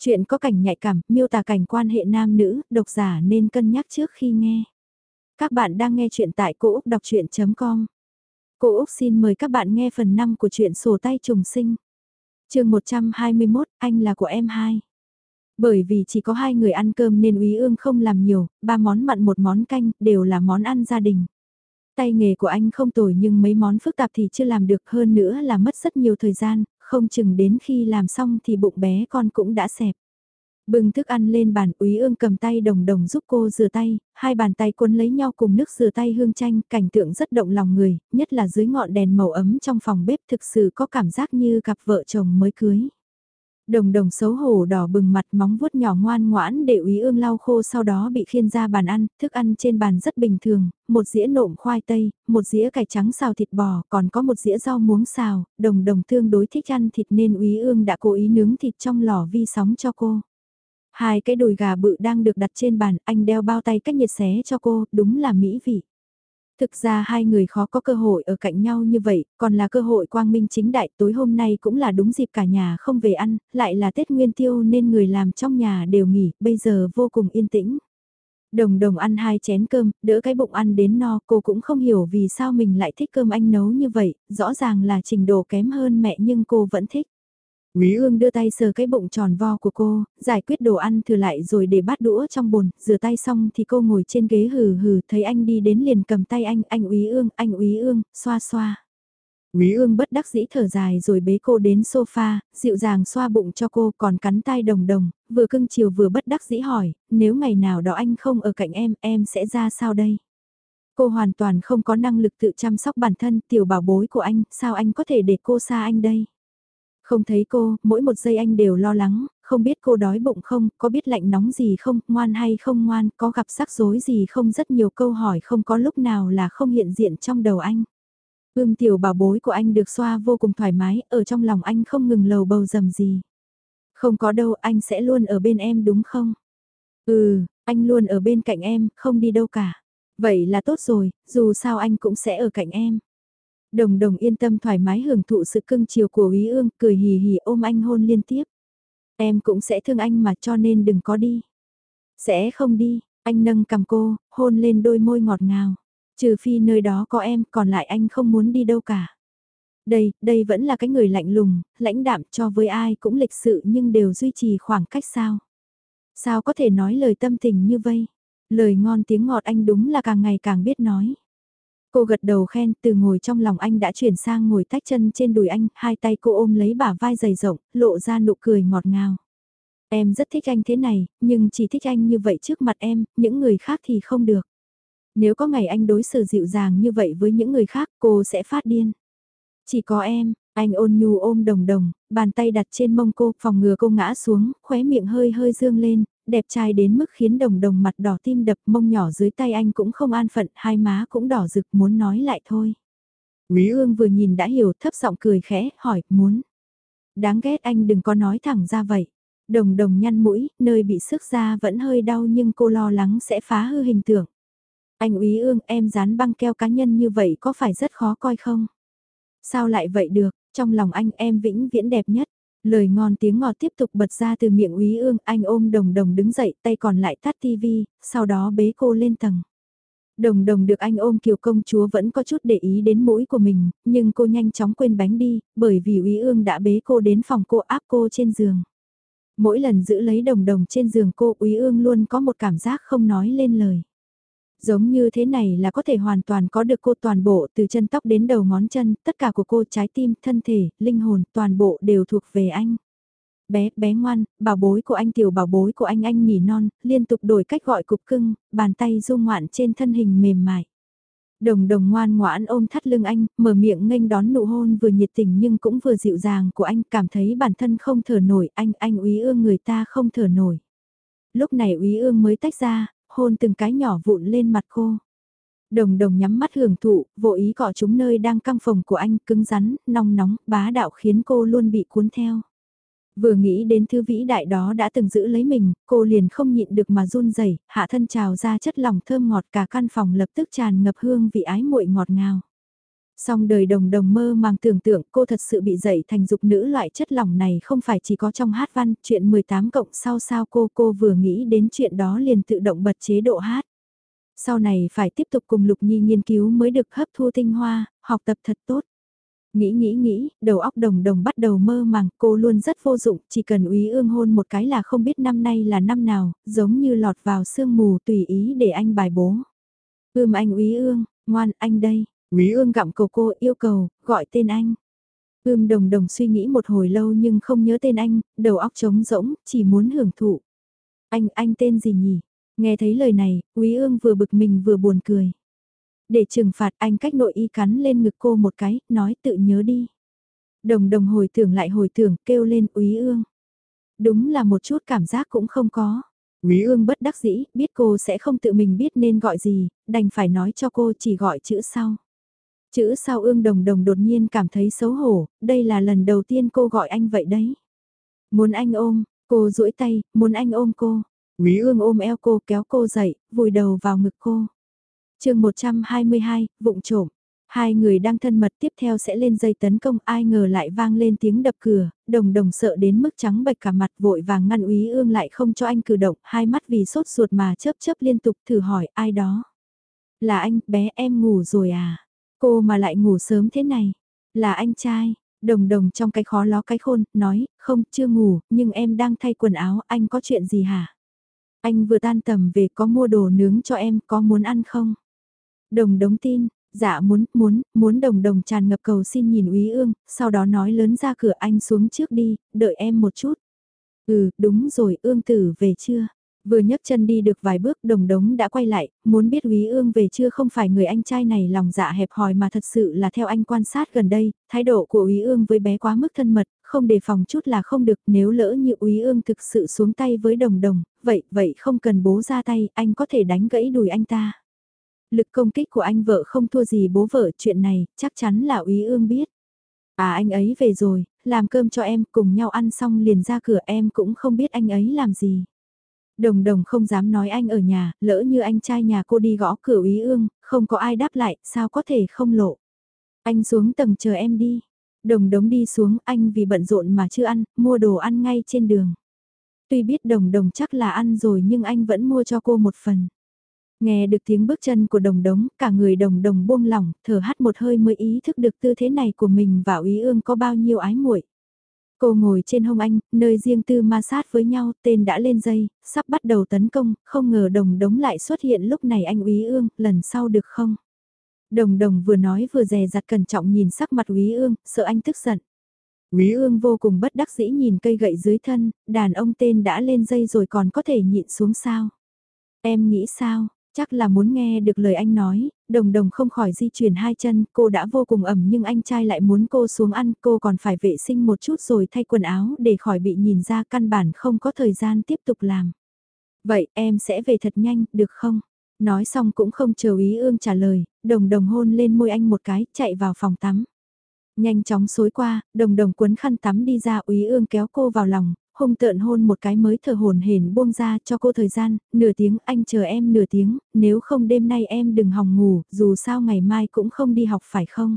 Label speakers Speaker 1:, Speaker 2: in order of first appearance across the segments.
Speaker 1: Chuyện có cảnh nhạy cảm, miêu tả cảnh quan hệ nam nữ, độc giả nên cân nhắc trước khi nghe. Các bạn đang nghe chuyện tại cỗ đọc chuyện.com. Cô Úc xin mời các bạn nghe phần 5 của truyện sổ tay trùng sinh. chương 121, anh là của em hai. Bởi vì chỉ có hai người ăn cơm nên Úy Ương không làm nhiều, ba món mặn một món canh, đều là món ăn gia đình. Tay nghề của anh không tồi nhưng mấy món phức tạp thì chưa làm được hơn nữa là mất rất nhiều thời gian, không chừng đến khi làm xong thì bụng bé con cũng đã xẹp. Bưng thức ăn lên bàn úy ương cầm tay đồng đồng giúp cô rửa tay, hai bàn tay cuốn lấy nhau cùng nước rửa tay hương chanh, cảnh tượng rất động lòng người, nhất là dưới ngọn đèn màu ấm trong phòng bếp thực sự có cảm giác như cặp vợ chồng mới cưới. Đồng đồng xấu hổ đỏ bừng mặt móng vuốt nhỏ ngoan ngoãn để úy ương lau khô sau đó bị khiên ra bàn ăn, thức ăn trên bàn rất bình thường, một dĩa nộm khoai tây, một dĩa cải trắng xào thịt bò, còn có một dĩa rau muống xào, đồng đồng tương đối thích ăn thịt nên úy ương đã cố ý nướng thịt trong lò vi sóng cho cô. Hai cái đùi gà bự đang được đặt trên bàn, anh đeo bao tay cách nhiệt xé cho cô, đúng là mỹ vị. Thực ra hai người khó có cơ hội ở cạnh nhau như vậy, còn là cơ hội quang minh chính đại tối hôm nay cũng là đúng dịp cả nhà không về ăn, lại là Tết Nguyên Tiêu nên người làm trong nhà đều nghỉ, bây giờ vô cùng yên tĩnh. Đồng đồng ăn hai chén cơm, đỡ cái bụng ăn đến no, cô cũng không hiểu vì sao mình lại thích cơm anh nấu như vậy, rõ ràng là trình độ kém hơn mẹ nhưng cô vẫn thích. Quý ương đưa tay sờ cái bụng tròn vo của cô, giải quyết đồ ăn thừa lại rồi để bát đũa trong bồn, rửa tay xong thì cô ngồi trên ghế hừ hừ, thấy anh đi đến liền cầm tay anh, anh úy ương, anh úy ương, xoa xoa. Quý ương bất đắc dĩ thở dài rồi bế cô đến sofa, dịu dàng xoa bụng cho cô còn cắn tai đồng đồng, vừa cưng chiều vừa bất đắc dĩ hỏi, nếu ngày nào đó anh không ở cạnh em, em sẽ ra sao đây? Cô hoàn toàn không có năng lực tự chăm sóc bản thân, tiểu bảo bối của anh, sao anh có thể để cô xa anh đây? Không thấy cô, mỗi một giây anh đều lo lắng, không biết cô đói bụng không, có biết lạnh nóng gì không, ngoan hay không ngoan, có gặp rắc rối gì không rất nhiều câu hỏi không có lúc nào là không hiện diện trong đầu anh. Ưm tiểu bảo bối của anh được xoa vô cùng thoải mái, ở trong lòng anh không ngừng lầu bầu dầm gì. Không có đâu, anh sẽ luôn ở bên em đúng không? Ừ, anh luôn ở bên cạnh em, không đi đâu cả. Vậy là tốt rồi, dù sao anh cũng sẽ ở cạnh em. Đồng đồng yên tâm thoải mái hưởng thụ sự cưng chiều của Úy Ương, cười hì hì ôm anh hôn liên tiếp. Em cũng sẽ thương anh mà cho nên đừng có đi. Sẽ không đi, anh nâng cầm cô, hôn lên đôi môi ngọt ngào. Trừ phi nơi đó có em, còn lại anh không muốn đi đâu cả. Đây, đây vẫn là cái người lạnh lùng, lãnh đạm cho với ai cũng lịch sự nhưng đều duy trì khoảng cách sao. Sao có thể nói lời tâm tình như vây? Lời ngon tiếng ngọt anh đúng là càng ngày càng biết nói. Cô gật đầu khen từ ngồi trong lòng anh đã chuyển sang ngồi tách chân trên đùi anh, hai tay cô ôm lấy bả vai dày rộng, lộ ra nụ cười ngọt ngào. Em rất thích anh thế này, nhưng chỉ thích anh như vậy trước mặt em, những người khác thì không được. Nếu có ngày anh đối xử dịu dàng như vậy với những người khác, cô sẽ phát điên. Chỉ có em, anh ôn nhu ôm đồng đồng, bàn tay đặt trên mông cô, phòng ngừa cô ngã xuống, khóe miệng hơi hơi dương lên, đẹp trai đến mức khiến đồng đồng mặt đỏ tim đập mông nhỏ dưới tay anh cũng không an phận, hai má cũng đỏ rực muốn nói lại thôi. Quý ương vừa nhìn đã hiểu thấp giọng cười khẽ, hỏi, muốn. Đáng ghét anh đừng có nói thẳng ra vậy. Đồng đồng nhăn mũi, nơi bị sức ra vẫn hơi đau nhưng cô lo lắng sẽ phá hư hình tượng. Anh úy ương em dán băng keo cá nhân như vậy có phải rất khó coi không? Sao lại vậy được, trong lòng anh em vĩnh viễn đẹp nhất. Lời ngon tiếng ngọt tiếp tục bật ra từ miệng úy ương, anh ôm đồng đồng đứng dậy, tay còn lại tắt tivi, sau đó bế cô lên tầng. Đồng đồng được anh ôm kiều công chúa vẫn có chút để ý đến mũi của mình, nhưng cô nhanh chóng quên bánh đi, bởi vì úy ương đã bế cô đến phòng cô áp cô trên giường. Mỗi lần giữ lấy đồng đồng trên giường cô úy ương luôn có một cảm giác không nói lên lời. Giống như thế này là có thể hoàn toàn có được cô toàn bộ từ chân tóc đến đầu ngón chân, tất cả của cô trái tim, thân thể, linh hồn, toàn bộ đều thuộc về anh. Bé, bé ngoan, bảo bối của anh tiểu bảo bối của anh anh nhỉ non, liên tục đổi cách gọi cục cưng, bàn tay du ngoạn trên thân hình mềm mại. Đồng đồng ngoan ngoãn ôm thắt lưng anh, mở miệng nghênh đón nụ hôn vừa nhiệt tình nhưng cũng vừa dịu dàng của anh, cảm thấy bản thân không thở nổi, anh, anh úy ương người ta không thở nổi. Lúc này úy ương mới tách ra, hôn từng cái nhỏ vụn lên mặt cô. Đồng đồng nhắm mắt hưởng thụ, vô ý cọ chúng nơi đang căng phòng của anh cứng rắn, nong nóng, bá đạo khiến cô luôn bị cuốn theo. Vừa nghĩ đến thứ vĩ đại đó đã từng giữ lấy mình, cô liền không nhịn được mà run rẩy, hạ thân trào ra chất lỏng thơm ngọt cả căn phòng lập tức tràn ngập hương vị ái muội ngọt ngào. Song đời đồng đồng mơ màng tưởng tượng cô thật sự bị dạy thành dục nữ loại chất lỏng này không phải chỉ có trong hát văn, chuyện 18 cộng sau sao cô cô vừa nghĩ đến chuyện đó liền tự động bật chế độ hát. Sau này phải tiếp tục cùng Lục Nhi nghiên cứu mới được hấp thu tinh hoa, học tập thật tốt. Nghĩ nghĩ nghĩ, đầu óc đồng đồng bắt đầu mơ màng, cô luôn rất vô dụng, chỉ cần úy ương hôn một cái là không biết năm nay là năm nào, giống như lọt vào sương mù tùy ý để anh bài bố. Ưm anh úy ương, ngoan anh đây, Quý ương gặm cầu cô yêu cầu, gọi tên anh. Ưm đồng đồng suy nghĩ một hồi lâu nhưng không nhớ tên anh, đầu óc trống rỗng, chỉ muốn hưởng thụ. Anh, anh tên gì nhỉ? Nghe thấy lời này, Quý ương vừa bực mình vừa buồn cười. Để trừng phạt anh cách nội y cắn lên ngực cô một cái, nói tự nhớ đi. Đồng đồng hồi tưởng lại hồi tưởng kêu lên Quý ương. Đúng là một chút cảm giác cũng không có. Quý ương bất đắc dĩ, biết cô sẽ không tự mình biết nên gọi gì, đành phải nói cho cô chỉ gọi chữ sau. Chữ sao ương đồng đồng đột nhiên cảm thấy xấu hổ, đây là lần đầu tiên cô gọi anh vậy đấy. Muốn anh ôm, cô duỗi tay, muốn anh ôm cô. Úy ương ôm eo cô kéo cô dậy, vùi đầu vào ngực cô chương 122, vụng trộm. Hai người đang thân mật tiếp theo sẽ lên dây tấn công ai ngờ lại vang lên tiếng đập cửa, đồng đồng sợ đến mức trắng bệch cả mặt vội vàng ngăn úy ương lại không cho anh cử động, hai mắt vì sốt ruột mà chớp chớp liên tục thử hỏi ai đó. Là anh, bé em ngủ rồi à? Cô mà lại ngủ sớm thế này? Là anh trai, đồng đồng trong cái khó ló cái khôn, nói, không, chưa ngủ, nhưng em đang thay quần áo, anh có chuyện gì hả? Anh vừa tan tầm về có mua đồ nướng cho em, có muốn ăn không? Đồng đống tin, dạ muốn, muốn, muốn đồng đồng tràn ngập cầu xin nhìn úy ương, sau đó nói lớn ra cửa anh xuống trước đi, đợi em một chút. Ừ, đúng rồi, ương tử về chưa? Vừa nhấc chân đi được vài bước đồng đống đã quay lại, muốn biết quý ương về chưa không phải người anh trai này lòng dạ hẹp hòi mà thật sự là theo anh quan sát gần đây, thái độ của quý ương với bé quá mức thân mật, không đề phòng chút là không được nếu lỡ như quý ương thực sự xuống tay với đồng đồng, vậy, vậy không cần bố ra tay, anh có thể đánh gãy đùi anh ta. Lực công kích của anh vợ không thua gì bố vợ chuyện này, chắc chắn là quý ương biết. À anh ấy về rồi, làm cơm cho em cùng nhau ăn xong liền ra cửa em cũng không biết anh ấy làm gì. Đồng đồng không dám nói anh ở nhà, lỡ như anh trai nhà cô đi gõ cửa ý ương, không có ai đáp lại, sao có thể không lộ. Anh xuống tầng chờ em đi. Đồng đống đi xuống anh vì bận rộn mà chưa ăn, mua đồ ăn ngay trên đường. Tuy biết đồng đồng chắc là ăn rồi nhưng anh vẫn mua cho cô một phần. Nghe được tiếng bước chân của đồng đống, cả người đồng đồng buông lỏng, thở hắt một hơi mới ý thức được tư thế này của mình và ý ương có bao nhiêu ái muội. Cô ngồi trên hông anh, nơi riêng tư ma sát với nhau, tên đã lên dây, sắp bắt đầu tấn công, không ngờ đồng đống lại xuất hiện lúc này anh úy ương, lần sau được không? Đồng đồng vừa nói vừa dè dặt cẩn trọng nhìn sắc mặt úy ương, sợ anh tức giận. Úy ương vô cùng bất đắc dĩ nhìn cây gậy dưới thân, đàn ông tên đã lên dây rồi còn có thể nhịn xuống sao? Em nghĩ sao? Chắc là muốn nghe được lời anh nói, đồng đồng không khỏi di chuyển hai chân, cô đã vô cùng ẩm nhưng anh trai lại muốn cô xuống ăn, cô còn phải vệ sinh một chút rồi thay quần áo để khỏi bị nhìn ra căn bản không có thời gian tiếp tục làm. Vậy em sẽ về thật nhanh, được không? Nói xong cũng không chờ ý ương trả lời, đồng đồng hôn lên môi anh một cái, chạy vào phòng tắm. Nhanh chóng xối qua, đồng đồng cuốn khăn tắm đi ra úy ương kéo cô vào lòng, hung tợn hôn một cái mới thở hồn hển buông ra cho cô thời gian, nửa tiếng anh chờ em nửa tiếng, nếu không đêm nay em đừng hòng ngủ, dù sao ngày mai cũng không đi học phải không?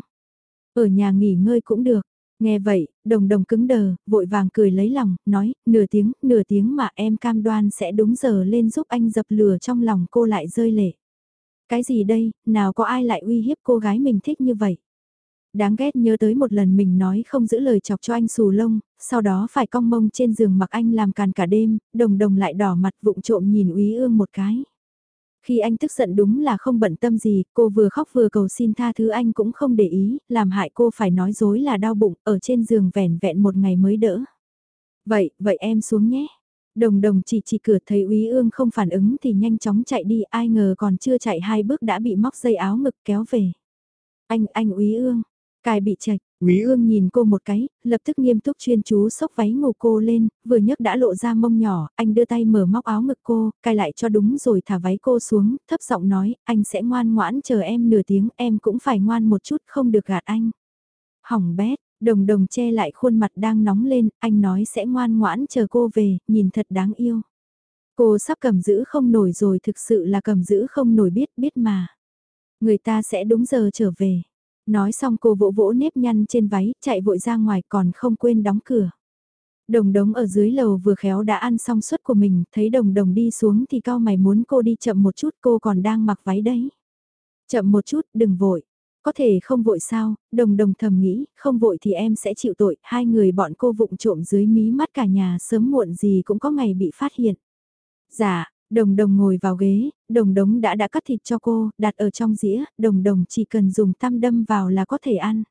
Speaker 1: Ở nhà nghỉ ngơi cũng được. Nghe vậy, đồng đồng cứng đờ, vội vàng cười lấy lòng, nói, nửa tiếng, nửa tiếng mà em cam đoan sẽ đúng giờ lên giúp anh dập lửa trong lòng cô lại rơi lệ. Cái gì đây, nào có ai lại uy hiếp cô gái mình thích như vậy? Đáng ghét nhớ tới một lần mình nói không giữ lời chọc cho anh xù lông, sau đó phải cong mông trên giường mặc anh làm càn cả đêm, đồng đồng lại đỏ mặt vụng trộm nhìn úy ương một cái. Khi anh tức giận đúng là không bận tâm gì, cô vừa khóc vừa cầu xin tha thứ anh cũng không để ý, làm hại cô phải nói dối là đau bụng, ở trên giường vẻn vẹn một ngày mới đỡ. Vậy, vậy em xuống nhé. Đồng đồng chỉ chỉ cửa thấy úy ương không phản ứng thì nhanh chóng chạy đi, ai ngờ còn chưa chạy hai bước đã bị móc dây áo ngực kéo về. Anh, anh úy ương, Cài bị chạch, Quý ương nhìn cô một cái, lập tức nghiêm túc chuyên chú xốc váy ngủ cô lên, vừa nhấc đã lộ ra mông nhỏ, anh đưa tay mở móc áo ngực cô, cài lại cho đúng rồi thả váy cô xuống, thấp giọng nói, anh sẽ ngoan ngoãn chờ em nửa tiếng, em cũng phải ngoan một chút không được gạt anh. Hỏng bét, đồng đồng che lại khuôn mặt đang nóng lên, anh nói sẽ ngoan ngoãn chờ cô về, nhìn thật đáng yêu. Cô sắp cầm giữ không nổi rồi thực sự là cầm giữ không nổi biết biết mà. Người ta sẽ đúng giờ trở về. Nói xong cô vỗ vỗ nếp nhăn trên váy, chạy vội ra ngoài còn không quên đóng cửa. Đồng đống ở dưới lầu vừa khéo đã ăn xong suất của mình, thấy đồng đồng đi xuống thì cao mày muốn cô đi chậm một chút cô còn đang mặc váy đấy. Chậm một chút, đừng vội. Có thể không vội sao, đồng đồng thầm nghĩ, không vội thì em sẽ chịu tội, hai người bọn cô vụng trộm dưới mí mắt cả nhà sớm muộn gì cũng có ngày bị phát hiện. Dạ, đồng đồng ngồi vào ghế, đồng đống đã đã cắt thịt cho cô, đặt ở trong dĩa, đồng đồng chỉ cần dùng tăm đâm vào là có thể ăn.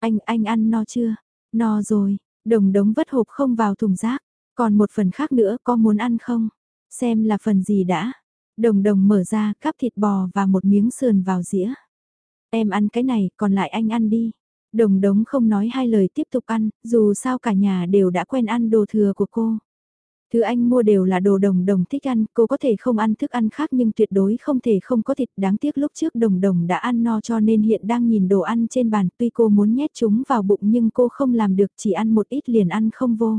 Speaker 1: Anh, anh ăn no chưa? No rồi, đồng đống vất hộp không vào thùng rác, còn một phần khác nữa có muốn ăn không? Xem là phần gì đã? Đồng đồng mở ra, cắp thịt bò và một miếng sườn vào dĩa. Em ăn cái này, còn lại anh ăn đi. Đồng đống không nói hai lời tiếp tục ăn, dù sao cả nhà đều đã quen ăn đồ thừa của cô. Thứ anh mua đều là đồ đồng đồng thích ăn, cô có thể không ăn thức ăn khác nhưng tuyệt đối không thể không có thịt. Đáng tiếc lúc trước đồng đồng đã ăn no cho nên hiện đang nhìn đồ ăn trên bàn. Tuy cô muốn nhét chúng vào bụng nhưng cô không làm được chỉ ăn một ít liền ăn không vô.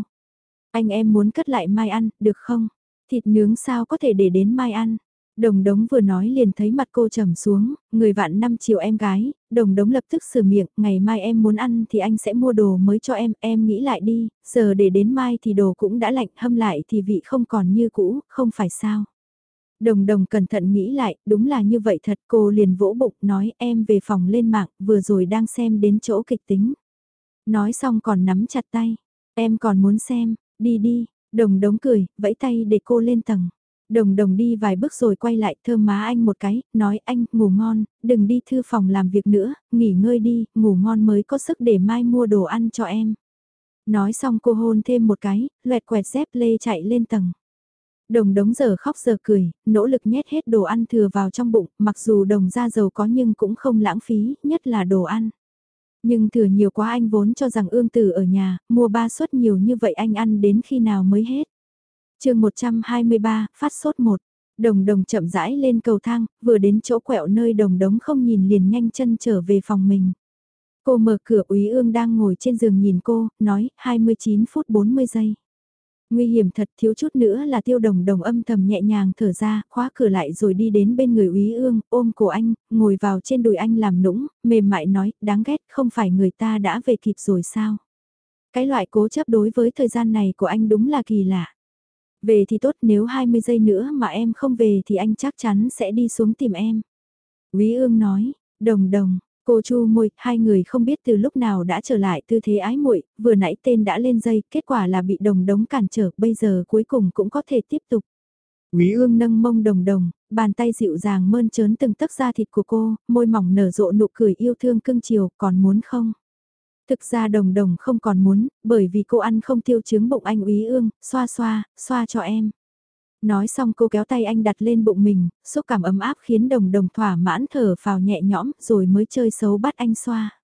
Speaker 1: Anh em muốn cất lại mai ăn, được không? Thịt nướng sao có thể để đến mai ăn? Đồng đống vừa nói liền thấy mặt cô trầm xuống, người vạn năm chiều em gái, đồng đống lập tức sửa miệng, ngày mai em muốn ăn thì anh sẽ mua đồ mới cho em, em nghĩ lại đi, giờ để đến mai thì đồ cũng đã lạnh, hâm lại thì vị không còn như cũ, không phải sao. Đồng đồng cẩn thận nghĩ lại, đúng là như vậy thật, cô liền vỗ bụng nói em về phòng lên mạng, vừa rồi đang xem đến chỗ kịch tính. Nói xong còn nắm chặt tay, em còn muốn xem, đi đi, đồng đống cười, vẫy tay để cô lên tầng. Đồng đồng đi vài bước rồi quay lại thơm má anh một cái, nói anh, ngủ ngon, đừng đi thư phòng làm việc nữa, nghỉ ngơi đi, ngủ ngon mới có sức để mai mua đồ ăn cho em. Nói xong cô hôn thêm một cái, loẹt quẹt dép lê chạy lên tầng. Đồng đống giờ khóc giờ cười, nỗ lực nhét hết đồ ăn thừa vào trong bụng, mặc dù đồng ra giàu có nhưng cũng không lãng phí, nhất là đồ ăn. Nhưng thừa nhiều quá anh vốn cho rằng ương tử ở nhà, mua ba suất nhiều như vậy anh ăn đến khi nào mới hết chương 123, phát sốt một Đồng đồng chậm rãi lên cầu thang, vừa đến chỗ quẹo nơi đồng đống không nhìn liền nhanh chân trở về phòng mình. Cô mở cửa úy ương đang ngồi trên giường nhìn cô, nói 29 phút 40 giây. Nguy hiểm thật thiếu chút nữa là tiêu đồng đồng âm thầm nhẹ nhàng thở ra, khóa cửa lại rồi đi đến bên người úy ương, ôm cổ anh, ngồi vào trên đùi anh làm nũng, mềm mại nói, đáng ghét, không phải người ta đã về kịp rồi sao? Cái loại cố chấp đối với thời gian này của anh đúng là kỳ lạ. Về thì tốt nếu 20 giây nữa mà em không về thì anh chắc chắn sẽ đi xuống tìm em. Quý ương nói, đồng đồng, cô chu môi, hai người không biết từ lúc nào đã trở lại tư thế ái muội vừa nãy tên đã lên dây, kết quả là bị đồng đống cản trở, bây giờ cuối cùng cũng có thể tiếp tục. Quý ương nâng mông đồng đồng, bàn tay dịu dàng mơn trớn từng tấc da thịt của cô, môi mỏng nở rộ nụ cười yêu thương cưng chiều, còn muốn không? Thực ra đồng đồng không còn muốn, bởi vì cô ăn không tiêu chứng bụng anh úy ương, xoa xoa, xoa cho em. Nói xong cô kéo tay anh đặt lên bụng mình, xúc cảm ấm áp khiến đồng đồng thỏa mãn thở vào nhẹ nhõm rồi mới chơi xấu bắt anh xoa.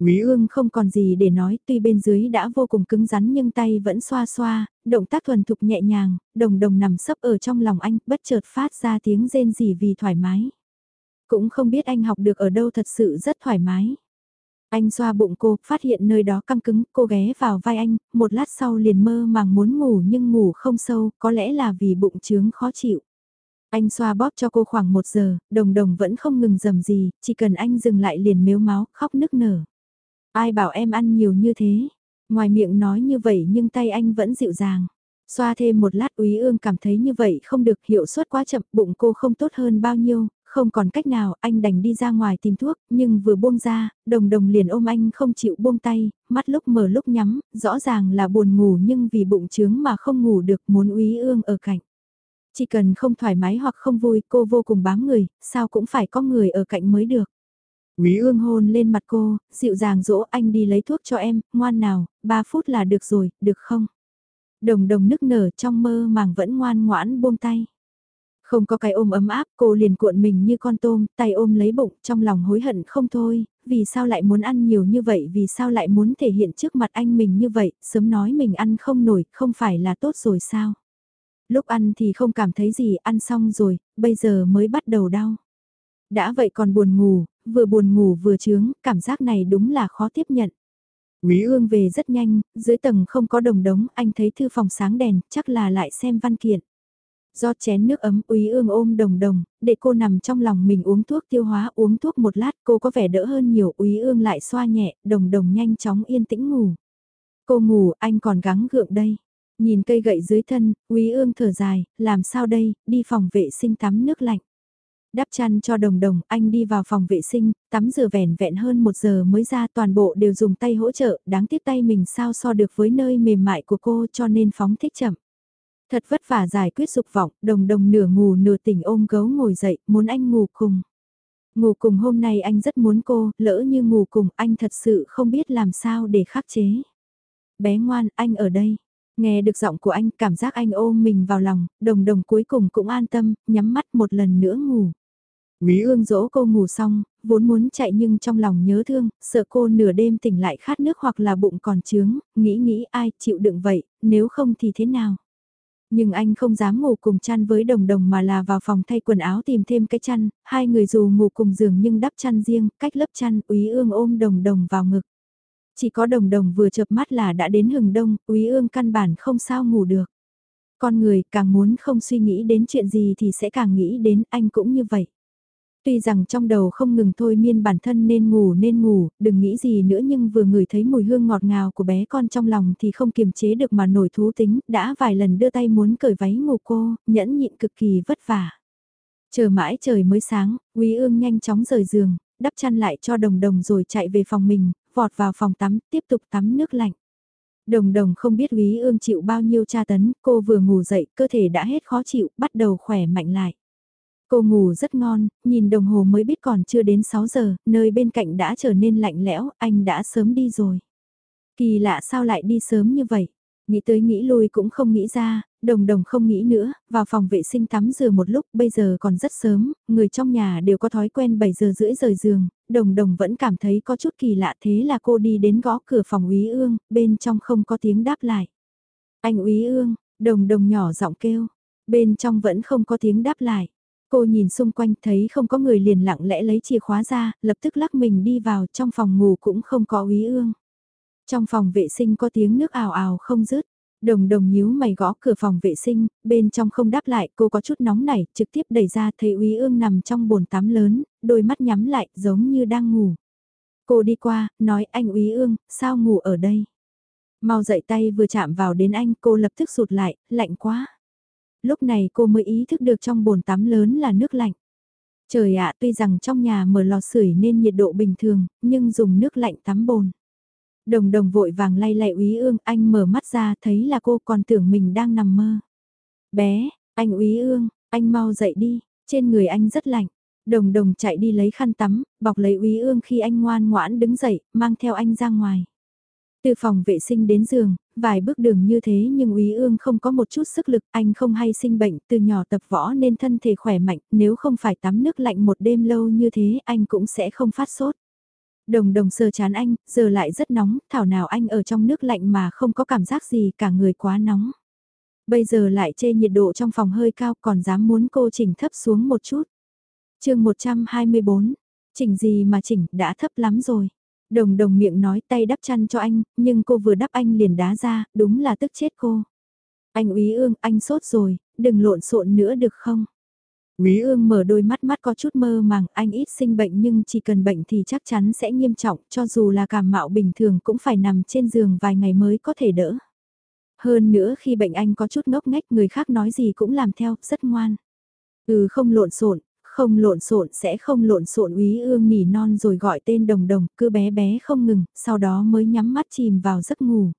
Speaker 1: Quý ương không còn gì để nói, tuy bên dưới đã vô cùng cứng rắn nhưng tay vẫn xoa xoa, động tác thuần thục nhẹ nhàng, đồng đồng nằm sấp ở trong lòng anh, bất chợt phát ra tiếng rên rỉ vì thoải mái. Cũng không biết anh học được ở đâu thật sự rất thoải mái. Anh xoa bụng cô, phát hiện nơi đó căng cứng, cô ghé vào vai anh, một lát sau liền mơ màng muốn ngủ nhưng ngủ không sâu, có lẽ là vì bụng trướng khó chịu. Anh xoa bóp cho cô khoảng một giờ, đồng đồng vẫn không ngừng dầm gì, chỉ cần anh dừng lại liền mếu máu, khóc nức nở. Ai bảo em ăn nhiều như thế? Ngoài miệng nói như vậy nhưng tay anh vẫn dịu dàng. Xoa thêm một lát úy ương cảm thấy như vậy không được hiệu suất quá chậm, bụng cô không tốt hơn bao nhiêu, không còn cách nào, anh đành đi ra ngoài tìm thuốc, nhưng vừa buông ra, đồng đồng liền ôm anh không chịu buông tay, mắt lúc mở lúc nhắm, rõ ràng là buồn ngủ nhưng vì bụng trướng mà không ngủ được muốn úy ương ở cạnh. Chỉ cần không thoải mái hoặc không vui cô vô cùng bám người, sao cũng phải có người ở cạnh mới được. Quý ương hôn lên mặt cô, dịu dàng dỗ anh đi lấy thuốc cho em, ngoan nào, 3 phút là được rồi, được không? Đồng đồng nức nở trong mơ màng vẫn ngoan ngoãn buông tay. Không có cái ôm ấm áp, cô liền cuộn mình như con tôm, tay ôm lấy bụng, trong lòng hối hận không thôi, vì sao lại muốn ăn nhiều như vậy, vì sao lại muốn thể hiện trước mặt anh mình như vậy, sớm nói mình ăn không nổi, không phải là tốt rồi sao? Lúc ăn thì không cảm thấy gì, ăn xong rồi, bây giờ mới bắt đầu đau. Đã vậy còn buồn ngủ, vừa buồn ngủ vừa chướng, cảm giác này đúng là khó tiếp nhận. Quý ương về rất nhanh, dưới tầng không có đồng đống, anh thấy thư phòng sáng đèn, chắc là lại xem văn kiện. Do chén nước ấm úy ương ôm đồng đồng, để cô nằm trong lòng mình uống thuốc tiêu hóa uống thuốc một lát cô có vẻ đỡ hơn nhiều úy ương lại xoa nhẹ, đồng đồng nhanh chóng yên tĩnh ngủ. Cô ngủ anh còn gắng gượng đây. Nhìn cây gậy dưới thân, úy ương thở dài, làm sao đây, đi phòng vệ sinh tắm nước lạnh. Đắp chăn cho đồng đồng, anh đi vào phòng vệ sinh, tắm rửa vẻn vẹn hơn một giờ mới ra toàn bộ đều dùng tay hỗ trợ, đáng tiếc tay mình sao so được với nơi mềm mại của cô cho nên phóng thích chậm. Thật vất vả giải quyết dục vọng, đồng đồng nửa ngủ nửa tỉnh ôm gấu ngồi dậy, muốn anh ngủ cùng. Ngủ cùng hôm nay anh rất muốn cô, lỡ như ngủ cùng anh thật sự không biết làm sao để khắc chế. Bé ngoan, anh ở đây. Nghe được giọng của anh, cảm giác anh ôm mình vào lòng, đồng đồng cuối cùng cũng an tâm, nhắm mắt một lần nữa ngủ. Quý ương dỗ cô ngủ xong, vốn muốn chạy nhưng trong lòng nhớ thương, sợ cô nửa đêm tỉnh lại khát nước hoặc là bụng còn trướng, nghĩ nghĩ ai chịu đựng vậy, nếu không thì thế nào. Nhưng anh không dám ngủ cùng chăn với đồng đồng mà là vào phòng thay quần áo tìm thêm cái chăn, hai người dù ngủ cùng giường nhưng đắp chăn riêng, cách lớp chăn, úy ương ôm đồng đồng vào ngực. Chỉ có đồng đồng vừa chợp mắt là đã đến hừng đông, úy ương căn bản không sao ngủ được. Con người càng muốn không suy nghĩ đến chuyện gì thì sẽ càng nghĩ đến anh cũng như vậy. Tuy rằng trong đầu không ngừng thôi miên bản thân nên ngủ nên ngủ, đừng nghĩ gì nữa nhưng vừa ngửi thấy mùi hương ngọt ngào của bé con trong lòng thì không kiềm chế được mà nổi thú tính, đã vài lần đưa tay muốn cởi váy ngủ cô, nhẫn nhịn cực kỳ vất vả. Chờ mãi trời mới sáng, Quý ương nhanh chóng rời giường, đắp chăn lại cho đồng đồng rồi chạy về phòng mình, vọt vào phòng tắm, tiếp tục tắm nước lạnh. Đồng đồng không biết Quý ương chịu bao nhiêu tra tấn, cô vừa ngủ dậy, cơ thể đã hết khó chịu, bắt đầu khỏe mạnh lại. Cô ngủ rất ngon, nhìn đồng hồ mới biết còn chưa đến 6 giờ, nơi bên cạnh đã trở nên lạnh lẽo, anh đã sớm đi rồi. Kỳ lạ sao lại đi sớm như vậy? Nghĩ tới nghĩ lui cũng không nghĩ ra, đồng đồng không nghĩ nữa, vào phòng vệ sinh tắm rửa một lúc, bây giờ còn rất sớm, người trong nhà đều có thói quen 7 giờ rưỡi rời giường, đồng đồng vẫn cảm thấy có chút kỳ lạ thế là cô đi đến gõ cửa phòng úy ương, bên trong không có tiếng đáp lại. Anh úy ương, đồng đồng nhỏ giọng kêu, bên trong vẫn không có tiếng đáp lại. Cô nhìn xung quanh thấy không có người liền lặng lẽ lấy chìa khóa ra, lập tức lắc mình đi vào trong phòng ngủ cũng không có úy ương. Trong phòng vệ sinh có tiếng nước ào ào không dứt. Đồng đồng nhíu mày gõ cửa phòng vệ sinh, bên trong không đáp lại, cô có chút nóng nảy, trực tiếp đẩy ra thấy úy ương nằm trong bồn tắm lớn, đôi mắt nhắm lại, giống như đang ngủ. Cô đi qua, nói anh úy ương, sao ngủ ở đây? Mau dậy tay vừa chạm vào đến anh, cô lập tức sụt lại, lạnh quá lúc này cô mới ý thức được trong bồn tắm lớn là nước lạnh. Trời ạ tuy rằng trong nhà mở lò sưởi nên nhiệt độ bình thường, nhưng dùng nước lạnh tắm bồn. Đồng đồng vội vàng lay lay úy ương, anh mở mắt ra thấy là cô còn tưởng mình đang nằm mơ. Bé, anh úy ương, anh mau dậy đi, trên người anh rất lạnh. Đồng đồng chạy đi lấy khăn tắm, bọc lấy úy ương khi anh ngoan ngoãn đứng dậy, mang theo anh ra ngoài. Từ phòng vệ sinh đến giường, vài bước đường như thế nhưng Úy Ương không có một chút sức lực, anh không hay sinh bệnh, từ nhỏ tập võ nên thân thể khỏe mạnh, nếu không phải tắm nước lạnh một đêm lâu như thế anh cũng sẽ không phát sốt. Đồng đồng sờ chán anh, giờ lại rất nóng, thảo nào anh ở trong nước lạnh mà không có cảm giác gì cả người quá nóng. Bây giờ lại chê nhiệt độ trong phòng hơi cao còn dám muốn cô chỉnh thấp xuống một chút. chương 124, chỉnh gì mà chỉnh đã thấp lắm rồi. Đồng đồng miệng nói tay đắp chăn cho anh, nhưng cô vừa đắp anh liền đá ra, đúng là tức chết cô. Anh úy ương, anh sốt rồi, đừng lộn xộn nữa được không? Úy ương mở đôi mắt mắt có chút mơ màng, anh ít sinh bệnh nhưng chỉ cần bệnh thì chắc chắn sẽ nghiêm trọng, cho dù là cảm mạo bình thường cũng phải nằm trên giường vài ngày mới có thể đỡ. Hơn nữa khi bệnh anh có chút ngốc nghếch người khác nói gì cũng làm theo, rất ngoan. Ừ không lộn xộn, không lộn xộn sẽ không lộn xộn úy ương nỉ non rồi gọi tên đồng đồng, cứ bé bé không ngừng, sau đó mới nhắm mắt chìm vào giấc ngủ.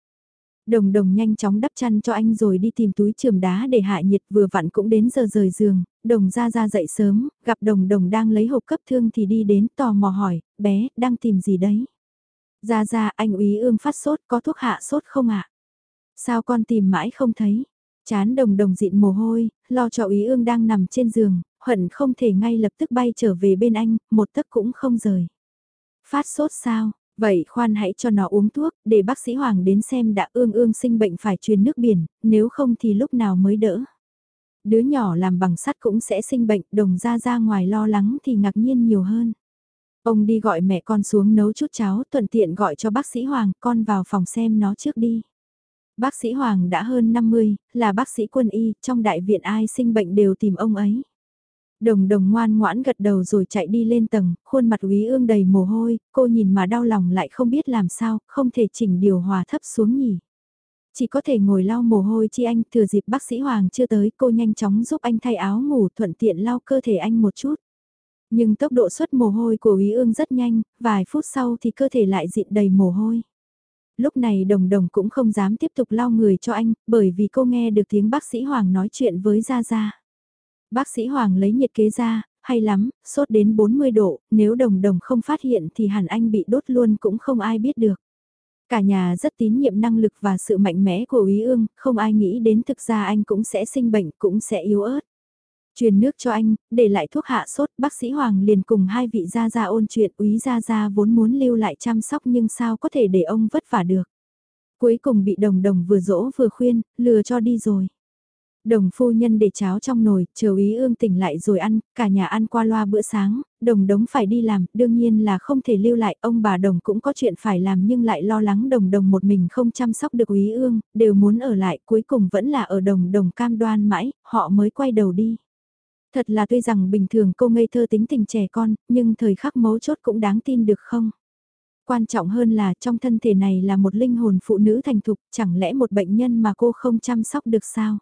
Speaker 1: Đồng đồng nhanh chóng đắp chăn cho anh rồi đi tìm túi trường đá để hạ nhiệt vừa vặn cũng đến giờ rời giường, đồng ra ra dậy sớm, gặp đồng đồng đang lấy hộp cấp thương thì đi đến tò mò hỏi, bé, đang tìm gì đấy? Ra ra anh úy ương phát sốt có thuốc hạ sốt không ạ? Sao con tìm mãi không thấy? Chán đồng đồng dịn mồ hôi, lo cho úy ương đang nằm trên giường, hận không thể ngay lập tức bay trở về bên anh, một tấc cũng không rời. Phát sốt sao? Vậy khoan hãy cho nó uống thuốc, để bác sĩ Hoàng đến xem đã ương ương sinh bệnh phải truyền nước biển, nếu không thì lúc nào mới đỡ. Đứa nhỏ làm bằng sắt cũng sẽ sinh bệnh, đồng ra ra ngoài lo lắng thì ngạc nhiên nhiều hơn. Ông đi gọi mẹ con xuống nấu chút cháo, thuận tiện gọi cho bác sĩ Hoàng, con vào phòng xem nó trước đi. Bác sĩ Hoàng đã hơn 50, là bác sĩ quân y, trong đại viện ai sinh bệnh đều tìm ông ấy. Đồng đồng ngoan ngoãn gật đầu rồi chạy đi lên tầng, khuôn mặt úy ương đầy mồ hôi, cô nhìn mà đau lòng lại không biết làm sao, không thể chỉnh điều hòa thấp xuống nhỉ. Chỉ có thể ngồi lau mồ hôi chi anh, thừa dịp bác sĩ Hoàng chưa tới, cô nhanh chóng giúp anh thay áo ngủ thuận tiện lau cơ thể anh một chút. Nhưng tốc độ xuất mồ hôi của úy ương rất nhanh, vài phút sau thì cơ thể lại dịn đầy mồ hôi. Lúc này đồng đồng cũng không dám tiếp tục lau người cho anh, bởi vì cô nghe được tiếng bác sĩ Hoàng nói chuyện với Gia Gia. Bác sĩ Hoàng lấy nhiệt kế ra, hay lắm, sốt đến 40 độ, nếu đồng đồng không phát hiện thì hẳn anh bị đốt luôn cũng không ai biết được. Cả nhà rất tín nhiệm năng lực và sự mạnh mẽ của Úy Ương, không ai nghĩ đến thực ra anh cũng sẽ sinh bệnh, cũng sẽ yếu ớt. Truyền nước cho anh, để lại thuốc hạ sốt, bác sĩ Hoàng liền cùng hai vị gia gia ôn chuyện Úy gia gia vốn muốn lưu lại chăm sóc nhưng sao có thể để ông vất vả được. Cuối cùng bị đồng đồng vừa dỗ vừa khuyên, lừa cho đi rồi. Đồng phu nhân để cháo trong nồi, chờ ý ương tỉnh lại rồi ăn, cả nhà ăn qua loa bữa sáng, đồng đống phải đi làm, đương nhiên là không thể lưu lại, ông bà đồng cũng có chuyện phải làm nhưng lại lo lắng đồng đồng một mình không chăm sóc được ý ương, đều muốn ở lại, cuối cùng vẫn là ở đồng đồng cam đoan mãi, họ mới quay đầu đi. Thật là tuy rằng bình thường cô ngây thơ tính tình trẻ con, nhưng thời khắc mấu chốt cũng đáng tin được không? Quan trọng hơn là trong thân thể này là một linh hồn phụ nữ thành thục, chẳng lẽ một bệnh nhân mà cô không chăm sóc được sao?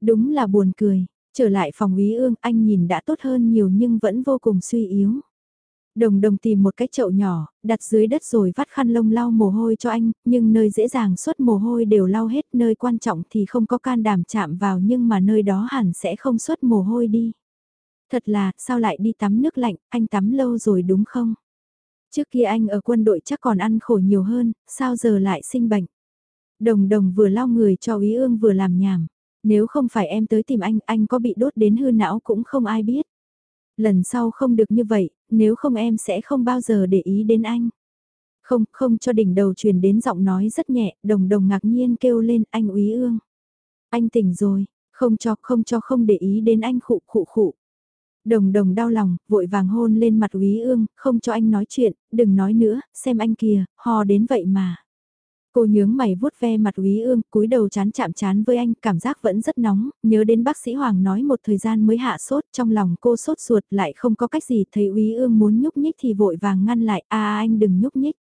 Speaker 1: Đúng là buồn cười, trở lại phòng úy ương anh nhìn đã tốt hơn nhiều nhưng vẫn vô cùng suy yếu. Đồng đồng tìm một cái chậu nhỏ, đặt dưới đất rồi vắt khăn lông lau mồ hôi cho anh, nhưng nơi dễ dàng xuất mồ hôi đều lau hết, nơi quan trọng thì không có can đảm chạm vào nhưng mà nơi đó hẳn sẽ không xuất mồ hôi đi. Thật là, sao lại đi tắm nước lạnh, anh tắm lâu rồi đúng không? Trước kia anh ở quân đội chắc còn ăn khổ nhiều hơn, sao giờ lại sinh bệnh? Đồng đồng vừa lau người cho Ý ương vừa làm nhảm. Nếu không phải em tới tìm anh, anh có bị đốt đến hư não cũng không ai biết. Lần sau không được như vậy, nếu không em sẽ không bao giờ để ý đến anh. Không, không cho đỉnh đầu truyền đến giọng nói rất nhẹ, đồng đồng ngạc nhiên kêu lên anh úy ương. Anh tỉnh rồi, không cho, không cho không để ý đến anh khụ khụ khụ. Đồng đồng đau lòng, vội vàng hôn lên mặt úy ương, không cho anh nói chuyện, đừng nói nữa, xem anh kìa, hò đến vậy mà. Cô nhướng mày vuốt ve mặt úy ương, cúi đầu chán chạm chán với anh, cảm giác vẫn rất nóng, nhớ đến bác sĩ Hoàng nói một thời gian mới hạ sốt, trong lòng cô sốt ruột lại không có cách gì, thấy úy ương muốn nhúc nhích thì vội vàng ngăn lại, à anh đừng nhúc nhích.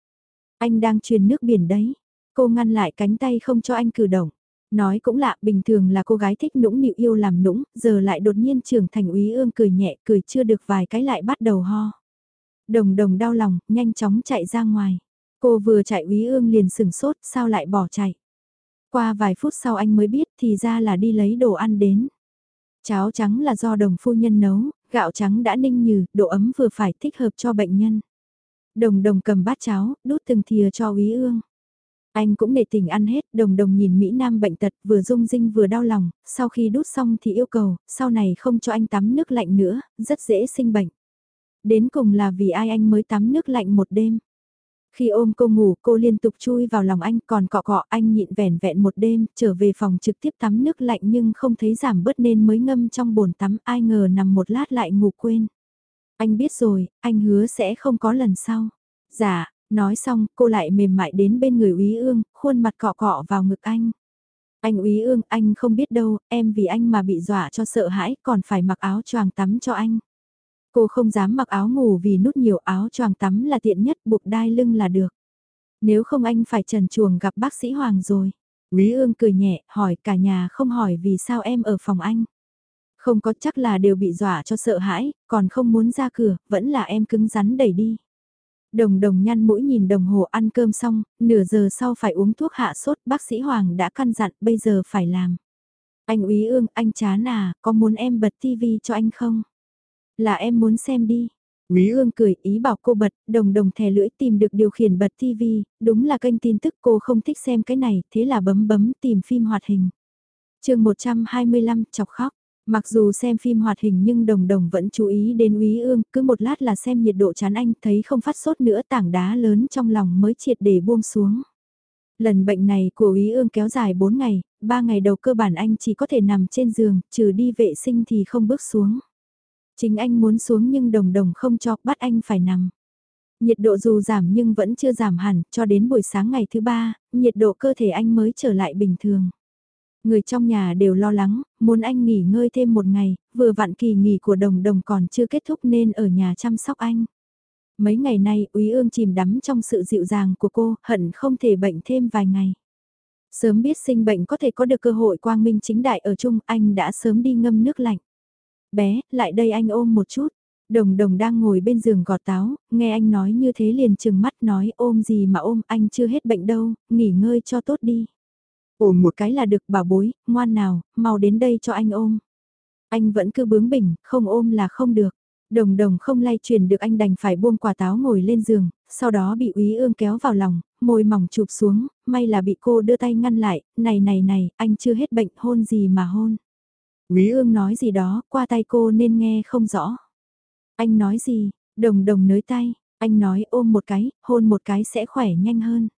Speaker 1: Anh đang truyền nước biển đấy. Cô ngăn lại cánh tay không cho anh cử động. Nói cũng lạ, bình thường là cô gái thích nũng nịu yêu làm nũng, giờ lại đột nhiên trưởng thành úy ương cười nhẹ, cười chưa được vài cái lại bắt đầu ho. Đồng đồng đau lòng, nhanh chóng chạy ra ngoài. Cô vừa chạy úy ương liền sừng sốt, sao lại bỏ chạy. Qua vài phút sau anh mới biết thì ra là đi lấy đồ ăn đến. Cháo trắng là do đồng phu nhân nấu, gạo trắng đã ninh nhừ, độ ấm vừa phải thích hợp cho bệnh nhân. Đồng đồng cầm bát cháo, đút từng thìa cho úy ương. Anh cũng để tình ăn hết, đồng đồng nhìn Mỹ Nam bệnh tật vừa rung rinh vừa đau lòng, sau khi đút xong thì yêu cầu, sau này không cho anh tắm nước lạnh nữa, rất dễ sinh bệnh. Đến cùng là vì ai anh mới tắm nước lạnh một đêm. Khi ôm cô ngủ cô liên tục chui vào lòng anh còn cọ cọ anh nhịn vẻn vẹn một đêm trở về phòng trực tiếp tắm nước lạnh nhưng không thấy giảm bớt nên mới ngâm trong bồn tắm ai ngờ nằm một lát lại ngủ quên. Anh biết rồi, anh hứa sẽ không có lần sau. Dạ, nói xong cô lại mềm mại đến bên người úy ương, khuôn mặt cọ cọ vào ngực anh. Anh úy ương, anh không biết đâu, em vì anh mà bị dọa cho sợ hãi còn phải mặc áo choàng tắm cho anh. Cô không dám mặc áo ngủ vì nút nhiều áo choàng tắm là tiện nhất buộc đai lưng là được. Nếu không anh phải trần chuồng gặp bác sĩ Hoàng rồi. Quý ương cười nhẹ, hỏi cả nhà không hỏi vì sao em ở phòng anh. Không có chắc là đều bị dọa cho sợ hãi, còn không muốn ra cửa, vẫn là em cứng rắn đẩy đi. Đồng đồng nhăn mũi nhìn đồng hồ ăn cơm xong, nửa giờ sau phải uống thuốc hạ sốt, bác sĩ Hoàng đã căn dặn bây giờ phải làm. Anh úy ương, anh chán à, có muốn em bật tivi cho anh không? Là em muốn xem đi. Quý ương cười ý bảo cô bật, đồng đồng thè lưỡi tìm được điều khiển bật TV, đúng là kênh tin tức cô không thích xem cái này, thế là bấm bấm tìm phim hoạt hình. chương 125 chọc khóc, mặc dù xem phim hoạt hình nhưng đồng đồng vẫn chú ý đến Quý ương, cứ một lát là xem nhiệt độ chán anh thấy không phát sốt nữa tảng đá lớn trong lòng mới triệt để buông xuống. Lần bệnh này của Quý ương kéo dài 4 ngày, 3 ngày đầu cơ bản anh chỉ có thể nằm trên giường, trừ đi vệ sinh thì không bước xuống. Chính anh muốn xuống nhưng đồng đồng không cho, bắt anh phải nằm. Nhiệt độ dù giảm nhưng vẫn chưa giảm hẳn, cho đến buổi sáng ngày thứ ba, nhiệt độ cơ thể anh mới trở lại bình thường. Người trong nhà đều lo lắng, muốn anh nghỉ ngơi thêm một ngày, vừa vặn kỳ nghỉ của đồng đồng còn chưa kết thúc nên ở nhà chăm sóc anh. Mấy ngày nay, Úy ương chìm đắm trong sự dịu dàng của cô, hận không thể bệnh thêm vài ngày. Sớm biết sinh bệnh có thể có được cơ hội quang minh chính đại ở chung, anh đã sớm đi ngâm nước lạnh. Bé, lại đây anh ôm một chút. Đồng đồng đang ngồi bên giường gọt táo, nghe anh nói như thế liền chừng mắt nói ôm gì mà ôm anh chưa hết bệnh đâu, nghỉ ngơi cho tốt đi. Ôm một cái là được bảo bối, ngoan nào, mau đến đây cho anh ôm. Anh vẫn cứ bướng bỉnh, không ôm là không được. Đồng đồng không lay truyền được anh đành phải buông quả táo ngồi lên giường, sau đó bị úy ương kéo vào lòng, môi mỏng chụp xuống, may là bị cô đưa tay ngăn lại, này này này, anh chưa hết bệnh hôn gì mà hôn. Quý ương nói gì đó, qua tay cô nên nghe không rõ. Anh nói gì, đồng đồng nới tay, anh nói ôm một cái, hôn một cái sẽ khỏe nhanh hơn.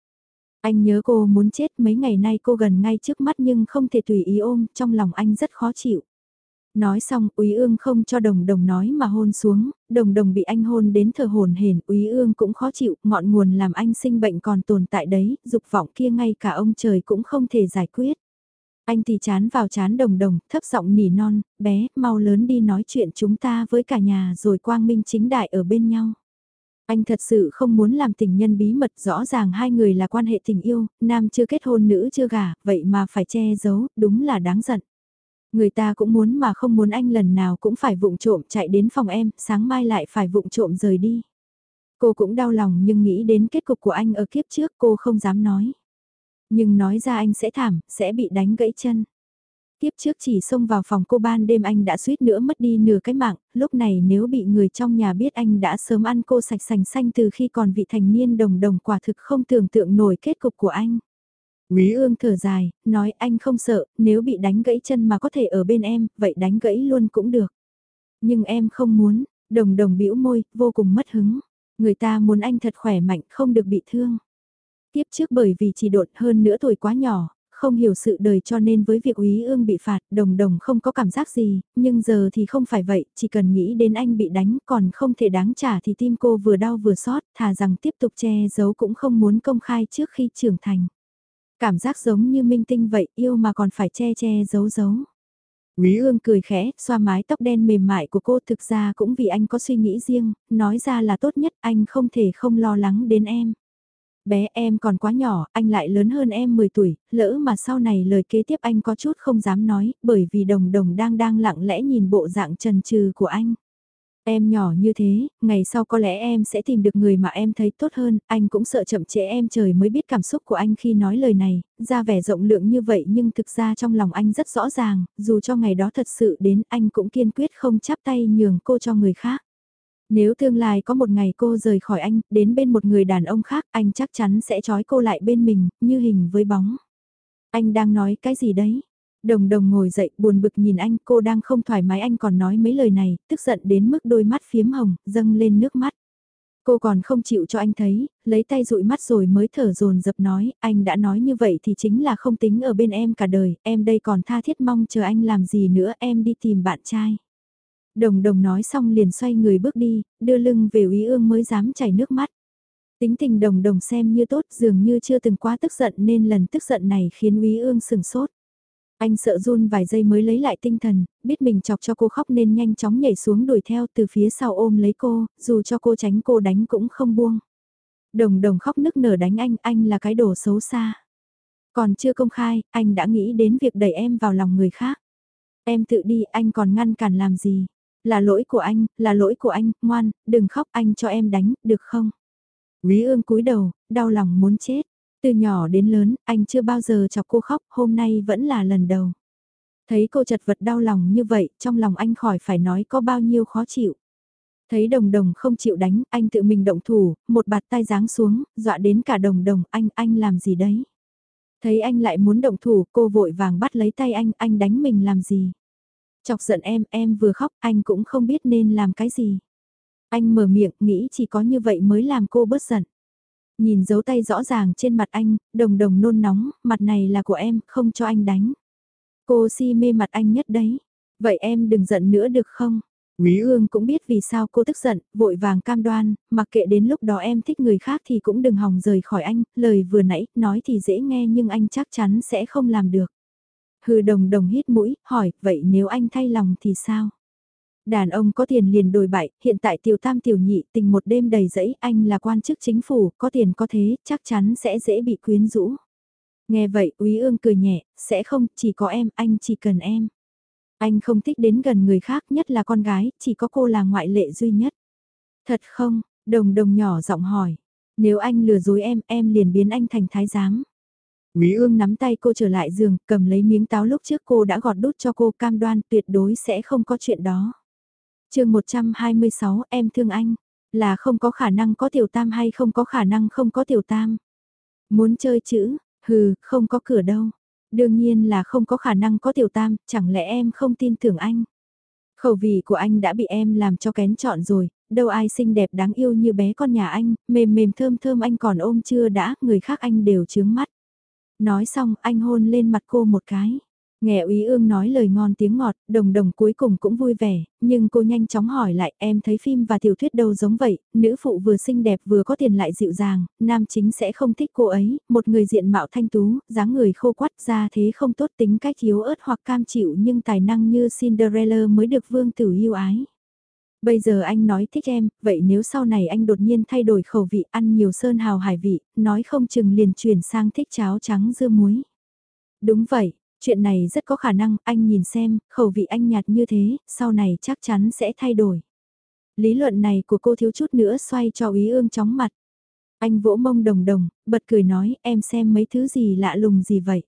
Speaker 1: Anh nhớ cô muốn chết mấy ngày nay cô gần ngay trước mắt nhưng không thể tùy ý ôm, trong lòng anh rất khó chịu. Nói xong, Úy Ương không cho Đồng Đồng nói mà hôn xuống, Đồng Đồng bị anh hôn đến thở hồn hển, Úy Ương cũng khó chịu, ngọn nguồn làm anh sinh bệnh còn tồn tại đấy, dục vọng kia ngay cả ông trời cũng không thể giải quyết. Anh thì chán vào chán Đồng Đồng, thấp giọng nỉ non, bé, mau lớn đi nói chuyện chúng ta với cả nhà rồi quang minh chính đại ở bên nhau. Anh thật sự không muốn làm tình nhân bí mật rõ ràng hai người là quan hệ tình yêu, nam chưa kết hôn nữ chưa gả, vậy mà phải che giấu, đúng là đáng giận. Người ta cũng muốn mà không muốn anh lần nào cũng phải vụng trộm chạy đến phòng em, sáng mai lại phải vụng trộm rời đi. Cô cũng đau lòng nhưng nghĩ đến kết cục của anh ở kiếp trước cô không dám nói. Nhưng nói ra anh sẽ thảm, sẽ bị đánh gãy chân. Tiếp trước chỉ xông vào phòng cô ban đêm anh đã suýt nữa mất đi nửa cái mạng, lúc này nếu bị người trong nhà biết anh đã sớm ăn cô sạch sành xanh từ khi còn vị thành niên đồng đồng quả thực không tưởng tượng nổi kết cục của anh. Quý ương thở dài, nói anh không sợ, nếu bị đánh gãy chân mà có thể ở bên em, vậy đánh gãy luôn cũng được. Nhưng em không muốn, đồng đồng bĩu môi, vô cùng mất hứng. Người ta muốn anh thật khỏe mạnh, không được bị thương. Tiếp trước bởi vì chỉ đột hơn nữa tuổi quá nhỏ, không hiểu sự đời cho nên với việc úy ương bị phạt, đồng đồng không có cảm giác gì, nhưng giờ thì không phải vậy, chỉ cần nghĩ đến anh bị đánh còn không thể đáng trả thì tim cô vừa đau vừa xót, thà rằng tiếp tục che giấu cũng không muốn công khai trước khi trưởng thành. Cảm giác giống như minh tinh vậy, yêu mà còn phải che che giấu giấu. Quý ương cười khẽ, xoa mái tóc đen mềm mại của cô thực ra cũng vì anh có suy nghĩ riêng, nói ra là tốt nhất anh không thể không lo lắng đến em. Bé em còn quá nhỏ, anh lại lớn hơn em 10 tuổi, lỡ mà sau này lời kế tiếp anh có chút không dám nói, bởi vì đồng đồng đang đang lặng lẽ nhìn bộ dạng trần trừ của anh. Em nhỏ như thế, ngày sau có lẽ em sẽ tìm được người mà em thấy tốt hơn, anh cũng sợ chậm trễ em trời mới biết cảm xúc của anh khi nói lời này, ra vẻ rộng lượng như vậy nhưng thực ra trong lòng anh rất rõ ràng, dù cho ngày đó thật sự đến anh cũng kiên quyết không chắp tay nhường cô cho người khác. Nếu tương lai có một ngày cô rời khỏi anh, đến bên một người đàn ông khác, anh chắc chắn sẽ trói cô lại bên mình, như hình với bóng. Anh đang nói cái gì đấy? Đồng đồng ngồi dậy buồn bực nhìn anh cô đang không thoải mái anh còn nói mấy lời này, tức giận đến mức đôi mắt phiếm hồng, dâng lên nước mắt. Cô còn không chịu cho anh thấy, lấy tay dụi mắt rồi mới thở dồn dập nói, anh đã nói như vậy thì chính là không tính ở bên em cả đời, em đây còn tha thiết mong chờ anh làm gì nữa em đi tìm bạn trai. Đồng đồng nói xong liền xoay người bước đi, đưa lưng về úy ương mới dám chảy nước mắt. Tính tình đồng đồng xem như tốt dường như chưa từng quá tức giận nên lần tức giận này khiến úy ương sừng sốt. Anh sợ run vài giây mới lấy lại tinh thần, biết mình chọc cho cô khóc nên nhanh chóng nhảy xuống đuổi theo từ phía sau ôm lấy cô, dù cho cô tránh cô đánh cũng không buông. Đồng đồng khóc nức nở đánh anh, anh là cái đồ xấu xa. Còn chưa công khai, anh đã nghĩ đến việc đẩy em vào lòng người khác. Em tự đi, anh còn ngăn cản làm gì? Là lỗi của anh, là lỗi của anh, ngoan, đừng khóc anh cho em đánh, được không? Quý ương cúi đầu, đau lòng muốn chết. Từ nhỏ đến lớn, anh chưa bao giờ chọc cô khóc, hôm nay vẫn là lần đầu. Thấy cô chật vật đau lòng như vậy, trong lòng anh khỏi phải nói có bao nhiêu khó chịu. Thấy đồng đồng không chịu đánh, anh tự mình động thủ, một bạt tay giáng xuống, dọa đến cả đồng đồng, anh, anh làm gì đấy? Thấy anh lại muốn động thủ, cô vội vàng bắt lấy tay anh, anh đánh mình làm gì? Chọc giận em, em vừa khóc, anh cũng không biết nên làm cái gì. Anh mở miệng, nghĩ chỉ có như vậy mới làm cô bớt giận. Nhìn dấu tay rõ ràng trên mặt anh, đồng đồng nôn nóng, mặt này là của em, không cho anh đánh. Cô si mê mặt anh nhất đấy. Vậy em đừng giận nữa được không? Quý ương cũng biết vì sao cô tức giận, vội vàng cam đoan, mặc kệ đến lúc đó em thích người khác thì cũng đừng hòng rời khỏi anh, lời vừa nãy, nói thì dễ nghe nhưng anh chắc chắn sẽ không làm được. Hư đồng đồng hít mũi, hỏi, vậy nếu anh thay lòng thì sao? Đàn ông có tiền liền đổi bại, hiện tại tiểu tam tiểu nhị tình một đêm đầy rẫy, anh là quan chức chính phủ, có tiền có thế, chắc chắn sẽ dễ bị quyến rũ. Nghe vậy, úy ương cười nhẹ, sẽ không, chỉ có em, anh chỉ cần em. Anh không thích đến gần người khác nhất là con gái, chỉ có cô là ngoại lệ duy nhất. Thật không, đồng đồng nhỏ giọng hỏi. Nếu anh lừa dối em, em liền biến anh thành thái giám. Quý ương nắm tay cô trở lại giường, cầm lấy miếng táo lúc trước cô đã gọt đút cho cô cam đoan tuyệt đối sẽ không có chuyện đó. chương 126 em thương anh, là không có khả năng có tiểu tam hay không có khả năng không có tiểu tam. Muốn chơi chữ, hừ, không có cửa đâu. Đương nhiên là không có khả năng có tiểu tam, chẳng lẽ em không tin tưởng anh. Khẩu vị của anh đã bị em làm cho kén chọn rồi, đâu ai xinh đẹp đáng yêu như bé con nhà anh, mềm mềm thơm thơm anh còn ôm chưa đã, người khác anh đều chướng mắt. Nói xong anh hôn lên mặt cô một cái. Nghe úy ương nói lời ngon tiếng ngọt, đồng đồng cuối cùng cũng vui vẻ, nhưng cô nhanh chóng hỏi lại em thấy phim và tiểu thuyết đâu giống vậy, nữ phụ vừa xinh đẹp vừa có tiền lại dịu dàng, nam chính sẽ không thích cô ấy, một người diện mạo thanh tú, dáng người khô quắt ra thế không tốt tính cách yếu ớt hoặc cam chịu nhưng tài năng như Cinderella mới được vương tử yêu ái. Bây giờ anh nói thích em, vậy nếu sau này anh đột nhiên thay đổi khẩu vị ăn nhiều sơn hào hải vị, nói không chừng liền chuyển sang thích cháo trắng dưa muối. Đúng vậy, chuyện này rất có khả năng, anh nhìn xem, khẩu vị anh nhạt như thế, sau này chắc chắn sẽ thay đổi. Lý luận này của cô thiếu chút nữa xoay cho ý ương chóng mặt. Anh vỗ mông đồng đồng, bật cười nói, em xem mấy thứ gì lạ lùng gì vậy.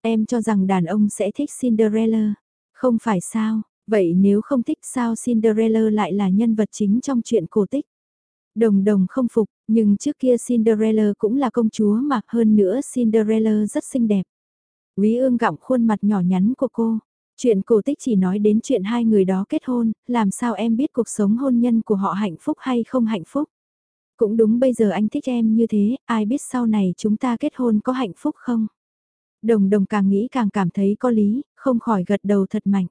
Speaker 1: Em cho rằng đàn ông sẽ thích Cinderella. Không phải sao, Vậy nếu không thích sao Cinderella lại là nhân vật chính trong chuyện cổ tích? Đồng đồng không phục, nhưng trước kia Cinderella cũng là công chúa mà hơn nữa Cinderella rất xinh đẹp. Quý ương gặm khuôn mặt nhỏ nhắn của cô. Chuyện cổ tích chỉ nói đến chuyện hai người đó kết hôn, làm sao em biết cuộc sống hôn nhân của họ hạnh phúc hay không hạnh phúc? Cũng đúng bây giờ anh thích em như thế, ai biết sau này chúng ta kết hôn có hạnh phúc không? Đồng đồng càng nghĩ càng cảm thấy có lý, không khỏi gật đầu thật mạnh.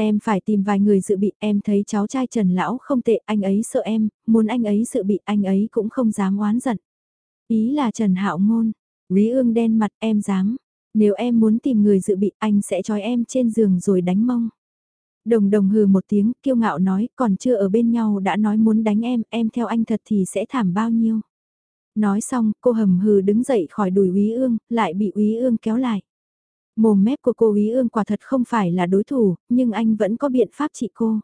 Speaker 1: Em phải tìm vài người dự bị, em thấy cháu trai Trần Lão không tệ, anh ấy sợ em, muốn anh ấy dự bị, anh ấy cũng không dám oán giận. Ý là Trần Hạo Ngôn, Quý ương đen mặt em dám, nếu em muốn tìm người dự bị anh sẽ trói em trên giường rồi đánh mông. Đồng đồng hừ một tiếng, kiêu ngạo nói, còn chưa ở bên nhau đã nói muốn đánh em, em theo anh thật thì sẽ thảm bao nhiêu. Nói xong, cô hầm hừ đứng dậy khỏi đùi úy ương, lại bị úy ương kéo lại. Mồm mép của cô ý ương quả thật không phải là đối thủ, nhưng anh vẫn có biện pháp trị cô.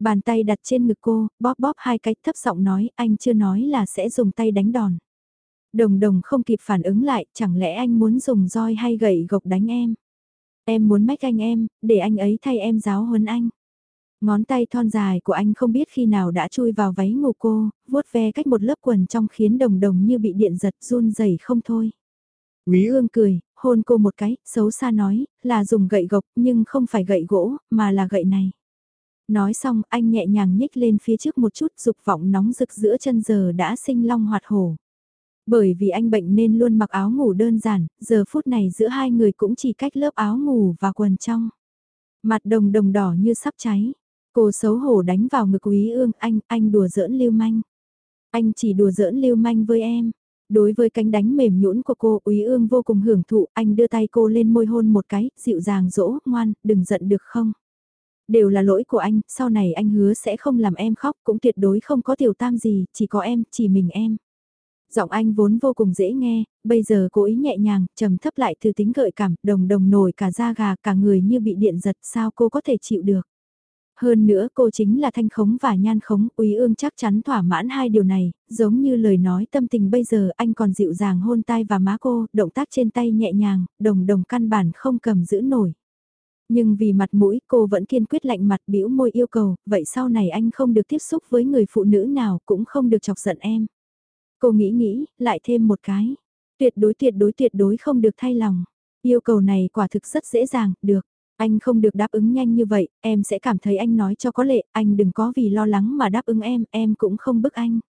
Speaker 1: Bàn tay đặt trên ngực cô, bóp bóp hai cái thấp giọng nói, anh chưa nói là sẽ dùng tay đánh đòn. Đồng đồng không kịp phản ứng lại, chẳng lẽ anh muốn dùng roi hay gậy gộc đánh em? Em muốn mách anh em, để anh ấy thay em giáo huấn anh. Ngón tay thon dài của anh không biết khi nào đã chui vào váy ngủ cô, vuốt ve cách một lớp quần trong khiến đồng đồng như bị điện giật run rẩy không thôi. Quý ương cười, hôn cô một cái, xấu xa nói, là dùng gậy gộc nhưng không phải gậy gỗ, mà là gậy này. Nói xong anh nhẹ nhàng nhích lên phía trước một chút dục vọng nóng rực giữa chân giờ đã sinh long hoạt hổ. Bởi vì anh bệnh nên luôn mặc áo ngủ đơn giản, giờ phút này giữa hai người cũng chỉ cách lớp áo ngủ và quần trong. Mặt đồng đồng đỏ như sắp cháy. Cô xấu hổ đánh vào ngực quý ương anh, anh đùa giỡn lưu manh. Anh chỉ đùa giỡn lưu manh với em. Đối với cánh đánh mềm nhũn của cô, Úy Ương vô cùng hưởng thụ, anh đưa tay cô lên môi hôn một cái, dịu dàng dỗ, ngoan, đừng giận được không? Đều là lỗi của anh, sau này anh hứa sẽ không làm em khóc, cũng tuyệt đối không có tiểu tam gì, chỉ có em, chỉ mình em. Giọng anh vốn vô cùng dễ nghe, bây giờ cố ý nhẹ nhàng, trầm thấp lại từ tính gợi cảm, đồng đồng nổi cả da gà, cả người như bị điện giật, sao cô có thể chịu được? Hơn nữa cô chính là thanh khống và nhan khống, úy ương chắc chắn thỏa mãn hai điều này, giống như lời nói tâm tình bây giờ anh còn dịu dàng hôn tay và má cô, động tác trên tay nhẹ nhàng, đồng đồng căn bản không cầm giữ nổi. Nhưng vì mặt mũi cô vẫn kiên quyết lạnh mặt bĩu môi yêu cầu, vậy sau này anh không được tiếp xúc với người phụ nữ nào cũng không được chọc giận em. Cô nghĩ nghĩ, lại thêm một cái. Tuyệt đối tuyệt đối tuyệt đối không được thay lòng. Yêu cầu này quả thực rất dễ dàng, được. Anh không được đáp ứng nhanh như vậy, em sẽ cảm thấy anh nói cho có lệ, anh đừng có vì lo lắng mà đáp ứng em, em cũng không bức anh.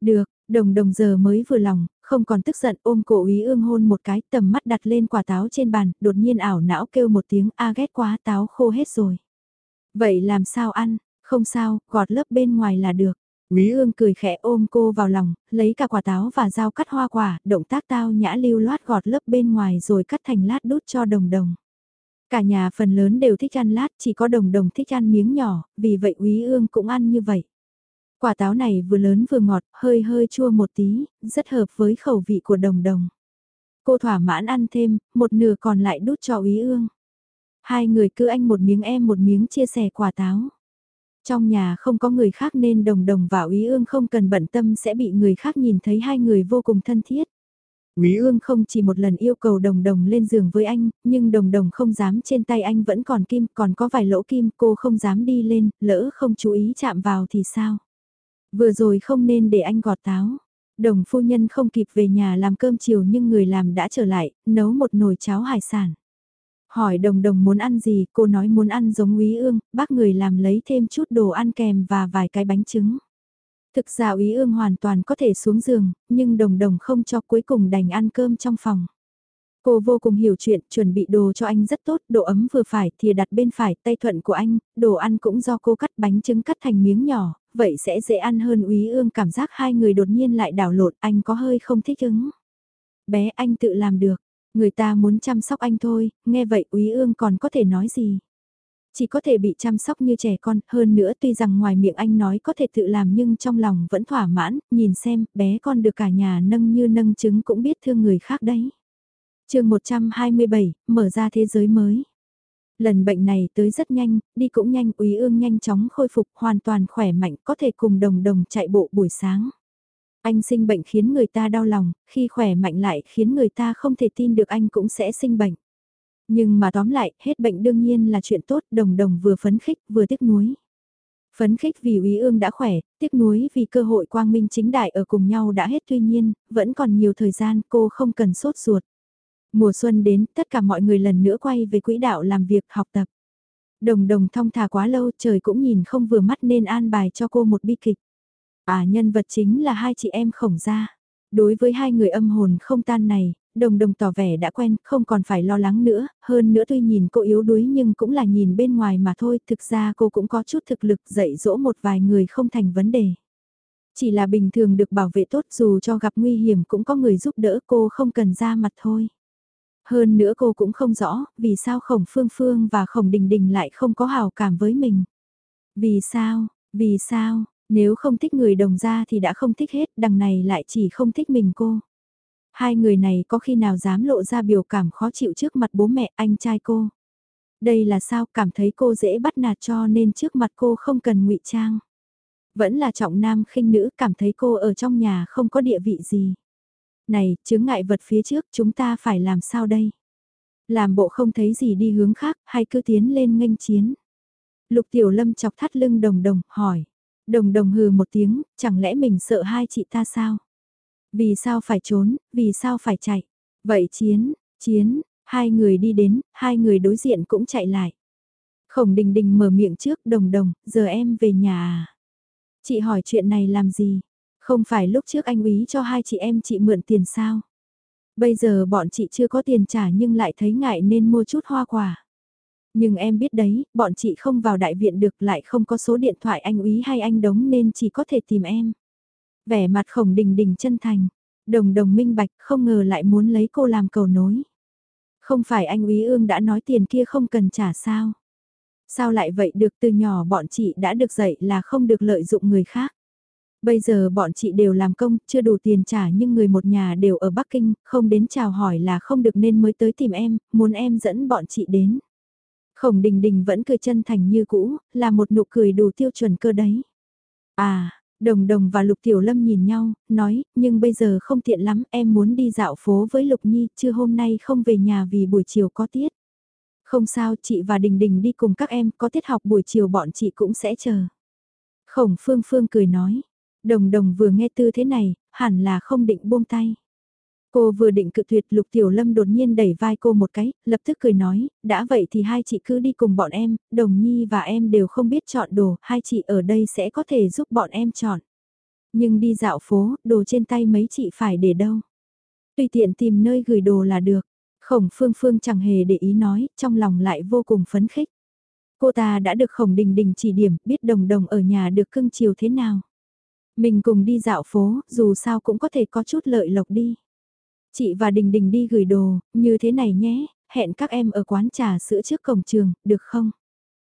Speaker 1: Được, đồng đồng giờ mới vừa lòng, không còn tức giận ôm cổ úy ương hôn một cái tầm mắt đặt lên quả táo trên bàn, đột nhiên ảo não kêu một tiếng a ghét quá táo khô hết rồi. Vậy làm sao ăn, Không sao, gọt lớp bên ngoài là được. Quý ương cười khẽ ôm cô vào lòng, lấy cả quả táo và dao cắt hoa quả, động tác tao nhã lưu loát gọt lớp bên ngoài rồi cắt thành lát đút cho đồng đồng. Cả nhà phần lớn đều thích ăn lát, chỉ có đồng đồng thích ăn miếng nhỏ, vì vậy quý ương cũng ăn như vậy. Quả táo này vừa lớn vừa ngọt, hơi hơi chua một tí, rất hợp với khẩu vị của đồng đồng. Cô thỏa mãn ăn thêm, một nửa còn lại đút cho quý ương. Hai người cứ anh một miếng em một miếng chia sẻ quả táo. Trong nhà không có người khác nên đồng đồng và úy ương không cần bận tâm sẽ bị người khác nhìn thấy hai người vô cùng thân thiết. Quý ương không chỉ một lần yêu cầu đồng đồng lên giường với anh, nhưng đồng đồng không dám trên tay anh vẫn còn kim, còn có vài lỗ kim cô không dám đi lên, lỡ không chú ý chạm vào thì sao? Vừa rồi không nên để anh gọt táo. Đồng phu nhân không kịp về nhà làm cơm chiều nhưng người làm đã trở lại, nấu một nồi cháo hải sản. Hỏi đồng đồng muốn ăn gì, cô nói muốn ăn giống quý ương, bác người làm lấy thêm chút đồ ăn kèm và vài cái bánh trứng. Thực ra Ý ương hoàn toàn có thể xuống giường, nhưng đồng đồng không cho cuối cùng đành ăn cơm trong phòng. Cô vô cùng hiểu chuyện, chuẩn bị đồ cho anh rất tốt, độ ấm vừa phải, thìa đặt bên phải, tay thuận của anh, đồ ăn cũng do cô cắt bánh trứng cắt thành miếng nhỏ, vậy sẽ dễ ăn hơn úy ương cảm giác hai người đột nhiên lại đảo lộn, anh có hơi không thích ứng. Bé anh tự làm được, Người ta muốn chăm sóc anh thôi, nghe vậy úy ương còn có thể nói gì? Chỉ có thể bị chăm sóc như trẻ con, hơn nữa tuy rằng ngoài miệng anh nói có thể tự làm nhưng trong lòng vẫn thỏa mãn, nhìn xem, bé con được cả nhà nâng như nâng trứng cũng biết thương người khác đấy. chương 127, mở ra thế giới mới. Lần bệnh này tới rất nhanh, đi cũng nhanh, úy ương nhanh chóng khôi phục hoàn toàn khỏe mạnh có thể cùng đồng đồng chạy bộ buổi sáng. Anh sinh bệnh khiến người ta đau lòng, khi khỏe mạnh lại khiến người ta không thể tin được anh cũng sẽ sinh bệnh. Nhưng mà tóm lại, hết bệnh đương nhiên là chuyện tốt, đồng đồng vừa phấn khích vừa tiếc nuối. Phấn khích vì úy ương đã khỏe, tiếc nuối vì cơ hội quang minh chính đại ở cùng nhau đã hết tuy nhiên, vẫn còn nhiều thời gian cô không cần sốt ruột. Mùa xuân đến, tất cả mọi người lần nữa quay về quỹ đạo làm việc học tập. Đồng đồng thong thả quá lâu trời cũng nhìn không vừa mắt nên an bài cho cô một bi kịch. À nhân vật chính là hai chị em khổng gia. Đối với hai người âm hồn không tan này, đồng đồng tỏ vẻ đã quen, không còn phải lo lắng nữa, hơn nữa tuy nhìn cô yếu đuối nhưng cũng là nhìn bên ngoài mà thôi, thực ra cô cũng có chút thực lực dạy dỗ một vài người không thành vấn đề. Chỉ là bình thường được bảo vệ tốt dù cho gặp nguy hiểm cũng có người giúp đỡ cô không cần ra mặt thôi. Hơn nữa cô cũng không rõ vì sao khổng phương phương và khổng đình đình lại không có hào cảm với mình. Vì sao, vì sao, nếu không thích người đồng gia thì đã không thích hết, đằng này lại chỉ không thích mình cô. Hai người này có khi nào dám lộ ra biểu cảm khó chịu trước mặt bố mẹ anh trai cô. Đây là sao cảm thấy cô dễ bắt nạt cho nên trước mặt cô không cần ngụy trang. Vẫn là trọng nam khinh nữ cảm thấy cô ở trong nhà không có địa vị gì. Này, chứng ngại vật phía trước chúng ta phải làm sao đây? Làm bộ không thấy gì đi hướng khác hay cứ tiến lên nghênh chiến? Lục Tiểu Lâm chọc thắt lưng đồng đồng, hỏi. Đồng đồng hừ một tiếng, chẳng lẽ mình sợ hai chị ta sao? Vì sao phải trốn, vì sao phải chạy? Vậy chiến, chiến, hai người đi đến, hai người đối diện cũng chạy lại. Khổng đình đình mở miệng trước đồng đồng, giờ em về nhà à? Chị hỏi chuyện này làm gì? Không phải lúc trước anh úy cho hai chị em chị mượn tiền sao? Bây giờ bọn chị chưa có tiền trả nhưng lại thấy ngại nên mua chút hoa quả. Nhưng em biết đấy, bọn chị không vào đại viện được lại không có số điện thoại anh úy hay anh đống nên chỉ có thể tìm em. Vẻ mặt khổng đình đình chân thành, đồng đồng minh bạch không ngờ lại muốn lấy cô làm cầu nối. Không phải anh úy ương đã nói tiền kia không cần trả sao? Sao lại vậy được từ nhỏ bọn chị đã được dạy là không được lợi dụng người khác. Bây giờ bọn chị đều làm công, chưa đủ tiền trả nhưng người một nhà đều ở Bắc Kinh, không đến chào hỏi là không được nên mới tới tìm em, muốn em dẫn bọn chị đến. Khổng đình đình vẫn cười chân thành như cũ, là một nụ cười đủ tiêu chuẩn cơ đấy. À, đồng đồng và Lục Tiểu Lâm nhìn nhau, nói, nhưng bây giờ không tiện lắm, em muốn đi dạo phố với Lục Nhi, chưa hôm nay không về nhà vì buổi chiều có tiết. Không sao, chị và Đình Đình đi cùng các em, có tiết học buổi chiều bọn chị cũng sẽ chờ. Khổng Phương Phương cười nói, đồng đồng vừa nghe tư thế này, hẳn là không định buông tay. Cô vừa định cự tuyệt Lục Tiểu Lâm đột nhiên đẩy vai cô một cái, lập tức cười nói, đã vậy thì hai chị cứ đi cùng bọn em, Đồng Nhi và em đều không biết chọn đồ, hai chị ở đây sẽ có thể giúp bọn em chọn. Nhưng đi dạo phố, đồ trên tay mấy chị phải để đâu. Tùy tiện tìm nơi gửi đồ là được. Khổng Phương Phương chẳng hề để ý nói, trong lòng lại vô cùng phấn khích. Cô ta đã được khổng đình đình chỉ điểm, biết đồng đồng ở nhà được cưng chiều thế nào. Mình cùng đi dạo phố, dù sao cũng có thể có chút lợi lộc đi. Chị và Đình Đình đi gửi đồ, như thế này nhé, hẹn các em ở quán trà sữa trước cổng trường, được không?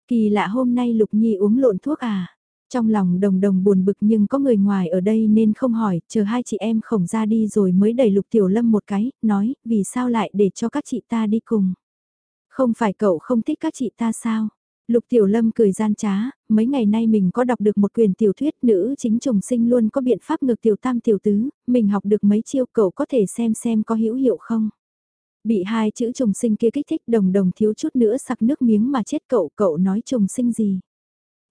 Speaker 1: Kỳ lạ hôm nay Lục Nhi uống lộn thuốc à? Trong lòng đồng đồng buồn bực nhưng có người ngoài ở đây nên không hỏi, chờ hai chị em khổng ra đi rồi mới đẩy Lục Tiểu Lâm một cái, nói, vì sao lại để cho các chị ta đi cùng? Không phải cậu không thích các chị ta sao? Lục Tiểu Lâm cười gian trá, mấy ngày nay mình có đọc được một quyền tiểu thuyết nữ chính trùng sinh luôn có biện pháp ngược tiểu tam tiểu tứ, mình học được mấy chiêu cậu có thể xem xem có hữu hiệu không. Bị hai chữ trùng sinh kia kích thích đồng đồng thiếu chút nữa sặc nước miếng mà chết cậu, cậu nói trùng sinh gì.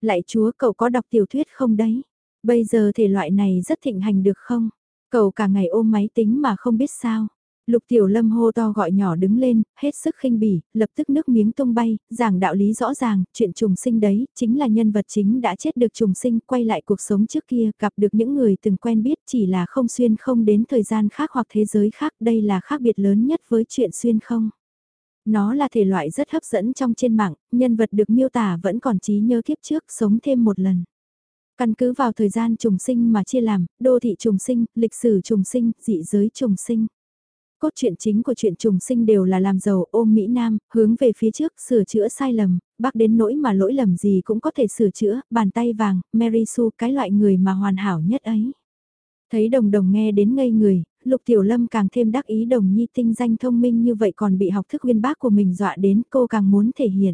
Speaker 1: Lại chúa cậu có đọc tiểu thuyết không đấy? Bây giờ thể loại này rất thịnh hành được không? Cậu cả ngày ôm máy tính mà không biết sao. Lục Tiểu Lâm hô to gọi nhỏ đứng lên, hết sức khinh bỉ, lập tức nước miếng tung bay, giảng đạo lý rõ ràng, chuyện trùng sinh đấy, chính là nhân vật chính đã chết được trùng sinh, quay lại cuộc sống trước kia, gặp được những người từng quen biết chỉ là không xuyên không đến thời gian khác hoặc thế giới khác, đây là khác biệt lớn nhất với chuyện xuyên không. Nó là thể loại rất hấp dẫn trong trên mạng, nhân vật được miêu tả vẫn còn trí nhớ kiếp trước sống thêm một lần. Căn cứ vào thời gian trùng sinh mà chia làm, đô thị trùng sinh, lịch sử trùng sinh, dị giới trùng sinh. Cốt truyện chính của truyện trùng sinh đều là làm giàu ôm Mỹ Nam, hướng về phía trước, sửa chữa sai lầm, bác đến nỗi mà lỗi lầm gì cũng có thể sửa chữa, bàn tay vàng, Mary Sue cái loại người mà hoàn hảo nhất ấy. Thấy đồng đồng nghe đến ngây người, Lục Tiểu Lâm càng thêm đắc ý đồng nhi tinh danh thông minh như vậy còn bị học thức uyên bác của mình dọa đến cô càng muốn thể hiện.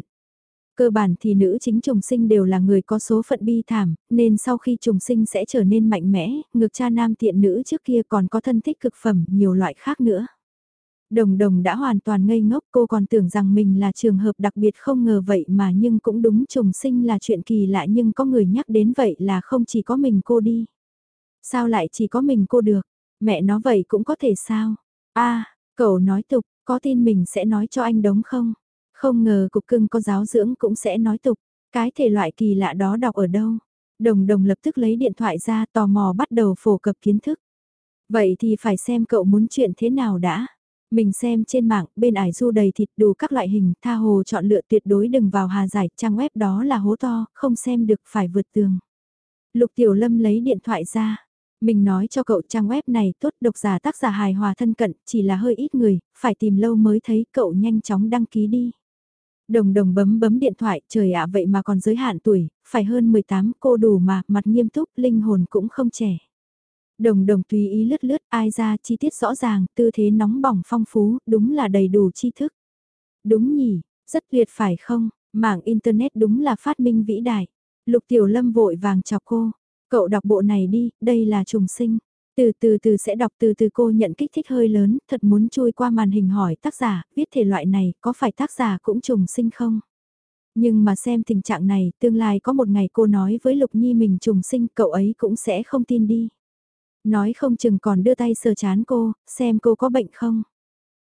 Speaker 1: Cơ bản thì nữ chính trùng sinh đều là người có số phận bi thảm, nên sau khi trùng sinh sẽ trở nên mạnh mẽ, ngược cha nam tiện nữ trước kia còn có thân thích cực phẩm, nhiều loại khác nữa. Đồng đồng đã hoàn toàn ngây ngốc cô còn tưởng rằng mình là trường hợp đặc biệt không ngờ vậy mà nhưng cũng đúng trùng sinh là chuyện kỳ lạ nhưng có người nhắc đến vậy là không chỉ có mình cô đi. Sao lại chỉ có mình cô được, mẹ nó vậy cũng có thể sao? a cậu nói tục, có tin mình sẽ nói cho anh đống không? Không ngờ cục cưng có giáo dưỡng cũng sẽ nói tục, cái thể loại kỳ lạ đó đọc ở đâu? Đồng đồng lập tức lấy điện thoại ra tò mò bắt đầu phổ cập kiến thức. Vậy thì phải xem cậu muốn chuyện thế nào đã. Mình xem trên mạng, bên ải du đầy thịt đủ các loại hình, tha hồ chọn lựa tuyệt đối đừng vào hà giải, trang web đó là hố to, không xem được phải vượt tường. Lục Tiểu Lâm lấy điện thoại ra. Mình nói cho cậu trang web này tốt độc giả tác giả hài hòa thân cận, chỉ là hơi ít người, phải tìm lâu mới thấy cậu nhanh chóng đăng ký đi. Đồng đồng bấm bấm điện thoại, trời ạ vậy mà còn giới hạn tuổi, phải hơn 18 cô đủ mà, mặt nghiêm túc, linh hồn cũng không trẻ. Đồng đồng tùy ý lướt lướt, ai ra chi tiết rõ ràng, tư thế nóng bỏng phong phú, đúng là đầy đủ tri thức. Đúng nhỉ, rất tuyệt phải không, mạng Internet đúng là phát minh vĩ đại. Lục Tiểu Lâm vội vàng chọc cô, cậu đọc bộ này đi, đây là trùng sinh. Từ từ từ sẽ đọc từ từ cô nhận kích thích hơi lớn, thật muốn chui qua màn hình hỏi tác giả, viết thể loại này, có phải tác giả cũng trùng sinh không? Nhưng mà xem tình trạng này, tương lai có một ngày cô nói với Lục Nhi mình trùng sinh, cậu ấy cũng sẽ không tin đi. Nói không chừng còn đưa tay sờ chán cô, xem cô có bệnh không.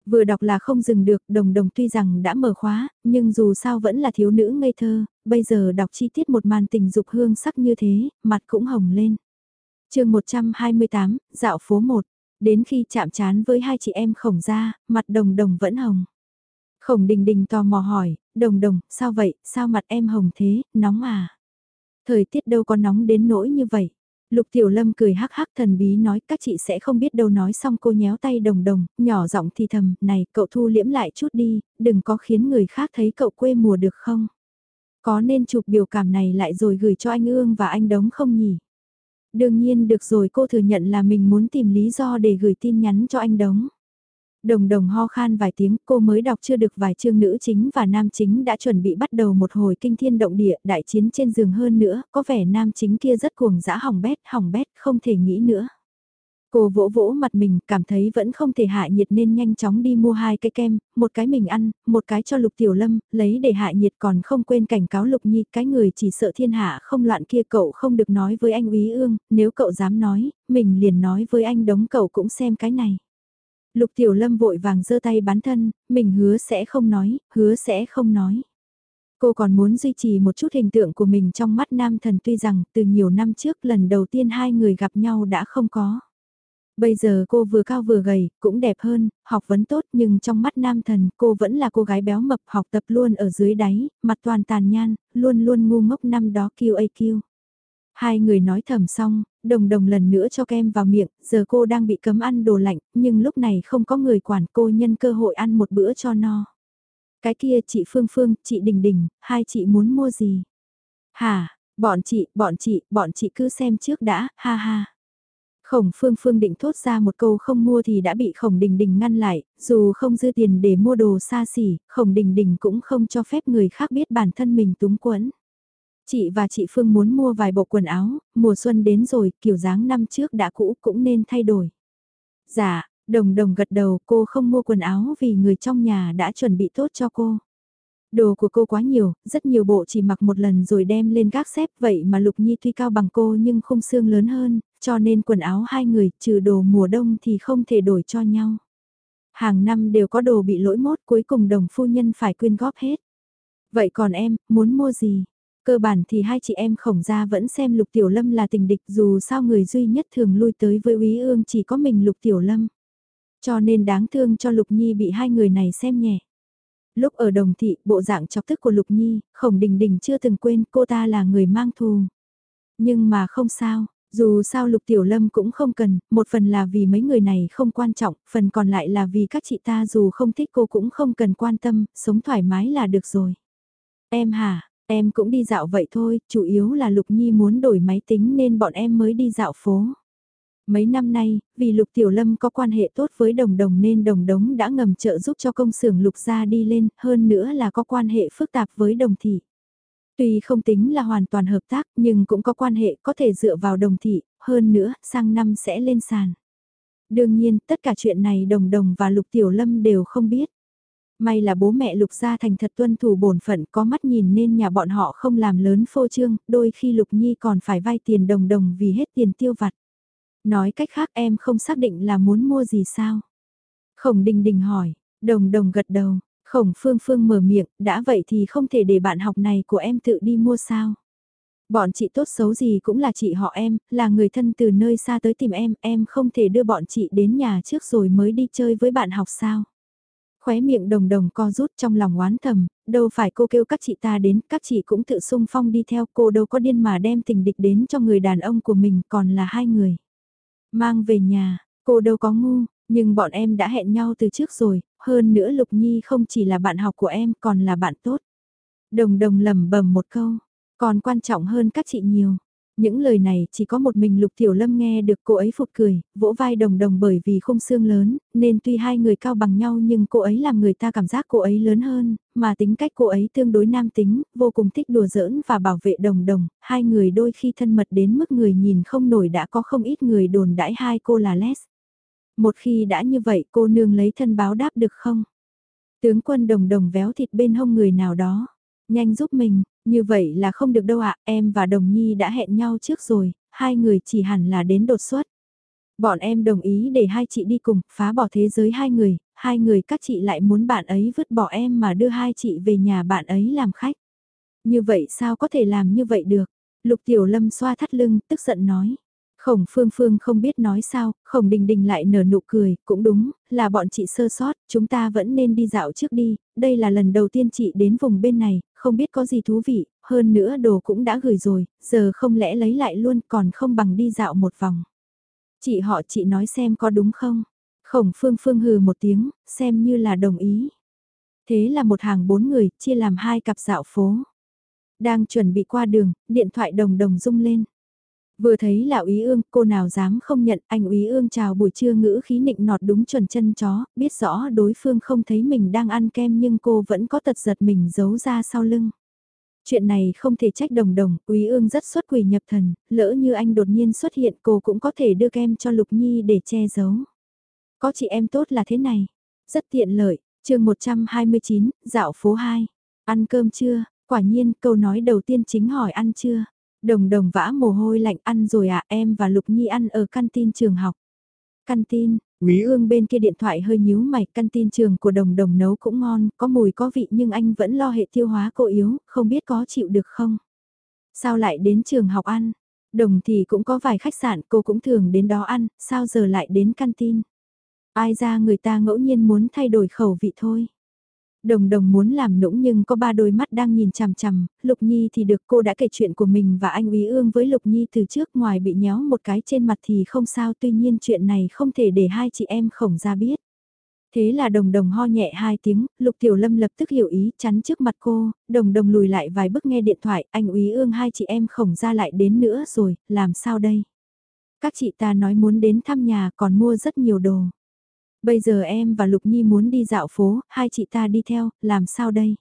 Speaker 1: Vừa đọc là không dừng được, đồng đồng tuy rằng đã mở khóa, nhưng dù sao vẫn là thiếu nữ ngây thơ, bây giờ đọc chi tiết một màn tình dục hương sắc như thế, mặt cũng hồng lên. chương 128, dạo phố 1, đến khi chạm chán với hai chị em khổng ra, mặt đồng đồng vẫn hồng. Khổng đình đình tò mò hỏi, đồng đồng, sao vậy, sao mặt em hồng thế, nóng à? Thời tiết đâu có nóng đến nỗi như vậy. Lục Tiểu Lâm cười hắc hắc thần bí nói các chị sẽ không biết đâu nói xong cô nhéo tay đồng đồng, nhỏ giọng thì thầm, này cậu thu liễm lại chút đi, đừng có khiến người khác thấy cậu quê mùa được không? Có nên chụp biểu cảm này lại rồi gửi cho anh Ương và anh Đống không nhỉ? Đương nhiên được rồi cô thừa nhận là mình muốn tìm lý do để gửi tin nhắn cho anh Đống. Đồng đồng ho khan vài tiếng, cô mới đọc chưa được vài chương nữ chính và nam chính đã chuẩn bị bắt đầu một hồi kinh thiên động địa, đại chiến trên giường hơn nữa, có vẻ nam chính kia rất cuồng dã hỏng bét, hỏng bét, không thể nghĩ nữa. Cô vỗ vỗ mặt mình, cảm thấy vẫn không thể hạ nhiệt nên nhanh chóng đi mua hai cái kem, một cái mình ăn, một cái cho Lục Tiểu Lâm, lấy để hạ nhiệt còn không quên cảnh cáo Lục Nhi, cái người chỉ sợ thiên hạ không loạn kia cậu không được nói với anh úy ương, nếu cậu dám nói, mình liền nói với anh đống cậu cũng xem cái này. Lục Tiểu Lâm vội vàng giơ tay bán thân, mình hứa sẽ không nói, hứa sẽ không nói. Cô còn muốn duy trì một chút hình tượng của mình trong mắt nam thần tuy rằng từ nhiều năm trước lần đầu tiên hai người gặp nhau đã không có. Bây giờ cô vừa cao vừa gầy, cũng đẹp hơn, học vấn tốt nhưng trong mắt nam thần cô vẫn là cô gái béo mập học tập luôn ở dưới đáy, mặt toàn tàn nhan, luôn luôn ngu ngốc năm đó QAQ. Hai người nói thầm xong, đồng đồng lần nữa cho kem vào miệng, giờ cô đang bị cấm ăn đồ lạnh, nhưng lúc này không có người quản cô nhân cơ hội ăn một bữa cho no. Cái kia chị Phương Phương, chị Đình Đình, hai chị muốn mua gì? Hà, bọn chị, bọn chị, bọn chị cứ xem trước đã, ha ha. Khổng Phương Phương định thốt ra một câu không mua thì đã bị Khổng Đình Đình ngăn lại, dù không dư tiền để mua đồ xa xỉ, Khổng Đình Đình cũng không cho phép người khác biết bản thân mình túng quẫn. Chị và chị Phương muốn mua vài bộ quần áo, mùa xuân đến rồi, kiểu dáng năm trước đã cũ cũng nên thay đổi. Dạ, đồng đồng gật đầu cô không mua quần áo vì người trong nhà đã chuẩn bị tốt cho cô. Đồ của cô quá nhiều, rất nhiều bộ chỉ mặc một lần rồi đem lên gác xếp vậy mà Lục Nhi tuy cao bằng cô nhưng không xương lớn hơn, cho nên quần áo hai người trừ đồ mùa đông thì không thể đổi cho nhau. Hàng năm đều có đồ bị lỗi mốt cuối cùng đồng phu nhân phải quyên góp hết. Vậy còn em, muốn mua gì? Cơ bản thì hai chị em khổng gia vẫn xem Lục Tiểu Lâm là tình địch dù sao người duy nhất thường lui tới với Úy Ương chỉ có mình Lục Tiểu Lâm. Cho nên đáng thương cho Lục Nhi bị hai người này xem nhẹ. Lúc ở đồng thị, bộ dạng chọc tức của Lục Nhi, khổng đình đình chưa từng quên cô ta là người mang thù. Nhưng mà không sao, dù sao Lục Tiểu Lâm cũng không cần, một phần là vì mấy người này không quan trọng, phần còn lại là vì các chị ta dù không thích cô cũng không cần quan tâm, sống thoải mái là được rồi. Em hả, em cũng đi dạo vậy thôi, chủ yếu là Lục Nhi muốn đổi máy tính nên bọn em mới đi dạo phố. Mấy năm nay, vì Lục Tiểu Lâm có quan hệ tốt với Đồng Đồng nên Đồng Đống đã ngầm trợ giúp cho công xưởng Lục gia đi lên, hơn nữa là có quan hệ phức tạp với Đồng Thị. Tuy không tính là hoàn toàn hợp tác nhưng cũng có quan hệ có thể dựa vào Đồng Thị, hơn nữa, sang năm sẽ lên sàn. Đương nhiên, tất cả chuyện này Đồng Đồng và Lục Tiểu Lâm đều không biết. May là bố mẹ Lục gia thành thật tuân thủ bổn phận có mắt nhìn nên nhà bọn họ không làm lớn phô trương, đôi khi Lục Nhi còn phải vay tiền đồng đồng vì hết tiền tiêu vặt. Nói cách khác em không xác định là muốn mua gì sao? Khổng đình đình hỏi, đồng đồng gật đầu, khổng phương phương mở miệng, đã vậy thì không thể để bạn học này của em tự đi mua sao? Bọn chị tốt xấu gì cũng là chị họ em, là người thân từ nơi xa tới tìm em, em không thể đưa bọn chị đến nhà trước rồi mới đi chơi với bạn học sao? Khóe miệng đồng đồng co rút trong lòng oán thầm, đâu phải cô kêu các chị ta đến, các chị cũng tự sung phong đi theo cô đâu có điên mà đem tình địch đến cho người đàn ông của mình còn là hai người. Mang về nhà, cô đâu có ngu, nhưng bọn em đã hẹn nhau từ trước rồi, hơn nữa Lục Nhi không chỉ là bạn học của em còn là bạn tốt. Đồng đồng lầm bầm một câu, còn quan trọng hơn các chị nhiều. Những lời này chỉ có một mình Lục Tiểu Lâm nghe được cô ấy phụt cười, vỗ vai đồng đồng bởi vì khung xương lớn, nên tuy hai người cao bằng nhau nhưng cô ấy làm người ta cảm giác cô ấy lớn hơn, mà tính cách cô ấy tương đối nam tính, vô cùng thích đùa giỡn và bảo vệ đồng đồng, hai người đôi khi thân mật đến mức người nhìn không nổi đã có không ít người đồn đãi hai cô là les. Một khi đã như vậy cô nương lấy thân báo đáp được không? Tướng quân đồng đồng véo thịt bên hông người nào đó. Nhanh giúp mình, như vậy là không được đâu ạ, em và Đồng Nhi đã hẹn nhau trước rồi, hai người chỉ hẳn là đến đột xuất. Bọn em đồng ý để hai chị đi cùng, phá bỏ thế giới hai người, hai người các chị lại muốn bạn ấy vứt bỏ em mà đưa hai chị về nhà bạn ấy làm khách. Như vậy sao có thể làm như vậy được? Lục Tiểu Lâm xoa thắt lưng, tức giận nói. Khổng Phương Phương không biết nói sao, Khổng Đình Đình lại nở nụ cười, cũng đúng, là bọn chị sơ sót, chúng ta vẫn nên đi dạo trước đi, đây là lần đầu tiên chị đến vùng bên này, không biết có gì thú vị, hơn nữa đồ cũng đã gửi rồi, giờ không lẽ lấy lại luôn còn không bằng đi dạo một vòng. Chị họ chị nói xem có đúng không? Khổng Phương Phương hừ một tiếng, xem như là đồng ý. Thế là một hàng bốn người, chia làm hai cặp dạo phố. Đang chuẩn bị qua đường, điện thoại đồng đồng rung lên. Vừa thấy là úy ương, cô nào dám không nhận anh úy ương chào buổi trưa ngữ khí nịnh nọt đúng chuẩn chân chó, biết rõ đối phương không thấy mình đang ăn kem nhưng cô vẫn có tật giật mình giấu ra sau lưng. Chuyện này không thể trách đồng đồng, úy ương rất xuất quỷ nhập thần, lỡ như anh đột nhiên xuất hiện cô cũng có thể đưa kem cho Lục Nhi để che giấu. Có chị em tốt là thế này, rất tiện lợi, chương 129, dạo phố 2, ăn cơm chưa, quả nhiên câu nói đầu tiên chính hỏi ăn chưa. Đồng đồng vã mồ hôi lạnh ăn rồi à em và Lục Nhi ăn ở căn tin trường học. Căn tin, Quý ương bên kia điện thoại hơi nhíu mày, căn tin trường của đồng đồng nấu cũng ngon, có mùi có vị nhưng anh vẫn lo hệ tiêu hóa cô yếu, không biết có chịu được không. Sao lại đến trường học ăn? Đồng thì cũng có vài khách sạn cô cũng thường đến đó ăn, sao giờ lại đến tin? Ai ra người ta ngẫu nhiên muốn thay đổi khẩu vị thôi. Đồng đồng muốn làm nũng nhưng có ba đôi mắt đang nhìn chằm chằm, Lục Nhi thì được cô đã kể chuyện của mình và anh Úy Ương với Lục Nhi từ trước ngoài bị nhéo một cái trên mặt thì không sao tuy nhiên chuyện này không thể để hai chị em khổng ra biết. Thế là đồng đồng ho nhẹ hai tiếng, Lục Tiểu Lâm lập tức hiểu ý chắn trước mặt cô, đồng đồng lùi lại vài bước nghe điện thoại, anh Úy Ương hai chị em khổng ra lại đến nữa rồi, làm sao đây? Các chị ta nói muốn đến thăm nhà còn mua rất nhiều đồ. Bây giờ em và Lục Nhi muốn đi dạo phố, hai chị ta đi theo, làm sao đây?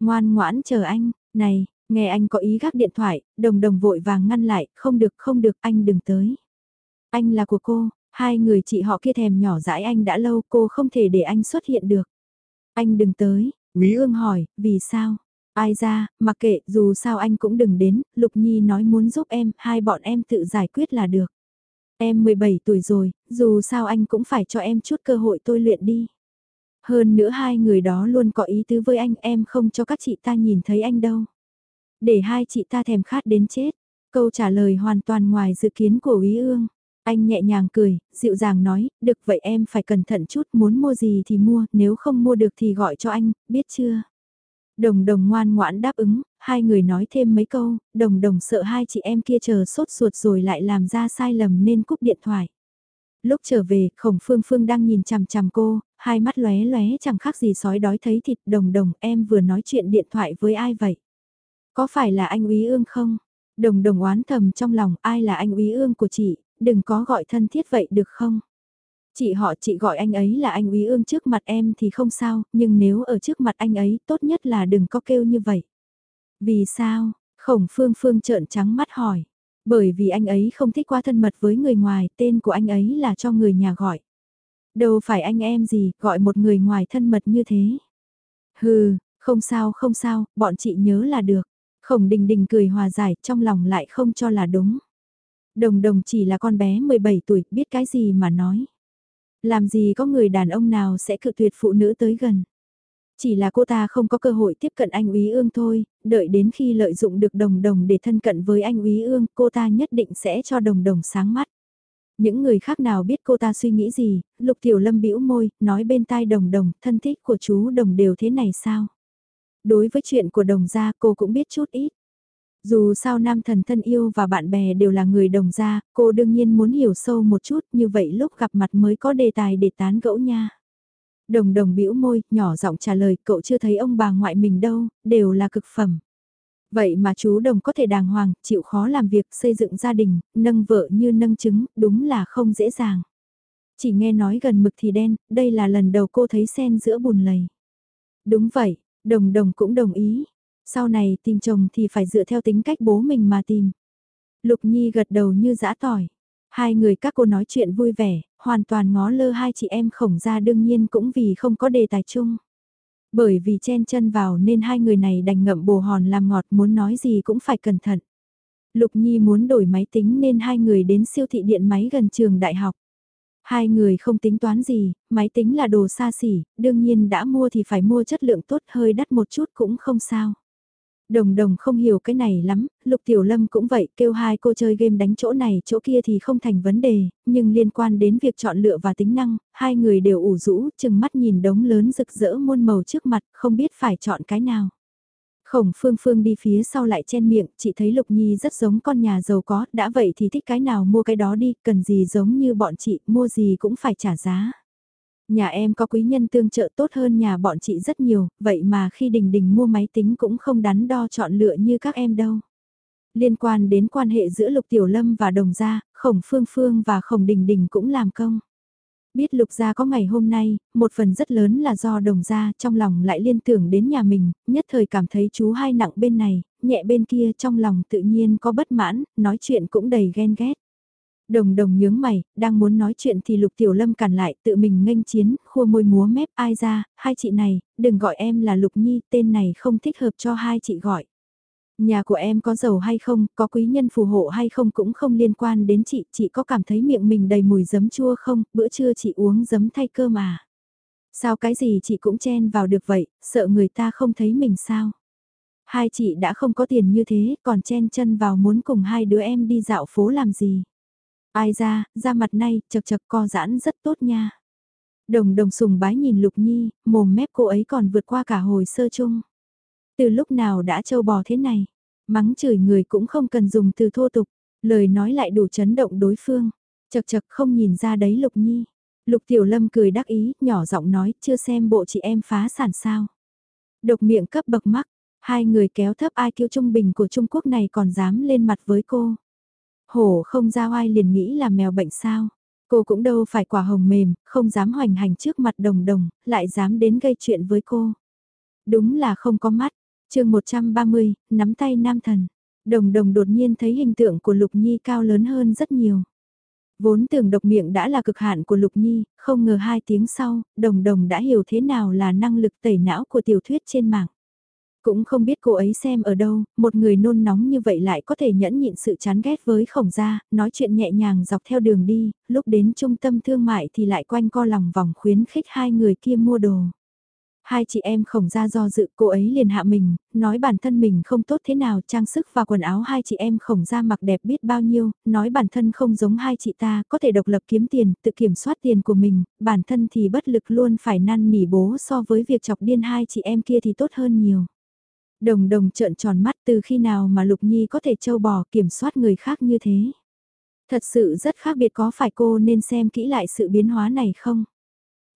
Speaker 1: Ngoan ngoãn chờ anh, này, nghe anh có ý gác điện thoại, đồng đồng vội vàng ngăn lại, không được không được anh đừng tới. Anh là của cô, hai người chị họ kia thèm nhỏ dãi anh đã lâu cô không thể để anh xuất hiện được. Anh đừng tới, Quý ương hỏi, vì sao? Ai ra, mặc kệ, dù sao anh cũng đừng đến, Lục Nhi nói muốn giúp em, hai bọn em tự giải quyết là được. Em 17 tuổi rồi, dù sao anh cũng phải cho em chút cơ hội tôi luyện đi. Hơn nữa hai người đó luôn có ý tứ với anh em không cho các chị ta nhìn thấy anh đâu. Để hai chị ta thèm khát đến chết. Câu trả lời hoàn toàn ngoài dự kiến của Úy Ương. Anh nhẹ nhàng cười, dịu dàng nói, được vậy em phải cẩn thận chút, muốn mua gì thì mua, nếu không mua được thì gọi cho anh, biết chưa? Đồng đồng ngoan ngoãn đáp ứng, hai người nói thêm mấy câu, đồng đồng sợ hai chị em kia chờ sốt ruột rồi lại làm ra sai lầm nên cúp điện thoại. Lúc trở về, khổng phương phương đang nhìn chằm chằm cô, hai mắt lóe lóe chẳng khác gì sói đói thấy thịt đồng đồng em vừa nói chuyện điện thoại với ai vậy? Có phải là anh úy ương không? Đồng đồng oán thầm trong lòng ai là anh úy ương của chị, đừng có gọi thân thiết vậy được không? Chị họ chị gọi anh ấy là anh úy ương trước mặt em thì không sao, nhưng nếu ở trước mặt anh ấy tốt nhất là đừng có kêu như vậy. Vì sao? Khổng phương phương trợn trắng mắt hỏi. Bởi vì anh ấy không thích quá thân mật với người ngoài, tên của anh ấy là cho người nhà gọi. Đâu phải anh em gì, gọi một người ngoài thân mật như thế. Hừ, không sao không sao, bọn chị nhớ là được. Khổng đình đình cười hòa giải, trong lòng lại không cho là đúng. Đồng đồng chỉ là con bé 17 tuổi, biết cái gì mà nói. Làm gì có người đàn ông nào sẽ cự tuyệt phụ nữ tới gần. Chỉ là cô ta không có cơ hội tiếp cận anh úy ương thôi, đợi đến khi lợi dụng được đồng đồng để thân cận với anh úy ương, cô ta nhất định sẽ cho đồng đồng sáng mắt. Những người khác nào biết cô ta suy nghĩ gì, lục tiểu lâm bĩu môi, nói bên tai đồng đồng, thân thích của chú đồng đều thế này sao? Đối với chuyện của đồng gia cô cũng biết chút ít. Dù sao nam thần thân yêu và bạn bè đều là người đồng gia, cô đương nhiên muốn hiểu sâu một chút như vậy lúc gặp mặt mới có đề tài để tán gẫu nha. Đồng đồng bĩu môi, nhỏ giọng trả lời cậu chưa thấy ông bà ngoại mình đâu, đều là cực phẩm. Vậy mà chú đồng có thể đàng hoàng, chịu khó làm việc, xây dựng gia đình, nâng vợ như nâng trứng, đúng là không dễ dàng. Chỉ nghe nói gần mực thì đen, đây là lần đầu cô thấy sen giữa bùn lầy. Đúng vậy, đồng đồng cũng đồng ý, sau này tìm chồng thì phải dựa theo tính cách bố mình mà tìm. Lục Nhi gật đầu như dã tỏi. Hai người các cô nói chuyện vui vẻ, hoàn toàn ngó lơ hai chị em khổng ra đương nhiên cũng vì không có đề tài chung. Bởi vì chen chân vào nên hai người này đành ngậm bồ hòn làm ngọt muốn nói gì cũng phải cẩn thận. Lục Nhi muốn đổi máy tính nên hai người đến siêu thị điện máy gần trường đại học. Hai người không tính toán gì, máy tính là đồ xa xỉ, đương nhiên đã mua thì phải mua chất lượng tốt hơi đắt một chút cũng không sao. Đồng đồng không hiểu cái này lắm, Lục Tiểu Lâm cũng vậy, kêu hai cô chơi game đánh chỗ này chỗ kia thì không thành vấn đề, nhưng liên quan đến việc chọn lựa và tính năng, hai người đều ủ rũ, chừng mắt nhìn đống lớn rực rỡ muôn màu trước mặt, không biết phải chọn cái nào. Khổng Phương Phương đi phía sau lại chen miệng, chị thấy Lục Nhi rất giống con nhà giàu có, đã vậy thì thích cái nào mua cái đó đi, cần gì giống như bọn chị, mua gì cũng phải trả giá. Nhà em có quý nhân tương trợ tốt hơn nhà bọn chị rất nhiều, vậy mà khi Đình Đình mua máy tính cũng không đắn đo chọn lựa như các em đâu. Liên quan đến quan hệ giữa Lục Tiểu Lâm và Đồng Gia, Khổng Phương Phương và Khổng Đình Đình cũng làm công. Biết Lục Gia có ngày hôm nay, một phần rất lớn là do Đồng Gia trong lòng lại liên tưởng đến nhà mình, nhất thời cảm thấy chú hai nặng bên này, nhẹ bên kia trong lòng tự nhiên có bất mãn, nói chuyện cũng đầy ghen ghét. Đồng đồng nhướng mày, đang muốn nói chuyện thì Lục Tiểu Lâm cản lại tự mình nghênh chiến, khua môi múa mép ai ra, hai chị này, đừng gọi em là Lục Nhi, tên này không thích hợp cho hai chị gọi. Nhà của em có giàu hay không, có quý nhân phù hộ hay không cũng không liên quan đến chị, chị có cảm thấy miệng mình đầy mùi giấm chua không, bữa trưa chị uống giấm thay cơ mà. Sao cái gì chị cũng chen vào được vậy, sợ người ta không thấy mình sao? Hai chị đã không có tiền như thế, còn chen chân vào muốn cùng hai đứa em đi dạo phố làm gì. Ai ra, ra mặt nay chật chật co giãn rất tốt nha. Đồng đồng sùng bái nhìn Lục Nhi, mồm mép cô ấy còn vượt qua cả hồi sơ chung. Từ lúc nào đã trâu bò thế này, mắng chửi người cũng không cần dùng từ thô tục, lời nói lại đủ chấn động đối phương. Chật chật không nhìn ra đấy Lục Nhi. Lục Tiểu Lâm cười đắc ý, nhỏ giọng nói, chưa xem bộ chị em phá sản sao. Độc miệng cấp bậc mắc, hai người kéo thấp ai kiêu trung bình của Trung Quốc này còn dám lên mặt với cô. Hổ không ra oai liền nghĩ là mèo bệnh sao. Cô cũng đâu phải quả hồng mềm, không dám hoành hành trước mặt đồng đồng, lại dám đến gây chuyện với cô. Đúng là không có mắt. chương 130, nắm tay nam thần. Đồng đồng đột nhiên thấy hình tượng của Lục Nhi cao lớn hơn rất nhiều. Vốn tưởng độc miệng đã là cực hạn của Lục Nhi, không ngờ hai tiếng sau, đồng đồng đã hiểu thế nào là năng lực tẩy não của tiểu thuyết trên mạng. Cũng không biết cô ấy xem ở đâu, một người nôn nóng như vậy lại có thể nhẫn nhịn sự chán ghét với khổng gia, nói chuyện nhẹ nhàng dọc theo đường đi, lúc đến trung tâm thương mại thì lại quanh co lòng vòng khuyến khích hai người kia mua đồ. Hai chị em khổng ra do dự cô ấy liền hạ mình, nói bản thân mình không tốt thế nào, trang sức và quần áo hai chị em khổng ra mặc đẹp biết bao nhiêu, nói bản thân không giống hai chị ta, có thể độc lập kiếm tiền, tự kiểm soát tiền của mình, bản thân thì bất lực luôn phải năn nỉ bố so với việc chọc điên hai chị em kia thì tốt hơn nhiều. Đồng đồng trợn tròn mắt từ khi nào mà Lục Nhi có thể trâu bò kiểm soát người khác như thế. Thật sự rất khác biệt có phải cô nên xem kỹ lại sự biến hóa này không?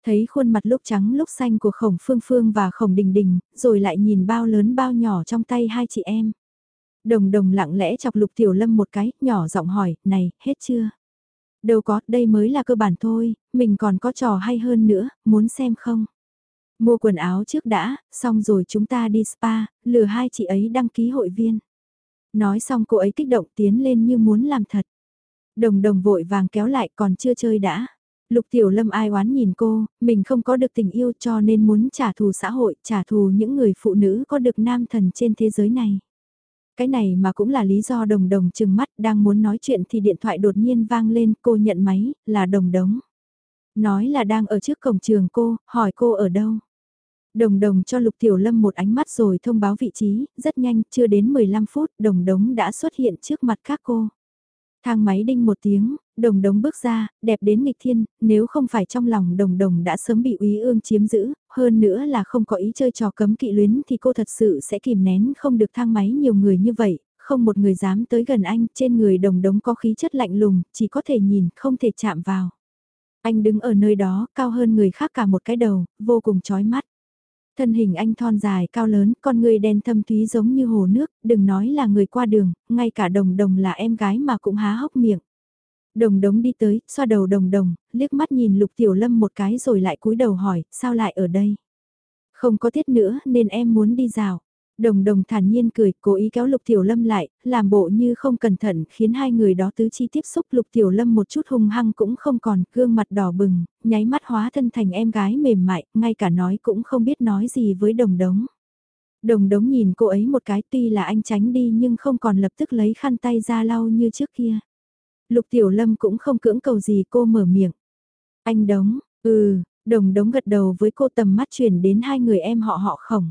Speaker 1: Thấy khuôn mặt lúc trắng lúc xanh của khổng phương phương và khổng đình đình, rồi lại nhìn bao lớn bao nhỏ trong tay hai chị em. Đồng đồng lặng lẽ chọc lục tiểu lâm một cái, nhỏ giọng hỏi, này, hết chưa? Đâu có, đây mới là cơ bản thôi, mình còn có trò hay hơn nữa, muốn xem không? Mua quần áo trước đã, xong rồi chúng ta đi spa, lừa hai chị ấy đăng ký hội viên. Nói xong cô ấy kích động tiến lên như muốn làm thật. Đồng đồng vội vàng kéo lại còn chưa chơi đã. Lục Tiểu Lâm ai oán nhìn cô, mình không có được tình yêu cho nên muốn trả thù xã hội, trả thù những người phụ nữ có được nam thần trên thế giới này. Cái này mà cũng là lý do đồng đồng chừng mắt đang muốn nói chuyện thì điện thoại đột nhiên vang lên cô nhận máy, là đồng đống. Nói là đang ở trước cổng trường cô, hỏi cô ở đâu. Đồng đồng cho Lục Tiểu Lâm một ánh mắt rồi thông báo vị trí, rất nhanh, chưa đến 15 phút, đồng đống đã xuất hiện trước mặt các cô. Thang máy đinh một tiếng, đồng đồng bước ra, đẹp đến nghịch thiên, nếu không phải trong lòng đồng đồng đã sớm bị úy ương chiếm giữ, hơn nữa là không có ý chơi trò cấm kỵ luyến thì cô thật sự sẽ kìm nén không được thang máy nhiều người như vậy, không một người dám tới gần anh, trên người đồng đống có khí chất lạnh lùng, chỉ có thể nhìn, không thể chạm vào. Anh đứng ở nơi đó, cao hơn người khác cả một cái đầu, vô cùng chói mắt. Thân hình anh thon dài cao lớn, con người đen thâm thúy giống như hồ nước, đừng nói là người qua đường, ngay cả đồng đồng là em gái mà cũng há hốc miệng. Đồng đống đi tới, xoa đầu đồng đồng, liếc mắt nhìn lục tiểu lâm một cái rồi lại cúi đầu hỏi, sao lại ở đây? Không có tiết nữa nên em muốn đi rào. Đồng đồng thản nhiên cười, cố ý kéo Lục Tiểu Lâm lại, làm bộ như không cẩn thận khiến hai người đó tứ chi tiếp xúc Lục Tiểu Lâm một chút hung hăng cũng không còn, gương mặt đỏ bừng, nháy mắt hóa thân thành em gái mềm mại, ngay cả nói cũng không biết nói gì với đồng đống. Đồng đống nhìn cô ấy một cái tuy là anh tránh đi nhưng không còn lập tức lấy khăn tay ra lau như trước kia. Lục Tiểu Lâm cũng không cưỡng cầu gì cô mở miệng. Anh đống, ừ, đồng đống gật đầu với cô tầm mắt chuyển đến hai người em họ họ khổng.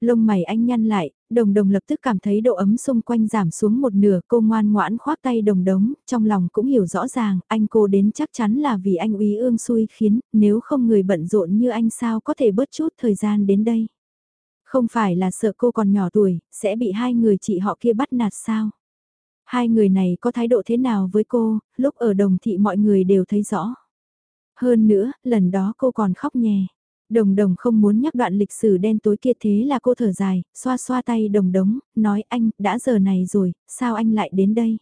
Speaker 1: Lông mày anh nhăn lại, đồng đồng lập tức cảm thấy độ ấm xung quanh giảm xuống một nửa cô ngoan ngoãn khoác tay đồng đống, trong lòng cũng hiểu rõ ràng, anh cô đến chắc chắn là vì anh úy ương xui khiến, nếu không người bận rộn như anh sao có thể bớt chút thời gian đến đây. Không phải là sợ cô còn nhỏ tuổi, sẽ bị hai người chị họ kia bắt nạt sao? Hai người này có thái độ thế nào với cô, lúc ở đồng thị mọi người đều thấy rõ. Hơn nữa, lần đó cô còn khóc nhè. Đồng đồng không muốn nhắc đoạn lịch sử đen tối kia thế là cô thở dài, xoa xoa tay đồng đống, nói anh, đã giờ này rồi, sao anh lại đến đây?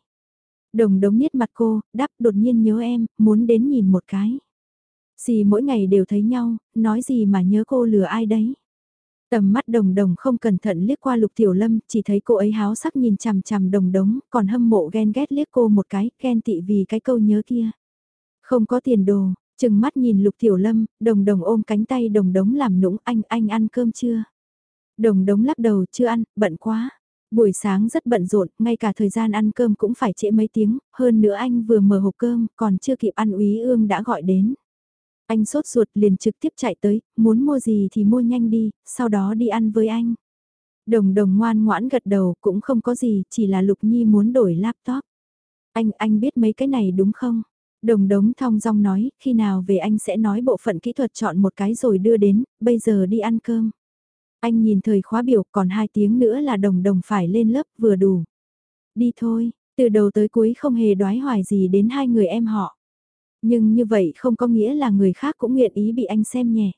Speaker 1: Đồng đống niết mặt cô, đáp đột nhiên nhớ em, muốn đến nhìn một cái. Xì mỗi ngày đều thấy nhau, nói gì mà nhớ cô lừa ai đấy. Tầm mắt đồng đồng không cẩn thận liếc qua lục tiểu lâm, chỉ thấy cô ấy háo sắc nhìn chằm chằm đồng đống, còn hâm mộ ghen ghét liếc cô một cái, ghen tị vì cái câu nhớ kia. Không có tiền đồ, chừng mắt nhìn lục tiểu lâm, đồng đồng ôm cánh tay đồng đống làm nũng anh, anh ăn cơm chưa? Đồng đống lắc đầu chưa ăn, bận quá. Buổi sáng rất bận rộn, ngay cả thời gian ăn cơm cũng phải trễ mấy tiếng, hơn nữa anh vừa mở hộp cơm, còn chưa kịp ăn úy ương đã gọi đến. Anh sốt ruột liền trực tiếp chạy tới, muốn mua gì thì mua nhanh đi, sau đó đi ăn với anh. Đồng đồng ngoan ngoãn gật đầu cũng không có gì, chỉ là Lục Nhi muốn đổi laptop. Anh, anh biết mấy cái này đúng không? Đồng đống thong dong nói, khi nào về anh sẽ nói bộ phận kỹ thuật chọn một cái rồi đưa đến, bây giờ đi ăn cơm. Anh nhìn thời khóa biểu còn hai tiếng nữa là đồng đồng phải lên lớp vừa đủ. Đi thôi, từ đầu tới cuối không hề đoái hoài gì đến hai người em họ. Nhưng như vậy không có nghĩa là người khác cũng nguyện ý bị anh xem nhẹ.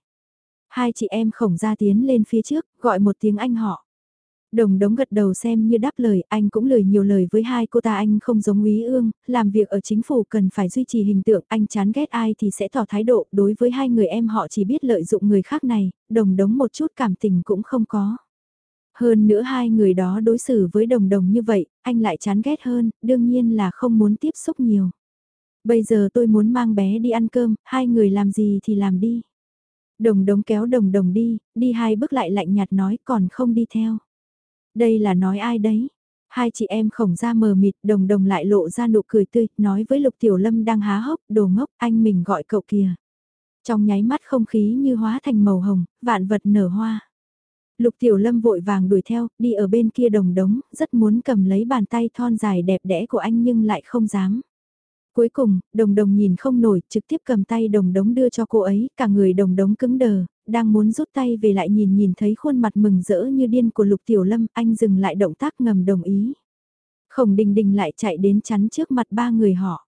Speaker 1: Hai chị em khổng ra tiến lên phía trước, gọi một tiếng anh họ. Đồng đống gật đầu xem như đáp lời, anh cũng lời nhiều lời với hai cô ta anh không giống úy ương, làm việc ở chính phủ cần phải duy trì hình tượng, anh chán ghét ai thì sẽ tỏ thái độ, đối với hai người em họ chỉ biết lợi dụng người khác này, đồng đống một chút cảm tình cũng không có. Hơn nữa hai người đó đối xử với đồng đồng như vậy, anh lại chán ghét hơn, đương nhiên là không muốn tiếp xúc nhiều. Bây giờ tôi muốn mang bé đi ăn cơm, hai người làm gì thì làm đi. Đồng đống kéo đồng đồng đi, đi hai bước lại lạnh nhạt nói còn không đi theo. Đây là nói ai đấy? Hai chị em khổng ra mờ mịt đồng đồng lại lộ ra nụ cười tươi, nói với Lục Tiểu Lâm đang há hốc, đồ ngốc, anh mình gọi cậu kìa. Trong nháy mắt không khí như hóa thành màu hồng, vạn vật nở hoa. Lục Tiểu Lâm vội vàng đuổi theo, đi ở bên kia đồng đống, rất muốn cầm lấy bàn tay thon dài đẹp đẽ của anh nhưng lại không dám. Cuối cùng, đồng đồng nhìn không nổi, trực tiếp cầm tay đồng đống đưa cho cô ấy, cả người đồng đống cứng đờ, đang muốn rút tay về lại nhìn nhìn thấy khuôn mặt mừng rỡ như điên của Lục Tiểu Lâm, anh dừng lại động tác ngầm đồng ý. Khổng Đình Đình lại chạy đến chắn trước mặt ba người họ.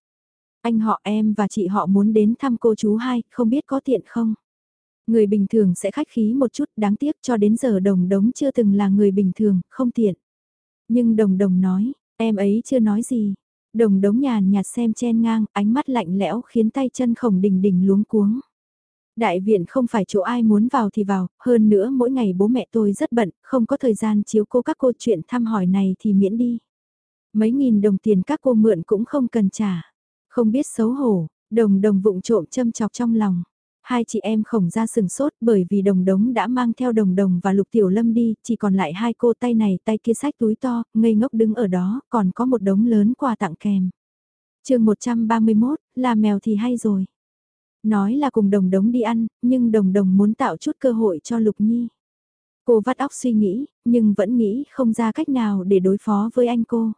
Speaker 1: Anh họ em và chị họ muốn đến thăm cô chú hai, không biết có tiện không? Người bình thường sẽ khách khí một chút, đáng tiếc cho đến giờ đồng đống chưa từng là người bình thường, không tiện. Nhưng đồng đồng nói, em ấy chưa nói gì. Đồng đống nhàn nhạt xem chen ngang, ánh mắt lạnh lẽo khiến tay chân khổng đình đình luống cuống. Đại viện không phải chỗ ai muốn vào thì vào, hơn nữa mỗi ngày bố mẹ tôi rất bận, không có thời gian chiếu cô các cô chuyện thăm hỏi này thì miễn đi. Mấy nghìn đồng tiền các cô mượn cũng không cần trả. Không biết xấu hổ, đồng đồng vụng trộm châm chọc trong lòng. Hai chị em khổng ra sừng sốt bởi vì đồng đống đã mang theo đồng đồng và lục tiểu lâm đi, chỉ còn lại hai cô tay này tay kia sách túi to, ngây ngốc đứng ở đó, còn có một đống lớn quà tặng kèm. chương 131, là mèo thì hay rồi. Nói là cùng đồng đống đi ăn, nhưng đồng đồng muốn tạo chút cơ hội cho Lục Nhi. Cô vắt óc suy nghĩ, nhưng vẫn nghĩ không ra cách nào để đối phó với anh cô.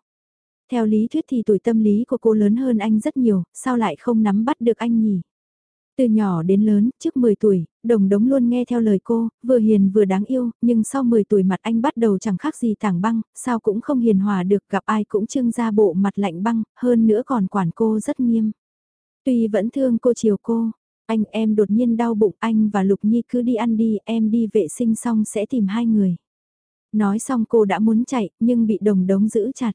Speaker 1: Theo lý thuyết thì tuổi tâm lý của cô lớn hơn anh rất nhiều, sao lại không nắm bắt được anh nhỉ? Từ nhỏ đến lớn, trước 10 tuổi, đồng đống luôn nghe theo lời cô, vừa hiền vừa đáng yêu, nhưng sau 10 tuổi mặt anh bắt đầu chẳng khác gì tảng băng, sao cũng không hiền hòa được gặp ai cũng trưng ra bộ mặt lạnh băng, hơn nữa còn quản cô rất nghiêm. Tuy vẫn thương cô chiều cô, anh em đột nhiên đau bụng anh và Lục Nhi cứ đi ăn đi, em đi vệ sinh xong sẽ tìm hai người. Nói xong cô đã muốn chạy, nhưng bị đồng đống giữ chặt.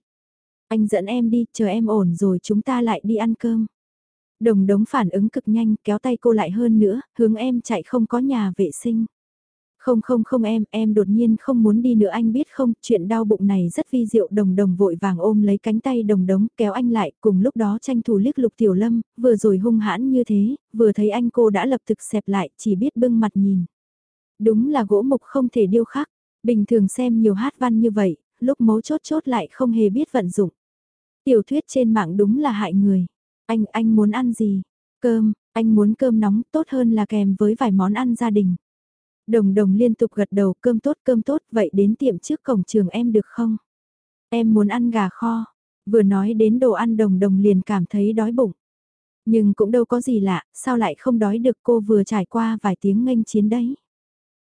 Speaker 1: Anh dẫn em đi, chờ em ổn rồi chúng ta lại đi ăn cơm. Đồng đống phản ứng cực nhanh, kéo tay cô lại hơn nữa, hướng em chạy không có nhà vệ sinh. Không không không em, em đột nhiên không muốn đi nữa anh biết không, chuyện đau bụng này rất vi diệu đồng đồng vội vàng ôm lấy cánh tay đồng đống kéo anh lại, cùng lúc đó tranh thủ liếc lục tiểu lâm, vừa rồi hung hãn như thế, vừa thấy anh cô đã lập tức xẹp lại, chỉ biết bưng mặt nhìn. Đúng là gỗ mục không thể điêu khắc, bình thường xem nhiều hát văn như vậy, lúc mấu chốt chốt lại không hề biết vận dụng. Tiểu thuyết trên mạng đúng là hại người. Anh, anh muốn ăn gì? Cơm, anh muốn cơm nóng tốt hơn là kèm với vài món ăn gia đình. Đồng đồng liên tục gật đầu cơm tốt cơm tốt vậy đến tiệm trước cổng trường em được không? Em muốn ăn gà kho. Vừa nói đến đồ ăn đồng đồng liền cảm thấy đói bụng. Nhưng cũng đâu có gì lạ, sao lại không đói được cô vừa trải qua vài tiếng nghênh chiến đấy.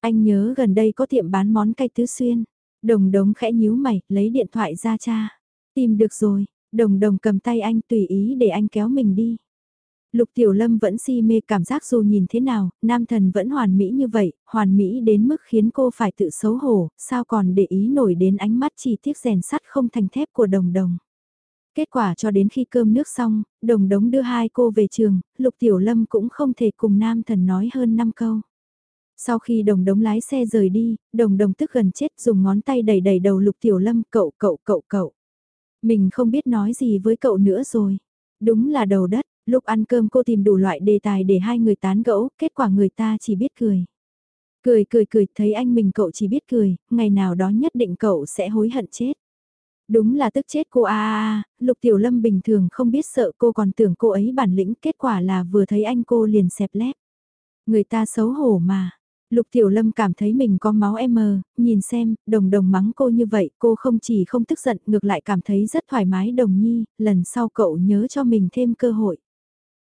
Speaker 1: Anh nhớ gần đây có tiệm bán món cay tứ xuyên. Đồng đồng khẽ nhíu mày, lấy điện thoại ra cha. Tìm được rồi, đồng đồng cầm tay anh tùy ý để anh kéo mình đi. Lục Tiểu Lâm vẫn si mê cảm giác dù nhìn thế nào, nam thần vẫn hoàn mỹ như vậy, hoàn mỹ đến mức khiến cô phải tự xấu hổ, sao còn để ý nổi đến ánh mắt chỉ tiếc rèn sắt không thành thép của đồng đồng. Kết quả cho đến khi cơm nước xong, đồng đống đưa hai cô về trường, Lục Tiểu Lâm cũng không thể cùng nam thần nói hơn 5 câu. Sau khi đồng đống lái xe rời đi, đồng đồng tức gần chết dùng ngón tay đẩy đẩy đầu Lục Tiểu Lâm cậu cậu cậu cậu. Mình không biết nói gì với cậu nữa rồi. Đúng là đầu đất, Lúc ăn cơm cô tìm đủ loại đề tài để hai người tán gẫu, kết quả người ta chỉ biết cười. Cười cười cười, thấy anh mình cậu chỉ biết cười, ngày nào đó nhất định cậu sẽ hối hận chết. Đúng là tức chết cô a a Lục Tiểu Lâm bình thường không biết sợ cô còn tưởng cô ấy bản lĩnh, kết quả là vừa thấy anh cô liền xẹp lép. Người ta xấu hổ mà. Lục Tiểu Lâm cảm thấy mình có máu em mờ, nhìn xem, đồng đồng mắng cô như vậy, cô không chỉ không tức giận, ngược lại cảm thấy rất thoải mái đồng nhi, lần sau cậu nhớ cho mình thêm cơ hội.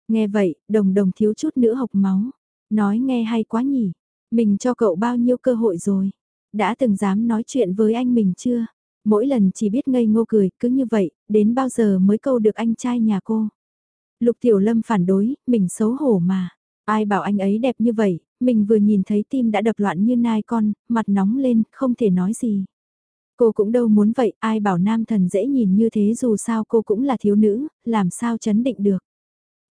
Speaker 1: Nghe vậy, đồng đồng thiếu chút nữa học máu. Nói nghe hay quá nhỉ, mình cho cậu bao nhiêu cơ hội rồi. Đã từng dám nói chuyện với anh mình chưa? Mỗi lần chỉ biết ngây ngô cười, cứ như vậy, đến bao giờ mới câu được anh trai nhà cô? Lục Tiểu Lâm phản đối, mình xấu hổ mà. Ai bảo anh ấy đẹp như vậy, mình vừa nhìn thấy tim đã đập loạn như nai con, mặt nóng lên, không thể nói gì. Cô cũng đâu muốn vậy, ai bảo nam thần dễ nhìn như thế dù sao cô cũng là thiếu nữ, làm sao chấn định được.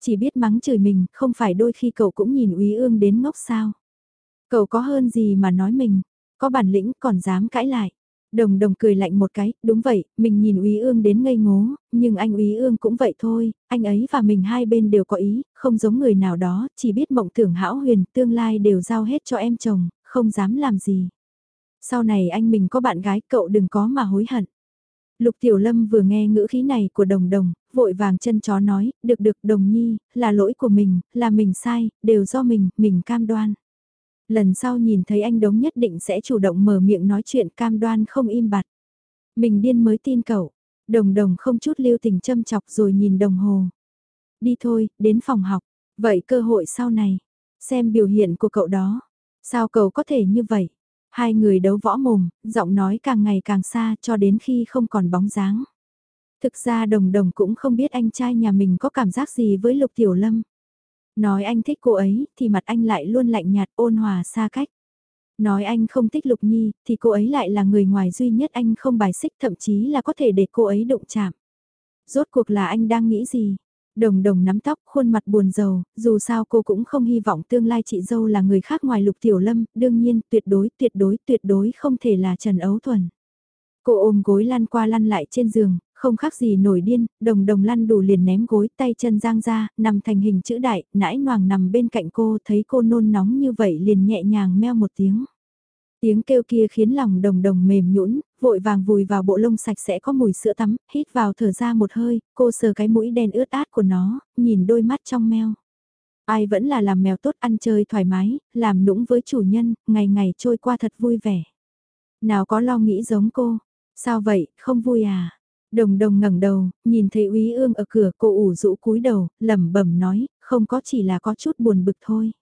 Speaker 1: Chỉ biết mắng chửi mình, không phải đôi khi cậu cũng nhìn úy ương đến ngốc sao. Cậu có hơn gì mà nói mình, có bản lĩnh còn dám cãi lại. Đồng đồng cười lạnh một cái, đúng vậy, mình nhìn Úy Ương đến ngây ngố, nhưng anh Úy Ương cũng vậy thôi, anh ấy và mình hai bên đều có ý, không giống người nào đó, chỉ biết mộng tưởng hão huyền, tương lai đều giao hết cho em chồng, không dám làm gì. Sau này anh mình có bạn gái, cậu đừng có mà hối hận. Lục Tiểu Lâm vừa nghe ngữ khí này của đồng đồng, vội vàng chân chó nói, được được đồng nhi, là lỗi của mình, là mình sai, đều do mình, mình cam đoan. Lần sau nhìn thấy anh đống nhất định sẽ chủ động mở miệng nói chuyện cam đoan không im bặt. Mình điên mới tin cậu. Đồng đồng không chút lưu tình châm chọc rồi nhìn đồng hồ. Đi thôi, đến phòng học. Vậy cơ hội sau này. Xem biểu hiện của cậu đó. Sao cậu có thể như vậy? Hai người đấu võ mồm, giọng nói càng ngày càng xa cho đến khi không còn bóng dáng. Thực ra đồng đồng cũng không biết anh trai nhà mình có cảm giác gì với Lục Tiểu Lâm. Nói anh thích cô ấy, thì mặt anh lại luôn lạnh nhạt ôn hòa xa cách. Nói anh không thích Lục Nhi, thì cô ấy lại là người ngoài duy nhất anh không bài xích thậm chí là có thể để cô ấy đụng chạm. Rốt cuộc là anh đang nghĩ gì? Đồng đồng nắm tóc, khuôn mặt buồn rầu, dù sao cô cũng không hy vọng tương lai chị dâu là người khác ngoài Lục Tiểu Lâm, đương nhiên, tuyệt đối, tuyệt đối, tuyệt đối không thể là Trần Ấu Thuần. Cô ôm gối lăn qua lăn lại trên giường, không khác gì nổi điên, đồng đồng lăn đủ liền ném gối tay chân giang ra, nằm thành hình chữ đại, nãi noàng nằm bên cạnh cô thấy cô nôn nóng như vậy liền nhẹ nhàng meo một tiếng. Tiếng kêu kia khiến lòng đồng đồng mềm nhũn, vội vàng vùi vào bộ lông sạch sẽ có mùi sữa tắm, hít vào thở ra một hơi, cô sờ cái mũi đen ướt át của nó, nhìn đôi mắt trong meo. Ai vẫn là làm mèo tốt ăn chơi thoải mái, làm nũng với chủ nhân, ngày ngày trôi qua thật vui vẻ. Nào có lo nghĩ giống cô, sao vậy, không vui à? Đồng đồng ngẩng đầu, nhìn thấy úy ương ở cửa cô ủ rũ cúi đầu, lẩm bẩm nói, không có chỉ là có chút buồn bực thôi.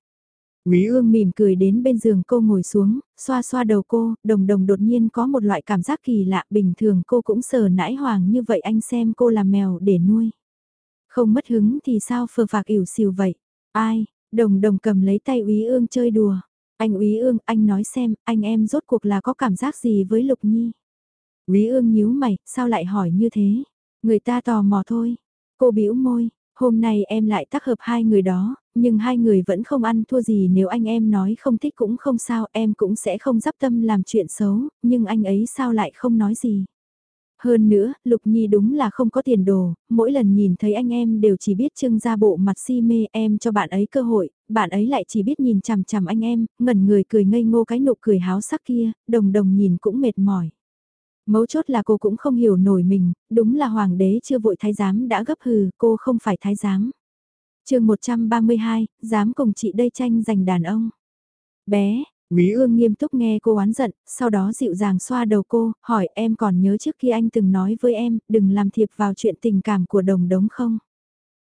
Speaker 1: Úy ương mỉm cười đến bên giường cô ngồi xuống, xoa xoa đầu cô, đồng đồng đột nhiên có một loại cảm giác kỳ lạ bình thường cô cũng sờ nãi hoàng như vậy anh xem cô là mèo để nuôi. Không mất hứng thì sao phờ phạc ỉu xìu vậy? Ai? Đồng đồng cầm lấy tay úy ương chơi đùa. Anh úy ương, anh nói xem, anh em rốt cuộc là có cảm giác gì với Lục Nhi? Quý ương nhíu mày, sao lại hỏi như thế? Người ta tò mò thôi. Cô bĩu môi, hôm nay em lại tác hợp hai người đó, nhưng hai người vẫn không ăn thua gì nếu anh em nói không thích cũng không sao, em cũng sẽ không dắp tâm làm chuyện xấu, nhưng anh ấy sao lại không nói gì. Hơn nữa, Lục Nhi đúng là không có tiền đồ, mỗi lần nhìn thấy anh em đều chỉ biết trưng ra bộ mặt si mê em cho bạn ấy cơ hội, bạn ấy lại chỉ biết nhìn chằm chằm anh em, ngẩn người cười ngây ngô cái nụ cười háo sắc kia, đồng đồng nhìn cũng mệt mỏi. Mấu chốt là cô cũng không hiểu nổi mình, đúng là hoàng đế chưa vội thái giám đã gấp hừ, cô không phải thái giám. chương 132, dám cùng chị đây tranh giành đàn ông. Bé, Quý ương nghiêm túc nghe cô oán giận, sau đó dịu dàng xoa đầu cô, hỏi em còn nhớ trước khi anh từng nói với em, đừng làm thiệp vào chuyện tình cảm của đồng đống không?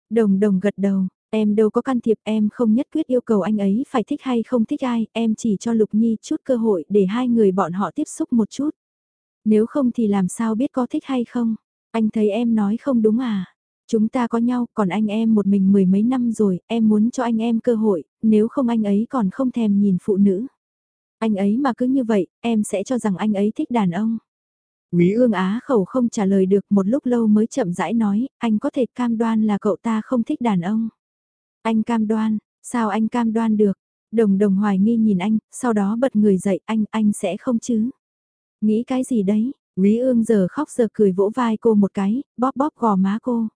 Speaker 1: Đồng đồng gật đầu, em đâu có can thiệp em không nhất quyết yêu cầu anh ấy phải thích hay không thích ai, em chỉ cho Lục Nhi chút cơ hội để hai người bọn họ tiếp xúc một chút. Nếu không thì làm sao biết có thích hay không? Anh thấy em nói không đúng à? Chúng ta có nhau, còn anh em một mình mười mấy năm rồi, em muốn cho anh em cơ hội, nếu không anh ấy còn không thèm nhìn phụ nữ. Anh ấy mà cứ như vậy, em sẽ cho rằng anh ấy thích đàn ông. Quý ương á khẩu không trả lời được một lúc lâu mới chậm rãi nói, anh có thể cam đoan là cậu ta không thích đàn ông. Anh cam đoan, sao anh cam đoan được? Đồng đồng hoài nghi nhìn anh, sau đó bật người dậy anh, anh sẽ không chứ? Nghĩ cái gì đấy? Quý ương giờ khóc giờ cười vỗ vai cô một cái, bóp bóp gò má cô.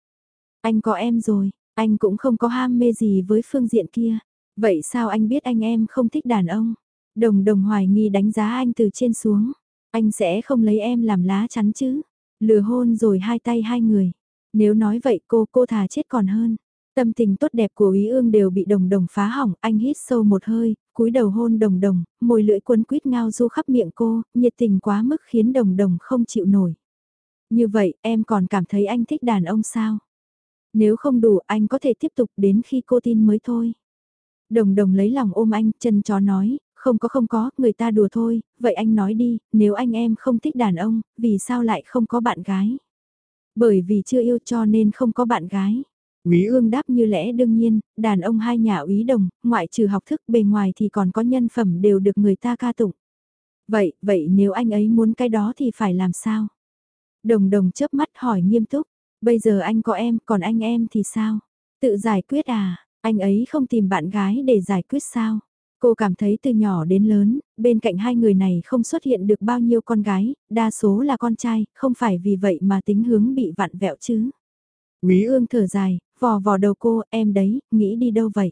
Speaker 1: Anh có em rồi, anh cũng không có ham mê gì với phương diện kia. Vậy sao anh biết anh em không thích đàn ông? Đồng đồng hoài nghi đánh giá anh từ trên xuống. Anh sẽ không lấy em làm lá chắn chứ. Lừa hôn rồi hai tay hai người. Nếu nói vậy cô, cô thà chết còn hơn. Tâm tình tốt đẹp của ý Ương đều bị đồng đồng phá hỏng, anh hít sâu một hơi, cúi đầu hôn đồng đồng, môi lưỡi cuốn quýt ngao du khắp miệng cô, nhiệt tình quá mức khiến đồng đồng không chịu nổi. Như vậy, em còn cảm thấy anh thích đàn ông sao? Nếu không đủ, anh có thể tiếp tục đến khi cô tin mới thôi. Đồng đồng lấy lòng ôm anh, chân chó nói, không có không có, người ta đùa thôi, vậy anh nói đi, nếu anh em không thích đàn ông, vì sao lại không có bạn gái? Bởi vì chưa yêu cho nên không có bạn gái. Quý ương đáp như lẽ đương nhiên, đàn ông hai nhà úy đồng, ngoại trừ học thức bề ngoài thì còn có nhân phẩm đều được người ta ca tụng. Vậy, vậy nếu anh ấy muốn cái đó thì phải làm sao? Đồng đồng chớp mắt hỏi nghiêm túc, bây giờ anh có em, còn anh em thì sao? Tự giải quyết à, anh ấy không tìm bạn gái để giải quyết sao? Cô cảm thấy từ nhỏ đến lớn, bên cạnh hai người này không xuất hiện được bao nhiêu con gái, đa số là con trai, không phải vì vậy mà tính hướng bị vặn vẹo chứ. Quý ương thở dài, vò vò đầu cô, em đấy, nghĩ đi đâu vậy?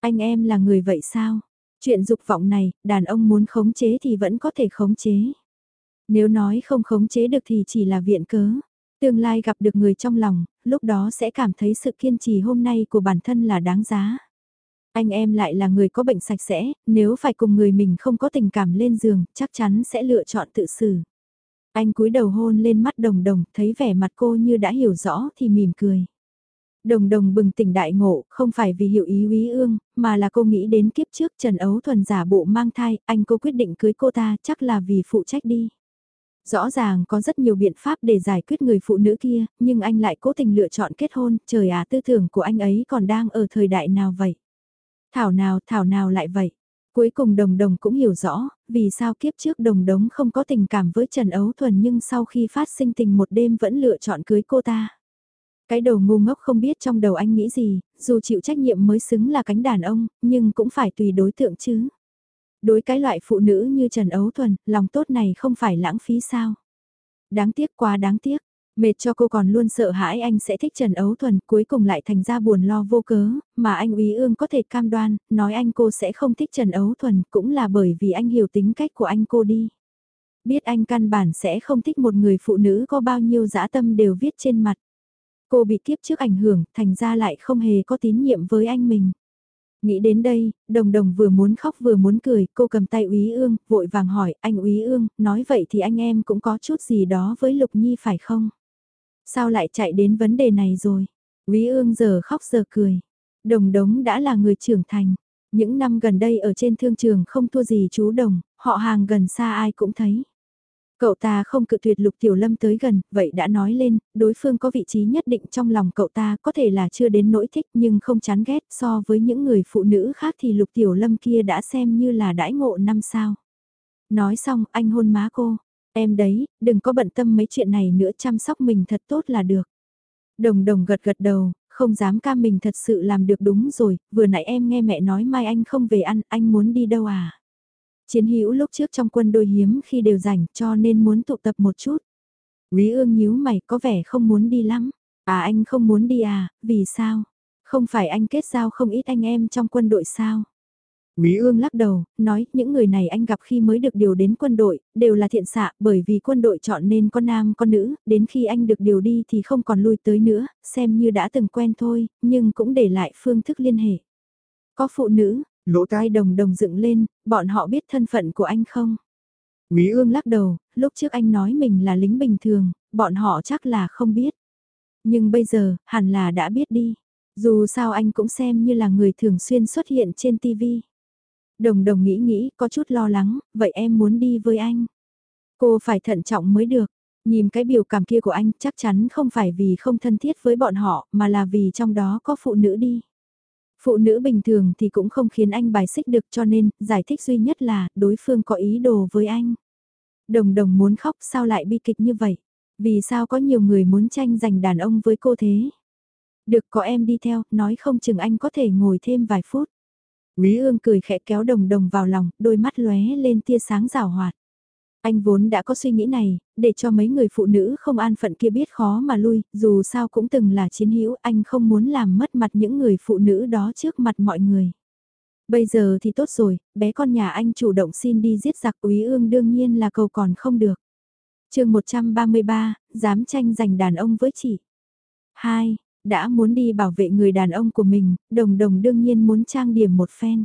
Speaker 1: Anh em là người vậy sao? Chuyện dục vọng này, đàn ông muốn khống chế thì vẫn có thể khống chế. Nếu nói không khống chế được thì chỉ là viện cớ. Tương lai gặp được người trong lòng, lúc đó sẽ cảm thấy sự kiên trì hôm nay của bản thân là đáng giá. Anh em lại là người có bệnh sạch sẽ, nếu phải cùng người mình không có tình cảm lên giường, chắc chắn sẽ lựa chọn tự xử. Anh cúi đầu hôn lên mắt đồng đồng, thấy vẻ mặt cô như đã hiểu rõ thì mỉm cười. Đồng đồng bừng tỉnh đại ngộ, không phải vì hiểu ý quý ương, mà là cô nghĩ đến kiếp trước Trần Ấu Thuần giả bộ mang thai, anh cô quyết định cưới cô ta chắc là vì phụ trách đi. Rõ ràng có rất nhiều biện pháp để giải quyết người phụ nữ kia, nhưng anh lại cố tình lựa chọn kết hôn, trời à tư tưởng của anh ấy còn đang ở thời đại nào vậy? Thảo nào, thảo nào lại vậy? Cuối cùng đồng đồng cũng hiểu rõ, vì sao kiếp trước đồng đống không có tình cảm với Trần Ấu Thuần nhưng sau khi phát sinh tình một đêm vẫn lựa chọn cưới cô ta. Cái đầu ngu ngốc không biết trong đầu anh nghĩ gì, dù chịu trách nhiệm mới xứng là cánh đàn ông, nhưng cũng phải tùy đối tượng chứ. Đối cái loại phụ nữ như Trần Ấu Thuần, lòng tốt này không phải lãng phí sao. Đáng tiếc quá đáng tiếc, mệt cho cô còn luôn sợ hãi anh sẽ thích Trần Ấu Thuần, cuối cùng lại thành ra buồn lo vô cớ, mà anh úy ương có thể cam đoan, nói anh cô sẽ không thích Trần Ấu Thuần cũng là bởi vì anh hiểu tính cách của anh cô đi. Biết anh căn bản sẽ không thích một người phụ nữ có bao nhiêu dã tâm đều viết trên mặt. Cô bị kiếp trước ảnh hưởng, thành ra lại không hề có tín nhiệm với anh mình. Nghĩ đến đây, đồng đồng vừa muốn khóc vừa muốn cười, cô cầm tay úy ương, vội vàng hỏi, anh úy ương, nói vậy thì anh em cũng có chút gì đó với Lục Nhi phải không? Sao lại chạy đến vấn đề này rồi? quý ương giờ khóc giờ cười. Đồng đống đã là người trưởng thành. Những năm gần đây ở trên thương trường không thua gì chú đồng, họ hàng gần xa ai cũng thấy. Cậu ta không cự tuyệt Lục Tiểu Lâm tới gần, vậy đã nói lên, đối phương có vị trí nhất định trong lòng cậu ta có thể là chưa đến nỗi thích nhưng không chán ghét so với những người phụ nữ khác thì Lục Tiểu Lâm kia đã xem như là đãi ngộ năm sao. Nói xong anh hôn má cô, em đấy, đừng có bận tâm mấy chuyện này nữa chăm sóc mình thật tốt là được. Đồng đồng gật gật đầu, không dám ca mình thật sự làm được đúng rồi, vừa nãy em nghe mẹ nói mai anh không về ăn, anh muốn đi đâu à? Chiến hữu lúc trước trong quân đôi hiếm khi đều rảnh cho nên muốn tụ tập một chút. Quý ương nhíu mày có vẻ không muốn đi lắm. À anh không muốn đi à, vì sao? Không phải anh kết giao không ít anh em trong quân đội sao? Quý ương lắc đầu, nói những người này anh gặp khi mới được điều đến quân đội, đều là thiện xạ bởi vì quân đội chọn nên con nam con nữ, đến khi anh được điều đi thì không còn lui tới nữa, xem như đã từng quen thôi, nhưng cũng để lại phương thức liên hệ. Có phụ nữ, Lỗ tai đồng đồng dựng lên, bọn họ biết thân phận của anh không? Quý ương lắc đầu, lúc trước anh nói mình là lính bình thường, bọn họ chắc là không biết. Nhưng bây giờ, hẳn là đã biết đi. Dù sao anh cũng xem như là người thường xuyên xuất hiện trên TV. Đồng đồng nghĩ nghĩ, có chút lo lắng, vậy em muốn đi với anh. Cô phải thận trọng mới được. Nhìn cái biểu cảm kia của anh chắc chắn không phải vì không thân thiết với bọn họ, mà là vì trong đó có phụ nữ đi. Phụ nữ bình thường thì cũng không khiến anh bài xích được cho nên, giải thích duy nhất là, đối phương có ý đồ với anh. Đồng đồng muốn khóc sao lại bi kịch như vậy? Vì sao có nhiều người muốn tranh giành đàn ông với cô thế? Được có em đi theo, nói không chừng anh có thể ngồi thêm vài phút. Quý ương cười khẽ kéo đồng đồng vào lòng, đôi mắt lóe lên tia sáng rào hoạt. Anh vốn đã có suy nghĩ này, để cho mấy người phụ nữ không an phận kia biết khó mà lui, dù sao cũng từng là chiến hữu, anh không muốn làm mất mặt những người phụ nữ đó trước mặt mọi người. Bây giờ thì tốt rồi, bé con nhà anh chủ động xin đi giết giặc Quý ương đương nhiên là cầu còn không được. chương 133, dám tranh giành đàn ông với chị. 2. Đã muốn đi bảo vệ người đàn ông của mình, đồng đồng đương nhiên muốn trang điểm một phen.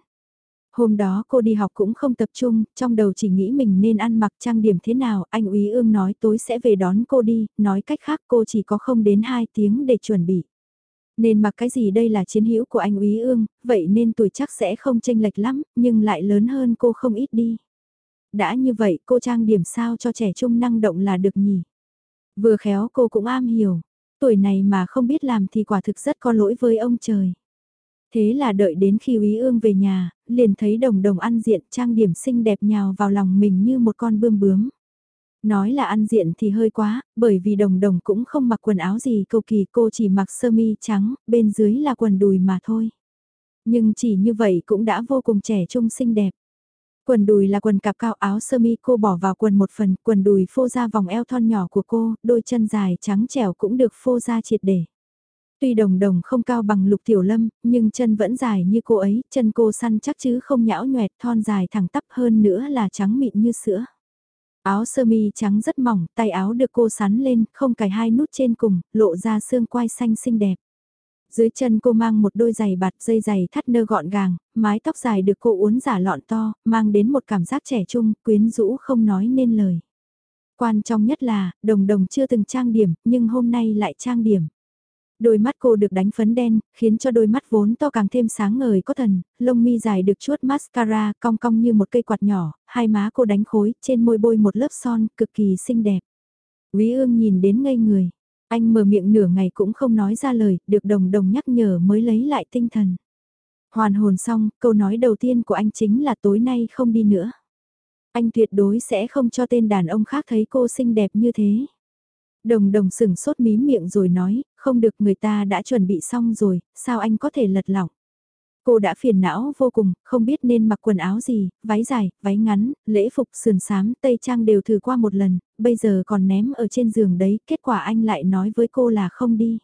Speaker 1: Hôm đó cô đi học cũng không tập trung, trong đầu chỉ nghĩ mình nên ăn mặc trang điểm thế nào, anh úy ương nói tối sẽ về đón cô đi, nói cách khác cô chỉ có không đến 2 tiếng để chuẩn bị. Nên mặc cái gì đây là chiến hữu của anh úy ương, vậy nên tuổi chắc sẽ không chênh lệch lắm, nhưng lại lớn hơn cô không ít đi. Đã như vậy cô trang điểm sao cho trẻ trung năng động là được nhỉ? Vừa khéo cô cũng am hiểu, tuổi này mà không biết làm thì quả thực rất có lỗi với ông trời. Thế là đợi đến khi Úy Ương về nhà, liền thấy đồng đồng ăn diện trang điểm xinh đẹp nhào vào lòng mình như một con bươm bướm. Nói là ăn diện thì hơi quá, bởi vì đồng đồng cũng không mặc quần áo gì cầu kỳ cô chỉ mặc sơ mi trắng, bên dưới là quần đùi mà thôi. Nhưng chỉ như vậy cũng đã vô cùng trẻ trung xinh đẹp. Quần đùi là quần cạp cao áo sơ mi cô bỏ vào quần một phần, quần đùi phô ra vòng eo thon nhỏ của cô, đôi chân dài trắng trẻo cũng được phô ra triệt để. Tuy đồng đồng không cao bằng lục tiểu lâm, nhưng chân vẫn dài như cô ấy, chân cô săn chắc chứ không nhão nhoẹt thon dài thẳng tắp hơn nữa là trắng mịn như sữa. Áo sơ mi trắng rất mỏng, tay áo được cô sắn lên, không cài hai nút trên cùng, lộ ra xương quai xanh xinh đẹp. Dưới chân cô mang một đôi giày bạt dây giày thắt nơ gọn gàng, mái tóc dài được cô uốn giả lọn to, mang đến một cảm giác trẻ trung, quyến rũ không nói nên lời. Quan trọng nhất là, đồng đồng chưa từng trang điểm, nhưng hôm nay lại trang điểm. Đôi mắt cô được đánh phấn đen, khiến cho đôi mắt vốn to càng thêm sáng ngời có thần, lông mi dài được chuốt mascara, cong cong như một cây quạt nhỏ, hai má cô đánh khối, trên môi bôi một lớp son, cực kỳ xinh đẹp. Quý ương nhìn đến ngây người, anh mở miệng nửa ngày cũng không nói ra lời, được đồng đồng nhắc nhở mới lấy lại tinh thần. Hoàn hồn xong, câu nói đầu tiên của anh chính là tối nay không đi nữa. Anh tuyệt đối sẽ không cho tên đàn ông khác thấy cô xinh đẹp như thế. Đồng đồng sừng sốt mí miệng rồi nói, không được người ta đã chuẩn bị xong rồi, sao anh có thể lật lỏng. Cô đã phiền não vô cùng, không biết nên mặc quần áo gì, váy dài, váy ngắn, lễ phục, sườn xám, tây trang đều thử qua một lần, bây giờ còn ném ở trên giường đấy, kết quả anh lại nói với cô là không đi.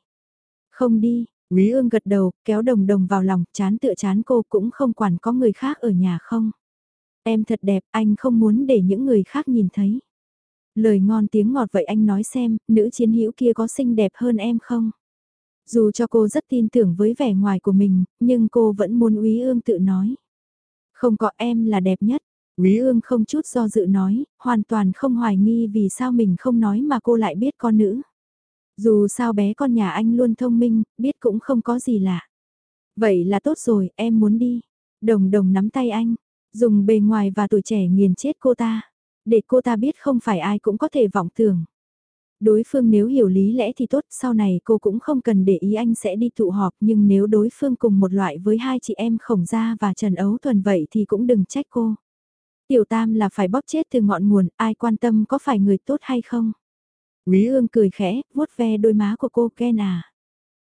Speaker 1: Không đi, Quý ương gật đầu, kéo đồng đồng vào lòng, chán tựa chán cô cũng không quản có người khác ở nhà không. Em thật đẹp, anh không muốn để những người khác nhìn thấy. Lời ngon tiếng ngọt vậy anh nói xem, nữ chiến hữu kia có xinh đẹp hơn em không? Dù cho cô rất tin tưởng với vẻ ngoài của mình, nhưng cô vẫn muốn Úy Ương tự nói. Không có em là đẹp nhất. Úy Ương không chút do dự nói, hoàn toàn không hoài nghi vì sao mình không nói mà cô lại biết con nữ. Dù sao bé con nhà anh luôn thông minh, biết cũng không có gì lạ. Vậy là tốt rồi, em muốn đi. Đồng đồng nắm tay anh, dùng bề ngoài và tuổi trẻ nghiền chết cô ta để cô ta biết không phải ai cũng có thể vọng tưởng. Đối phương nếu hiểu lý lẽ thì tốt, sau này cô cũng không cần để ý anh sẽ đi tụ họp, nhưng nếu đối phương cùng một loại với hai chị em Khổng Gia và Trần Ấu Thuần vậy thì cũng đừng trách cô. Tiểu Tam là phải bóp chết từ ngọn nguồn, ai quan tâm có phải người tốt hay không. Quý ương cười khẽ, vuốt ve đôi má của cô Ken à.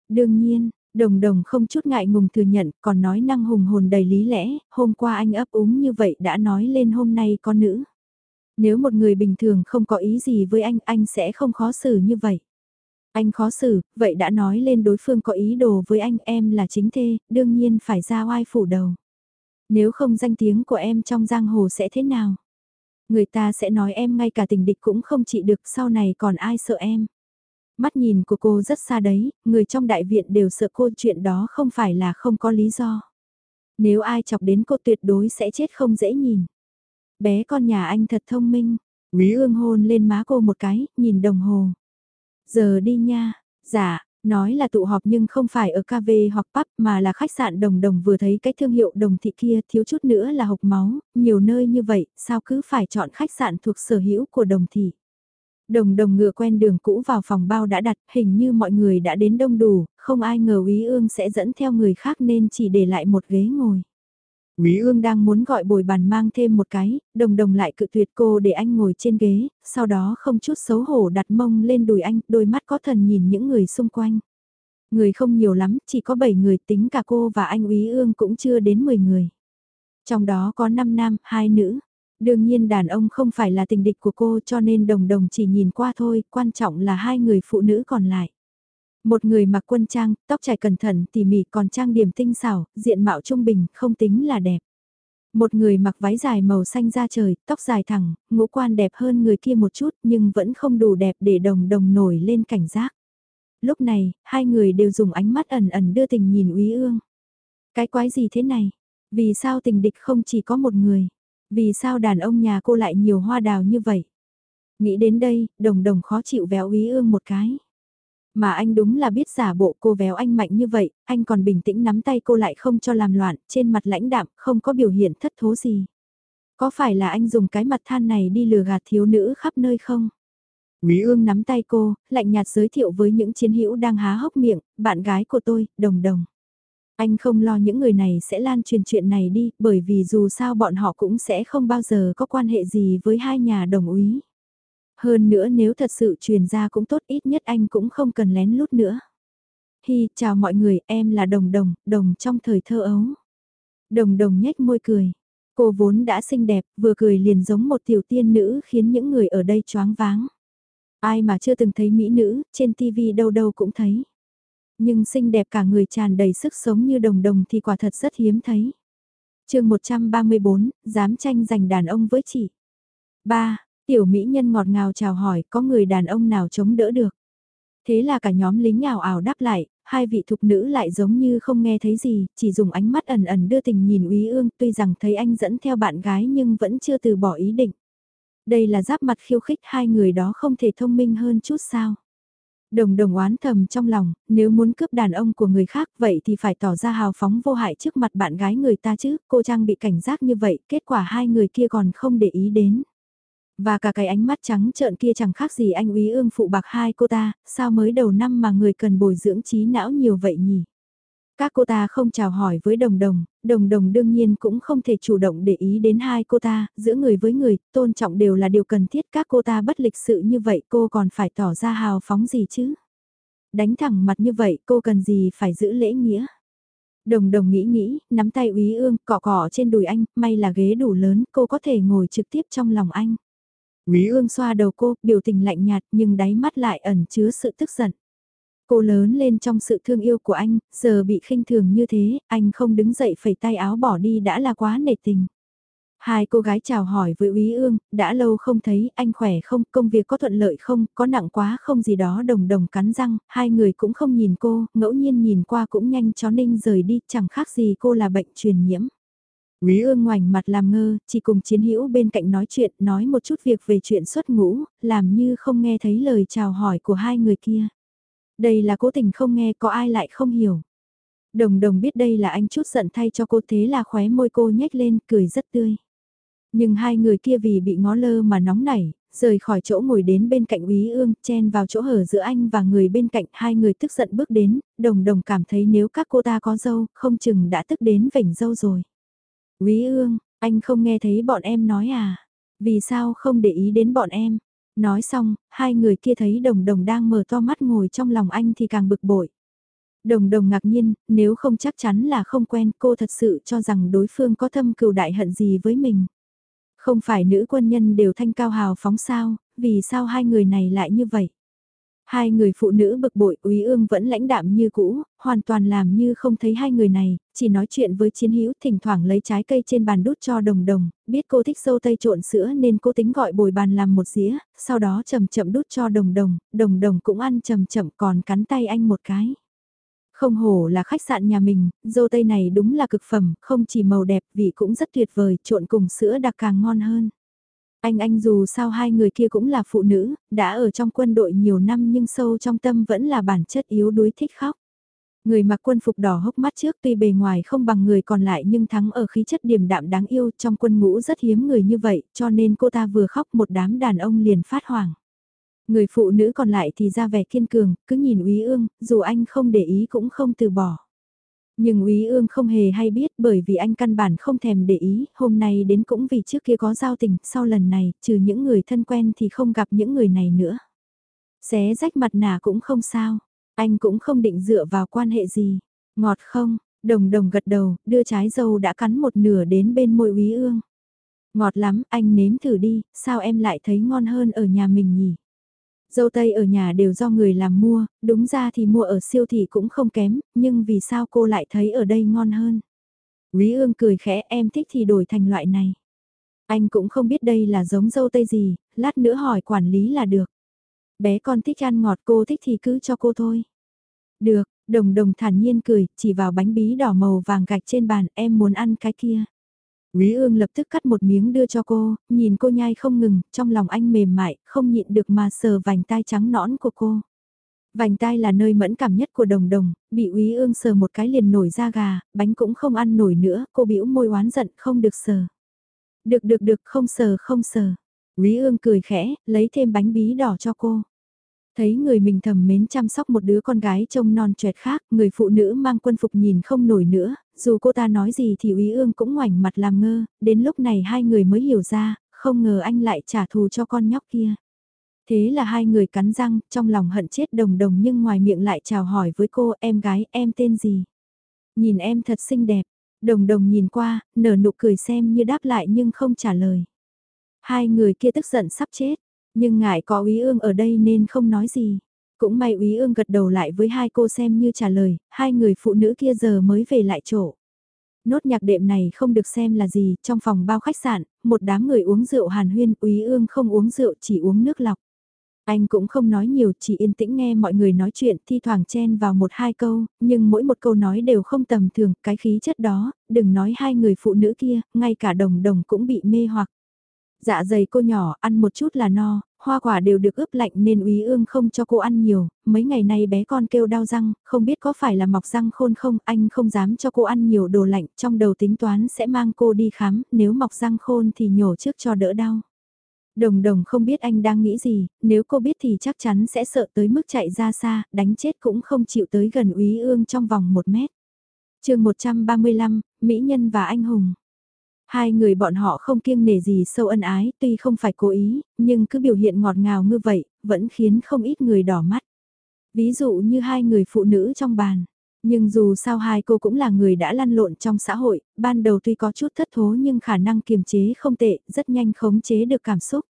Speaker 1: Đương nhiên, đồng đồng không chút ngại ngùng thừa nhận, còn nói năng hùng hồn đầy lý lẽ, hôm qua anh ấp úng như vậy đã nói lên hôm nay có nữ. Nếu một người bình thường không có ý gì với anh, anh sẽ không khó xử như vậy. Anh khó xử, vậy đã nói lên đối phương có ý đồ với anh, em là chính thê, đương nhiên phải ra oai phủ đầu. Nếu không danh tiếng của em trong giang hồ sẽ thế nào? Người ta sẽ nói em ngay cả tình địch cũng không trị được, sau này còn ai sợ em? Mắt nhìn của cô rất xa đấy, người trong đại viện đều sợ cô chuyện đó không phải là không có lý do. Nếu ai chọc đến cô tuyệt đối sẽ chết không dễ nhìn. Bé con nhà anh thật thông minh. Quý ương hôn lên má cô một cái, nhìn đồng hồ. Giờ đi nha, dạ, nói là tụ họp nhưng không phải ở cà phê hoặc pub mà là khách sạn đồng đồng vừa thấy cái thương hiệu đồng thị kia thiếu chút nữa là hộc máu, nhiều nơi như vậy, sao cứ phải chọn khách sạn thuộc sở hữu của đồng thị. Đồng đồng ngựa quen đường cũ vào phòng bao đã đặt, hình như mọi người đã đến đông đủ, không ai ngờ Úy Ương sẽ dẫn theo người khác nên chỉ để lại một ghế ngồi. Quý ương đang muốn gọi bồi bàn mang thêm một cái, đồng đồng lại cự tuyệt cô để anh ngồi trên ghế, sau đó không chút xấu hổ đặt mông lên đùi anh, đôi mắt có thần nhìn những người xung quanh. Người không nhiều lắm, chỉ có 7 người tính cả cô và anh Úy ương cũng chưa đến 10 người. Trong đó có 5 nam, 2 nữ. Đương nhiên đàn ông không phải là tình địch của cô cho nên đồng đồng chỉ nhìn qua thôi, quan trọng là hai người phụ nữ còn lại. Một người mặc quân trang, tóc trải cẩn thận tỉ mỉ còn trang điểm tinh xảo, diện mạo trung bình, không tính là đẹp. Một người mặc váy dài màu xanh da trời, tóc dài thẳng, ngũ quan đẹp hơn người kia một chút nhưng vẫn không đủ đẹp để đồng đồng nổi lên cảnh giác. Lúc này, hai người đều dùng ánh mắt ẩn ẩn đưa tình nhìn úy ương. Cái quái gì thế này? Vì sao tình địch không chỉ có một người? Vì sao đàn ông nhà cô lại nhiều hoa đào như vậy? Nghĩ đến đây, đồng đồng khó chịu véo úy ương một cái. Mà anh đúng là biết giả bộ cô véo anh mạnh như vậy, anh còn bình tĩnh nắm tay cô lại không cho làm loạn, trên mặt lãnh đạm, không có biểu hiện thất thố gì. Có phải là anh dùng cái mặt than này đi lừa gạt thiếu nữ khắp nơi không? Quý ương nắm tay cô, lạnh nhạt giới thiệu với những chiến hữu đang há hốc miệng, bạn gái của tôi, đồng đồng. Anh không lo những người này sẽ lan truyền chuyện này đi, bởi vì dù sao bọn họ cũng sẽ không bao giờ có quan hệ gì với hai nhà đồng úy. Hơn nữa nếu thật sự truyền ra cũng tốt ít nhất anh cũng không cần lén lút nữa. Hi, chào mọi người, em là Đồng Đồng, Đồng trong thời thơ ấu. Đồng Đồng nhếch môi cười. Cô vốn đã xinh đẹp, vừa cười liền giống một tiểu tiên nữ khiến những người ở đây choáng váng. Ai mà chưa từng thấy mỹ nữ, trên tivi đâu đâu cũng thấy. Nhưng xinh đẹp cả người tràn đầy sức sống như đồng đồng thì quả thật rất hiếm thấy. chương 134, dám tranh giành đàn ông với chị. 3. Tiểu mỹ nhân ngọt ngào chào hỏi có người đàn ông nào chống đỡ được. Thế là cả nhóm lính ảo ảo đáp lại, hai vị thục nữ lại giống như không nghe thấy gì, chỉ dùng ánh mắt ẩn ẩn đưa tình nhìn úy ương tuy rằng thấy anh dẫn theo bạn gái nhưng vẫn chưa từ bỏ ý định. Đây là giáp mặt khiêu khích hai người đó không thể thông minh hơn chút sao. Đồng đồng oán thầm trong lòng, nếu muốn cướp đàn ông của người khác vậy thì phải tỏ ra hào phóng vô hại trước mặt bạn gái người ta chứ, cô Trang bị cảnh giác như vậy, kết quả hai người kia còn không để ý đến. Và cả cái ánh mắt trắng trợn kia chẳng khác gì anh úy ương phụ bạc hai cô ta, sao mới đầu năm mà người cần bồi dưỡng trí não nhiều vậy nhỉ? Các cô ta không chào hỏi với đồng đồng, đồng đồng đương nhiên cũng không thể chủ động để ý đến hai cô ta, giữa người với người, tôn trọng đều là điều cần thiết các cô ta bất lịch sự như vậy cô còn phải tỏ ra hào phóng gì chứ? Đánh thẳng mặt như vậy cô cần gì phải giữ lễ nghĩa? Đồng đồng nghĩ nghĩ, nắm tay úy ương, cọ cọ trên đùi anh, may là ghế đủ lớn, cô có thể ngồi trực tiếp trong lòng anh. Quý ương xoa đầu cô, biểu tình lạnh nhạt nhưng đáy mắt lại ẩn chứa sự tức giận. Cô lớn lên trong sự thương yêu của anh, giờ bị khinh thường như thế, anh không đứng dậy phẩy tay áo bỏ đi đã là quá nể tình. Hai cô gái chào hỏi với Úy Ương, đã lâu không thấy, anh khỏe không, công việc có thuận lợi không, có nặng quá không gì đó đồng đồng cắn răng, hai người cũng không nhìn cô, ngẫu nhiên nhìn qua cũng nhanh chó ninh rời đi, chẳng khác gì cô là bệnh truyền nhiễm. Quý ương ngoảnh mặt làm ngơ, chỉ cùng chiến hữu bên cạnh nói chuyện, nói một chút việc về chuyện xuất ngũ, làm như không nghe thấy lời chào hỏi của hai người kia. Đây là cố tình không nghe có ai lại không hiểu. Đồng đồng biết đây là anh chút giận thay cho cô thế là khóe môi cô nhếch lên cười rất tươi. Nhưng hai người kia vì bị ngó lơ mà nóng nảy, rời khỏi chỗ ngồi đến bên cạnh úy ương, chen vào chỗ hở giữa anh và người bên cạnh hai người tức giận bước đến, đồng đồng cảm thấy nếu các cô ta có dâu, không chừng đã tức đến vảnh dâu rồi. Quý ương, anh không nghe thấy bọn em nói à? Vì sao không để ý đến bọn em? Nói xong, hai người kia thấy đồng đồng đang mở to mắt ngồi trong lòng anh thì càng bực bội. Đồng đồng ngạc nhiên, nếu không chắc chắn là không quen cô thật sự cho rằng đối phương có thâm cừu đại hận gì với mình. Không phải nữ quân nhân đều thanh cao hào phóng sao, vì sao hai người này lại như vậy? Hai người phụ nữ bực bội, Úy Ương vẫn lãnh đạm như cũ, hoàn toàn làm như không thấy hai người này, chỉ nói chuyện với Chiến Hữu, thỉnh thoảng lấy trái cây trên bàn đút cho Đồng Đồng, biết cô thích sâu tây trộn sữa nên cô tính gọi bồi bàn làm một dĩa, sau đó chậm chậm đút cho Đồng Đồng, Đồng Đồng cũng ăn chậm chậm còn cắn tay anh một cái. Không hổ là khách sạn nhà mình, dâu tây này đúng là cực phẩm, không chỉ màu đẹp vị cũng rất tuyệt vời, trộn cùng sữa đặc càng ngon hơn. Anh anh dù sao hai người kia cũng là phụ nữ, đã ở trong quân đội nhiều năm nhưng sâu trong tâm vẫn là bản chất yếu đuối thích khóc. Người mặc quân phục đỏ hốc mắt trước tuy bề ngoài không bằng người còn lại nhưng thắng ở khí chất điềm đạm đáng yêu trong quân ngũ rất hiếm người như vậy cho nên cô ta vừa khóc một đám đàn ông liền phát hoảng. Người phụ nữ còn lại thì ra vẻ kiên cường, cứ nhìn úy ương, dù anh không để ý cũng không từ bỏ. Nhưng úy ương không hề hay biết bởi vì anh căn bản không thèm để ý, hôm nay đến cũng vì trước kia có giao tình, sau lần này, trừ những người thân quen thì không gặp những người này nữa. Xé rách mặt nạ cũng không sao, anh cũng không định dựa vào quan hệ gì. Ngọt không, đồng đồng gật đầu, đưa trái dâu đã cắn một nửa đến bên môi úy ương. Ngọt lắm, anh nếm thử đi, sao em lại thấy ngon hơn ở nhà mình nhỉ? Dâu tây ở nhà đều do người làm mua, đúng ra thì mua ở siêu thị cũng không kém, nhưng vì sao cô lại thấy ở đây ngon hơn? Quý ương cười khẽ em thích thì đổi thành loại này. Anh cũng không biết đây là giống dâu tây gì, lát nữa hỏi quản lý là được. Bé con thích ăn ngọt cô thích thì cứ cho cô thôi. Được, đồng đồng thản nhiên cười, chỉ vào bánh bí đỏ màu vàng gạch trên bàn, em muốn ăn cái kia. Quý ương lập tức cắt một miếng đưa cho cô, nhìn cô nhai không ngừng, trong lòng anh mềm mại, không nhịn được mà sờ vành tai trắng nõn của cô. Vành tai là nơi mẫn cảm nhất của đồng đồng, bị úy ương sờ một cái liền nổi da gà, bánh cũng không ăn nổi nữa, cô bĩu môi oán giận không được sờ. Được được được không sờ không sờ. Úy ương cười khẽ, lấy thêm bánh bí đỏ cho cô. Thấy người mình thầm mến chăm sóc một đứa con gái trông non trẻ khác, người phụ nữ mang quân phục nhìn không nổi nữa, dù cô ta nói gì thì úy ương cũng ngoảnh mặt làm ngơ, đến lúc này hai người mới hiểu ra, không ngờ anh lại trả thù cho con nhóc kia. Thế là hai người cắn răng, trong lòng hận chết đồng đồng nhưng ngoài miệng lại chào hỏi với cô em gái em tên gì. Nhìn em thật xinh đẹp, đồng đồng nhìn qua, nở nụ cười xem như đáp lại nhưng không trả lời. Hai người kia tức giận sắp chết, nhưng ngại có úy ương ở đây nên không nói gì. Cũng may úy ương gật đầu lại với hai cô xem như trả lời, hai người phụ nữ kia giờ mới về lại chỗ. Nốt nhạc đệm này không được xem là gì, trong phòng bao khách sạn, một đám người uống rượu hàn huyên, úy ương không uống rượu chỉ uống nước lọc. Anh cũng không nói nhiều, chỉ yên tĩnh nghe mọi người nói chuyện, thi thoảng chen vào một hai câu, nhưng mỗi một câu nói đều không tầm thường, cái khí chất đó, đừng nói hai người phụ nữ kia, ngay cả đồng đồng cũng bị mê hoặc. Dạ dày cô nhỏ, ăn một chút là no, hoa quả đều được ướp lạnh nên úy ương không cho cô ăn nhiều, mấy ngày nay bé con kêu đau răng, không biết có phải là mọc răng khôn không, anh không dám cho cô ăn nhiều đồ lạnh, trong đầu tính toán sẽ mang cô đi khám, nếu mọc răng khôn thì nhổ trước cho đỡ đau. Đồng đồng không biết anh đang nghĩ gì, nếu cô biết thì chắc chắn sẽ sợ tới mức chạy ra xa, đánh chết cũng không chịu tới gần úy ương trong vòng một mét. chương 135, Mỹ Nhân và Anh Hùng. Hai người bọn họ không kiêng nể gì sâu ân ái, tuy không phải cố ý, nhưng cứ biểu hiện ngọt ngào như vậy, vẫn khiến không ít người đỏ mắt. Ví dụ như hai người phụ nữ trong bàn. Nhưng dù sao hai cô cũng là người đã lăn lộn trong xã hội, ban đầu tuy có chút thất thố nhưng khả năng kiềm chế không tệ, rất nhanh khống chế được cảm xúc.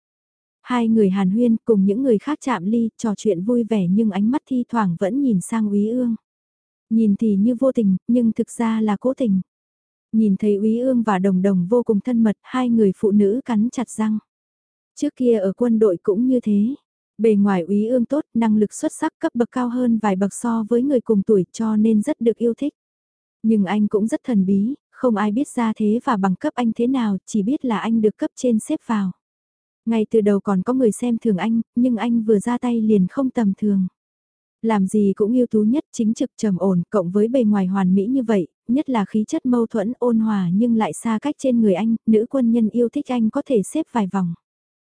Speaker 1: Hai người hàn huyên cùng những người khác chạm ly, trò chuyện vui vẻ nhưng ánh mắt thi thoảng vẫn nhìn sang úy ương. Nhìn thì như vô tình, nhưng thực ra là cố tình. Nhìn thấy úy ương và đồng đồng vô cùng thân mật, hai người phụ nữ cắn chặt răng. Trước kia ở quân đội cũng như thế. Bề ngoài úy ương tốt, năng lực xuất sắc cấp bậc cao hơn vài bậc so với người cùng tuổi cho nên rất được yêu thích. Nhưng anh cũng rất thần bí, không ai biết ra thế và bằng cấp anh thế nào, chỉ biết là anh được cấp trên xếp vào. Ngay từ đầu còn có người xem thường anh, nhưng anh vừa ra tay liền không tầm thường. Làm gì cũng yêu tú nhất chính trực trầm ổn cộng với bề ngoài hoàn mỹ như vậy, nhất là khí chất mâu thuẫn ôn hòa nhưng lại xa cách trên người anh, nữ quân nhân yêu thích anh có thể xếp vài vòng.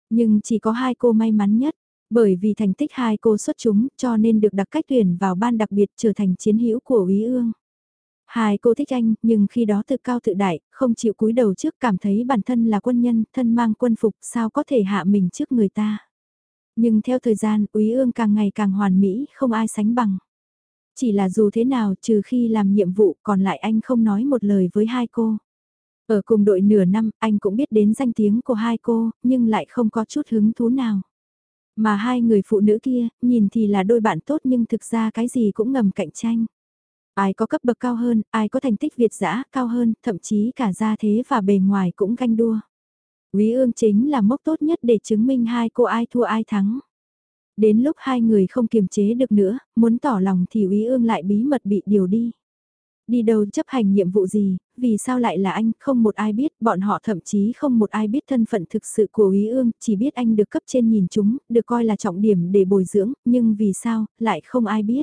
Speaker 1: Nhưng chỉ có hai cô may mắn nhất, bởi vì thành tích hai cô xuất chúng cho nên được đặc cách tuyển vào ban đặc biệt trở thành chiến hữu của Úy Ương. Hai cô thích anh, nhưng khi đó tự cao tự đại, không chịu cúi đầu trước cảm thấy bản thân là quân nhân, thân mang quân phục, sao có thể hạ mình trước người ta. Nhưng theo thời gian, Úy Ương càng ngày càng hoàn mỹ, không ai sánh bằng. Chỉ là dù thế nào, trừ khi làm nhiệm vụ, còn lại anh không nói một lời với hai cô. Ở cùng đội nửa năm, anh cũng biết đến danh tiếng của hai cô, nhưng lại không có chút hứng thú nào. Mà hai người phụ nữ kia, nhìn thì là đôi bạn tốt nhưng thực ra cái gì cũng ngầm cạnh tranh. Ai có cấp bậc cao hơn, ai có thành tích Việt dã cao hơn, thậm chí cả gia thế và bề ngoài cũng ganh đua. Quý ương chính là mốc tốt nhất để chứng minh hai cô ai thua ai thắng. Đến lúc hai người không kiềm chế được nữa, muốn tỏ lòng thì Úy ương lại bí mật bị điều đi. Đi đâu chấp hành nhiệm vụ gì, vì sao lại là anh, không một ai biết, bọn họ thậm chí không một ai biết thân phận thực sự của Úy Ương, chỉ biết anh được cấp trên nhìn chúng, được coi là trọng điểm để bồi dưỡng, nhưng vì sao, lại không ai biết.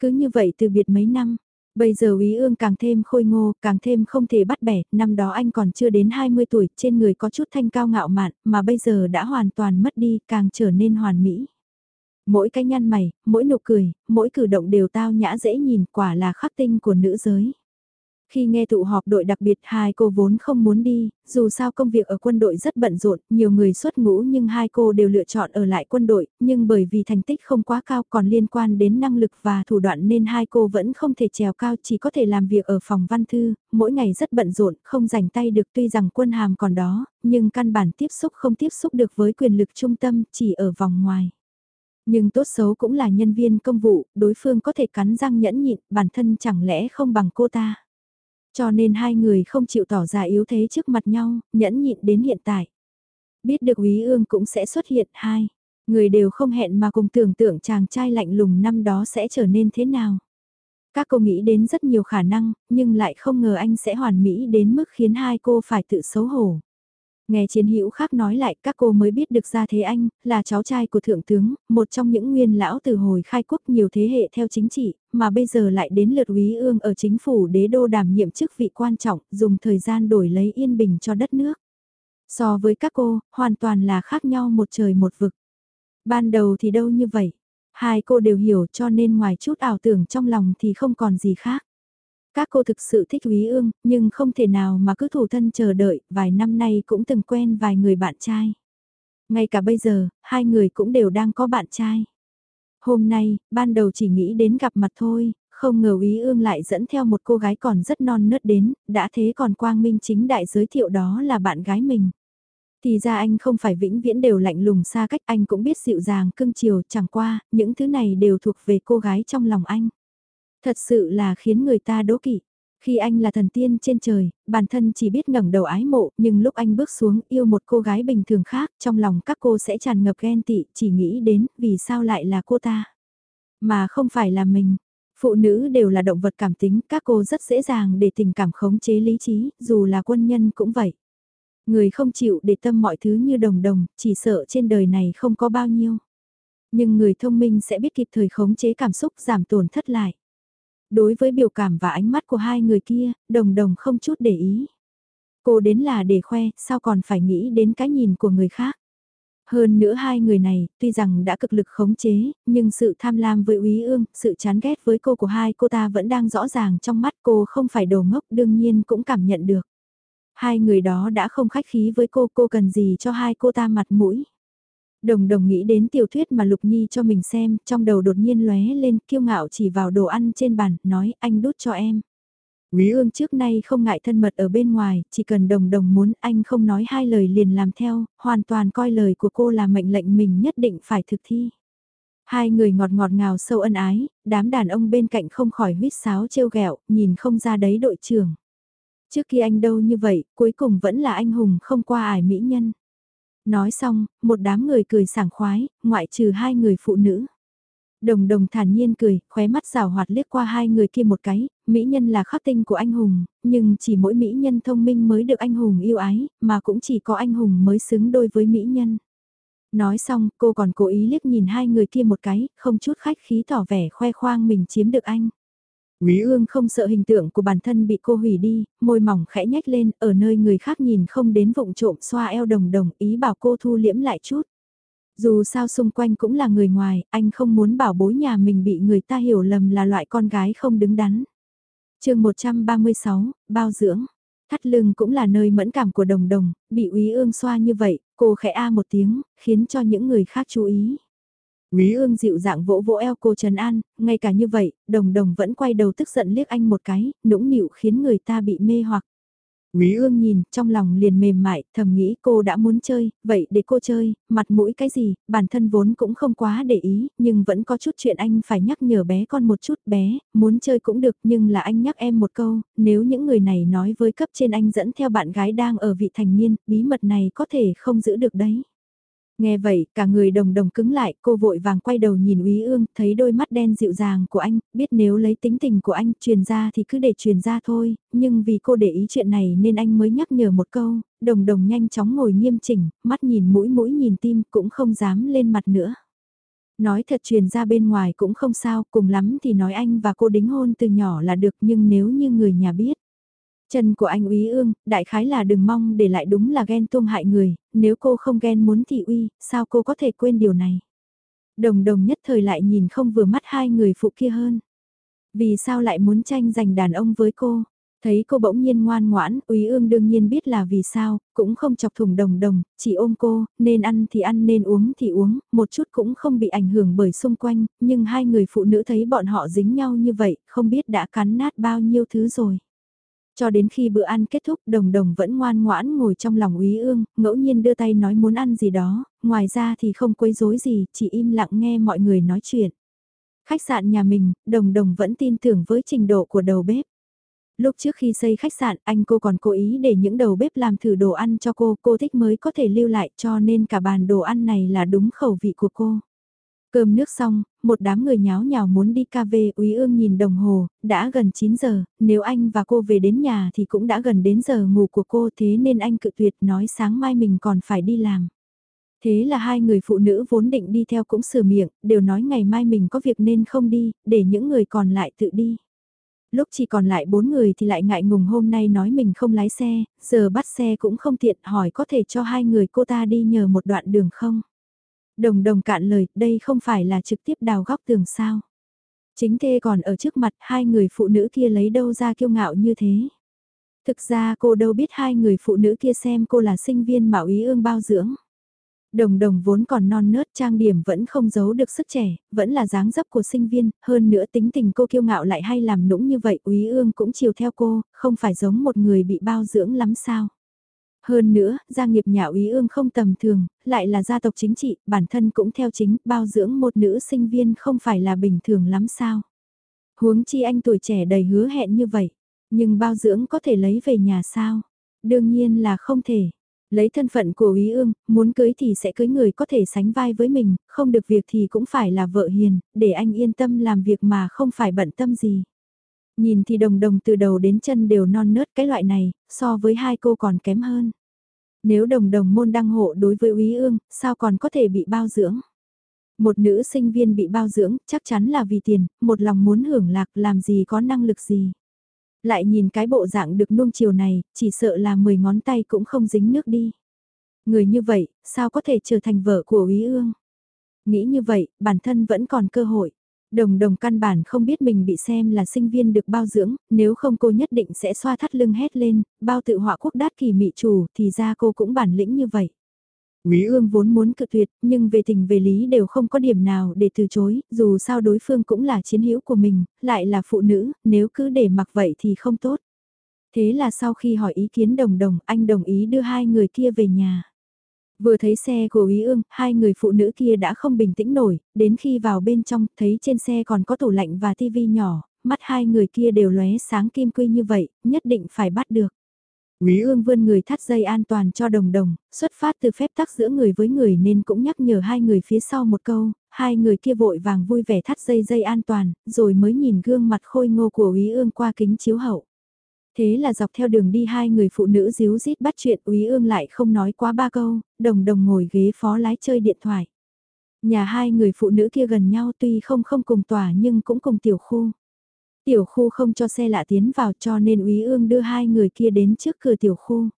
Speaker 1: Cứ như vậy từ biệt mấy năm, Bây giờ Úy Ương càng thêm khôi ngô, càng thêm không thể bắt bẻ, năm đó anh còn chưa đến 20 tuổi, trên người có chút thanh cao ngạo mạn, mà bây giờ đã hoàn toàn mất đi, càng trở nên hoàn mỹ. Mỗi cái nhăn mày, mỗi nụ cười, mỗi cử động đều tao nhã dễ nhìn, quả là khắc tinh của nữ giới. Khi nghe tụ họp đội đặc biệt hai cô vốn không muốn đi, dù sao công việc ở quân đội rất bận rộn, nhiều người xuất ngũ nhưng hai cô đều lựa chọn ở lại quân đội, nhưng bởi vì thành tích không quá cao còn liên quan đến năng lực và thủ đoạn nên hai cô vẫn không thể trèo cao chỉ có thể làm việc ở phòng văn thư, mỗi ngày rất bận rộn, không rảnh tay được tuy rằng quân hàm còn đó, nhưng căn bản tiếp xúc không tiếp xúc được với quyền lực trung tâm chỉ ở vòng ngoài. Nhưng tốt xấu cũng là nhân viên công vụ, đối phương có thể cắn răng nhẫn nhịn, bản thân chẳng lẽ không bằng cô ta. Cho nên hai người không chịu tỏ ra yếu thế trước mặt nhau, nhẫn nhịn đến hiện tại. Biết được Úy Ương cũng sẽ xuất hiện hai. Người đều không hẹn mà cùng tưởng tượng chàng trai lạnh lùng năm đó sẽ trở nên thế nào. Các cô nghĩ đến rất nhiều khả năng, nhưng lại không ngờ anh sẽ hoàn mỹ đến mức khiến hai cô phải tự xấu hổ. Nghe chiến hữu khác nói lại các cô mới biết được ra thế anh, là cháu trai của thượng tướng, một trong những nguyên lão từ hồi khai quốc nhiều thế hệ theo chính trị, mà bây giờ lại đến lượt úy ương ở chính phủ đế đô đảm nhiệm chức vị quan trọng, dùng thời gian đổi lấy yên bình cho đất nước. So với các cô, hoàn toàn là khác nhau một trời một vực. Ban đầu thì đâu như vậy, hai cô đều hiểu cho nên ngoài chút ảo tưởng trong lòng thì không còn gì khác. Các cô thực sự thích Úy Ương, nhưng không thể nào mà cứ thủ thân chờ đợi, vài năm nay cũng từng quen vài người bạn trai. Ngay cả bây giờ, hai người cũng đều đang có bạn trai. Hôm nay, ban đầu chỉ nghĩ đến gặp mặt thôi, không ngờ Úy Ương lại dẫn theo một cô gái còn rất non nớt đến, đã thế còn Quang Minh chính đại giới thiệu đó là bạn gái mình. Thì ra anh không phải vĩnh viễn đều lạnh lùng xa cách anh cũng biết dịu dàng cưng chiều chẳng qua, những thứ này đều thuộc về cô gái trong lòng anh. Thật sự là khiến người ta đố kỵ. Khi anh là thần tiên trên trời, bản thân chỉ biết ngẩng đầu ái mộ, nhưng lúc anh bước xuống yêu một cô gái bình thường khác, trong lòng các cô sẽ tràn ngập ghen tị, chỉ nghĩ đến vì sao lại là cô ta. Mà không phải là mình. Phụ nữ đều là động vật cảm tính, các cô rất dễ dàng để tình cảm khống chế lý trí, dù là quân nhân cũng vậy. Người không chịu để tâm mọi thứ như đồng đồng, chỉ sợ trên đời này không có bao nhiêu. Nhưng người thông minh sẽ biết kịp thời khống chế cảm xúc giảm tổn thất lại. Đối với biểu cảm và ánh mắt của hai người kia, đồng đồng không chút để ý. Cô đến là để khoe, sao còn phải nghĩ đến cái nhìn của người khác. Hơn nữa hai người này, tuy rằng đã cực lực khống chế, nhưng sự tham lam với úy ương, sự chán ghét với cô của hai cô ta vẫn đang rõ ràng trong mắt cô không phải đồ ngốc đương nhiên cũng cảm nhận được. Hai người đó đã không khách khí với cô, cô cần gì cho hai cô ta mặt mũi. Đồng đồng nghĩ đến tiểu thuyết mà Lục Nhi cho mình xem, trong đầu đột nhiên lóe lên, kiêu ngạo chỉ vào đồ ăn trên bàn, nói anh đút cho em. Quý ương trước nay không ngại thân mật ở bên ngoài, chỉ cần đồng đồng muốn anh không nói hai lời liền làm theo, hoàn toàn coi lời của cô là mệnh lệnh mình nhất định phải thực thi. Hai người ngọt ngọt ngào sâu ân ái, đám đàn ông bên cạnh không khỏi huyết sáo trêu ghẹo, nhìn không ra đấy đội trưởng. Trước khi anh đâu như vậy, cuối cùng vẫn là anh hùng không qua ải mỹ nhân. Nói xong, một đám người cười sảng khoái, ngoại trừ hai người phụ nữ. Đồng đồng thản nhiên cười, khóe mắt rào hoạt liếc qua hai người kia một cái, mỹ nhân là khắc tinh của anh hùng, nhưng chỉ mỗi mỹ nhân thông minh mới được anh hùng yêu ái, mà cũng chỉ có anh hùng mới xứng đôi với mỹ nhân. Nói xong, cô còn cố ý liếc nhìn hai người kia một cái, không chút khách khí tỏ vẻ khoe khoang mình chiếm được anh. Quý ương không sợ hình tượng của bản thân bị cô hủy đi, môi mỏng khẽ nhếch lên, ở nơi người khác nhìn không đến vụng trộm xoa eo đồng đồng, ý bảo cô thu liễm lại chút. Dù sao xung quanh cũng là người ngoài, anh không muốn bảo bối nhà mình bị người ta hiểu lầm là loại con gái không đứng đắn. chương 136, bao dưỡng. Thắt lưng cũng là nơi mẫn cảm của đồng đồng, bị úy ương xoa như vậy, cô khẽ a một tiếng, khiến cho những người khác chú ý. Quý ương dịu dạng vỗ vỗ eo cô Trần An, ngay cả như vậy, đồng đồng vẫn quay đầu tức giận liếc anh một cái, nũng nịu khiến người ta bị mê hoặc. Quý ương nhìn, trong lòng liền mềm mại, thầm nghĩ cô đã muốn chơi, vậy để cô chơi, mặt mũi cái gì, bản thân vốn cũng không quá để ý, nhưng vẫn có chút chuyện anh phải nhắc nhở bé con một chút bé, muốn chơi cũng được nhưng là anh nhắc em một câu, nếu những người này nói với cấp trên anh dẫn theo bạn gái đang ở vị thành niên, bí mật này có thể không giữ được đấy. Nghe vậy, cả người đồng đồng cứng lại, cô vội vàng quay đầu nhìn Úy Ương, thấy đôi mắt đen dịu dàng của anh, biết nếu lấy tính tình của anh truyền ra thì cứ để truyền ra thôi, nhưng vì cô để ý chuyện này nên anh mới nhắc nhở một câu, đồng đồng nhanh chóng ngồi nghiêm chỉnh, mắt nhìn mũi mũi nhìn tim cũng không dám lên mặt nữa. Nói thật truyền ra bên ngoài cũng không sao, cùng lắm thì nói anh và cô đính hôn từ nhỏ là được nhưng nếu như người nhà biết Chân của anh úy ương, đại khái là đừng mong để lại đúng là ghen tuông hại người, nếu cô không ghen muốn thị uy, sao cô có thể quên điều này. Đồng đồng nhất thời lại nhìn không vừa mắt hai người phụ kia hơn. Vì sao lại muốn tranh giành đàn ông với cô? Thấy cô bỗng nhiên ngoan ngoãn, úy ương đương nhiên biết là vì sao, cũng không chọc thủng đồng đồng, chỉ ôm cô, nên ăn thì ăn nên uống thì uống, một chút cũng không bị ảnh hưởng bởi xung quanh, nhưng hai người phụ nữ thấy bọn họ dính nhau như vậy, không biết đã cắn nát bao nhiêu thứ rồi. Cho đến khi bữa ăn kết thúc đồng đồng vẫn ngoan ngoãn ngồi trong lòng úy ương, ngẫu nhiên đưa tay nói muốn ăn gì đó, ngoài ra thì không quấy rối gì, chỉ im lặng nghe mọi người nói chuyện. Khách sạn nhà mình, đồng đồng vẫn tin tưởng với trình độ của đầu bếp. Lúc trước khi xây khách sạn, anh cô còn cố ý để những đầu bếp làm thử đồ ăn cho cô, cô thích mới có thể lưu lại cho nên cả bàn đồ ăn này là đúng khẩu vị của cô. Cơm nước xong, một đám người nháo nhào muốn đi cà phê, Úy Ương nhìn đồng hồ, đã gần 9 giờ, nếu anh và cô về đến nhà thì cũng đã gần đến giờ ngủ của cô thế nên anh cự tuyệt nói sáng mai mình còn phải đi làm. Thế là hai người phụ nữ vốn định đi theo cũng sửa miệng, đều nói ngày mai mình có việc nên không đi, để những người còn lại tự đi. Lúc chỉ còn lại bốn người thì lại ngại ngùng hôm nay nói mình không lái xe, giờ bắt xe cũng không tiện hỏi có thể cho hai người cô ta đi nhờ một đoạn đường không. Đồng đồng cạn lời, đây không phải là trực tiếp đào góc tường sao. Chính thê còn ở trước mặt hai người phụ nữ kia lấy đâu ra kiêu ngạo như thế. Thực ra cô đâu biết hai người phụ nữ kia xem cô là sinh viên mạo ý ương bao dưỡng. Đồng đồng vốn còn non nớt trang điểm vẫn không giấu được sức trẻ, vẫn là dáng dấp của sinh viên, hơn nữa tính tình cô kiêu ngạo lại hay làm nũng như vậy, úy ương cũng chiều theo cô, không phải giống một người bị bao dưỡng lắm sao. Hơn nữa, gia nghiệp nhà úy ương không tầm thường, lại là gia tộc chính trị, bản thân cũng theo chính, bao dưỡng một nữ sinh viên không phải là bình thường lắm sao. Huống chi anh tuổi trẻ đầy hứa hẹn như vậy, nhưng bao dưỡng có thể lấy về nhà sao? Đương nhiên là không thể. Lấy thân phận của úy ương, muốn cưới thì sẽ cưới người có thể sánh vai với mình, không được việc thì cũng phải là vợ hiền, để anh yên tâm làm việc mà không phải bận tâm gì. Nhìn thì đồng đồng từ đầu đến chân đều non nớt cái loại này, so với hai cô còn kém hơn. Nếu đồng đồng môn đăng hộ đối với úy ương, sao còn có thể bị bao dưỡng? Một nữ sinh viên bị bao dưỡng, chắc chắn là vì tiền, một lòng muốn hưởng lạc làm gì có năng lực gì. Lại nhìn cái bộ dạng được nuông chiều này, chỉ sợ là 10 ngón tay cũng không dính nước đi. Người như vậy, sao có thể trở thành vợ của úy ương? Nghĩ như vậy, bản thân vẫn còn cơ hội. Đồng đồng căn bản không biết mình bị xem là sinh viên được bao dưỡng, nếu không cô nhất định sẽ xoa thắt lưng hét lên, bao tự họa quốc đát kỳ mị chủ, thì ra cô cũng bản lĩnh như vậy. Quý ương vốn muốn cự tuyệt, nhưng về tình về lý đều không có điểm nào để từ chối, dù sao đối phương cũng là chiến hữu của mình, lại là phụ nữ, nếu cứ để mặc vậy thì không tốt. Thế là sau khi hỏi ý kiến đồng đồng, anh đồng ý đưa hai người kia về nhà. Vừa thấy xe của Úy Ương, hai người phụ nữ kia đã không bình tĩnh nổi, đến khi vào bên trong, thấy trên xe còn có tủ lạnh và tivi nhỏ, mắt hai người kia đều lóe sáng kim quy như vậy, nhất định phải bắt được. Úy Ương vươn người thắt dây an toàn cho đồng đồng, xuất phát từ phép tắc giữa người với người nên cũng nhắc nhở hai người phía sau một câu, hai người kia vội vàng vui vẻ thắt dây dây an toàn, rồi mới nhìn gương mặt khôi ngô của Úy Ương qua kính chiếu hậu. Thế là dọc theo đường đi hai người phụ nữ díu dít bắt chuyện úy ương lại không nói quá ba câu, đồng đồng ngồi ghế phó lái chơi điện thoại. Nhà hai người phụ nữ kia gần nhau tuy không không cùng tòa nhưng cũng cùng tiểu khu. Tiểu khu không cho xe lạ tiến vào cho nên úy ương đưa hai người kia đến trước cửa tiểu khu.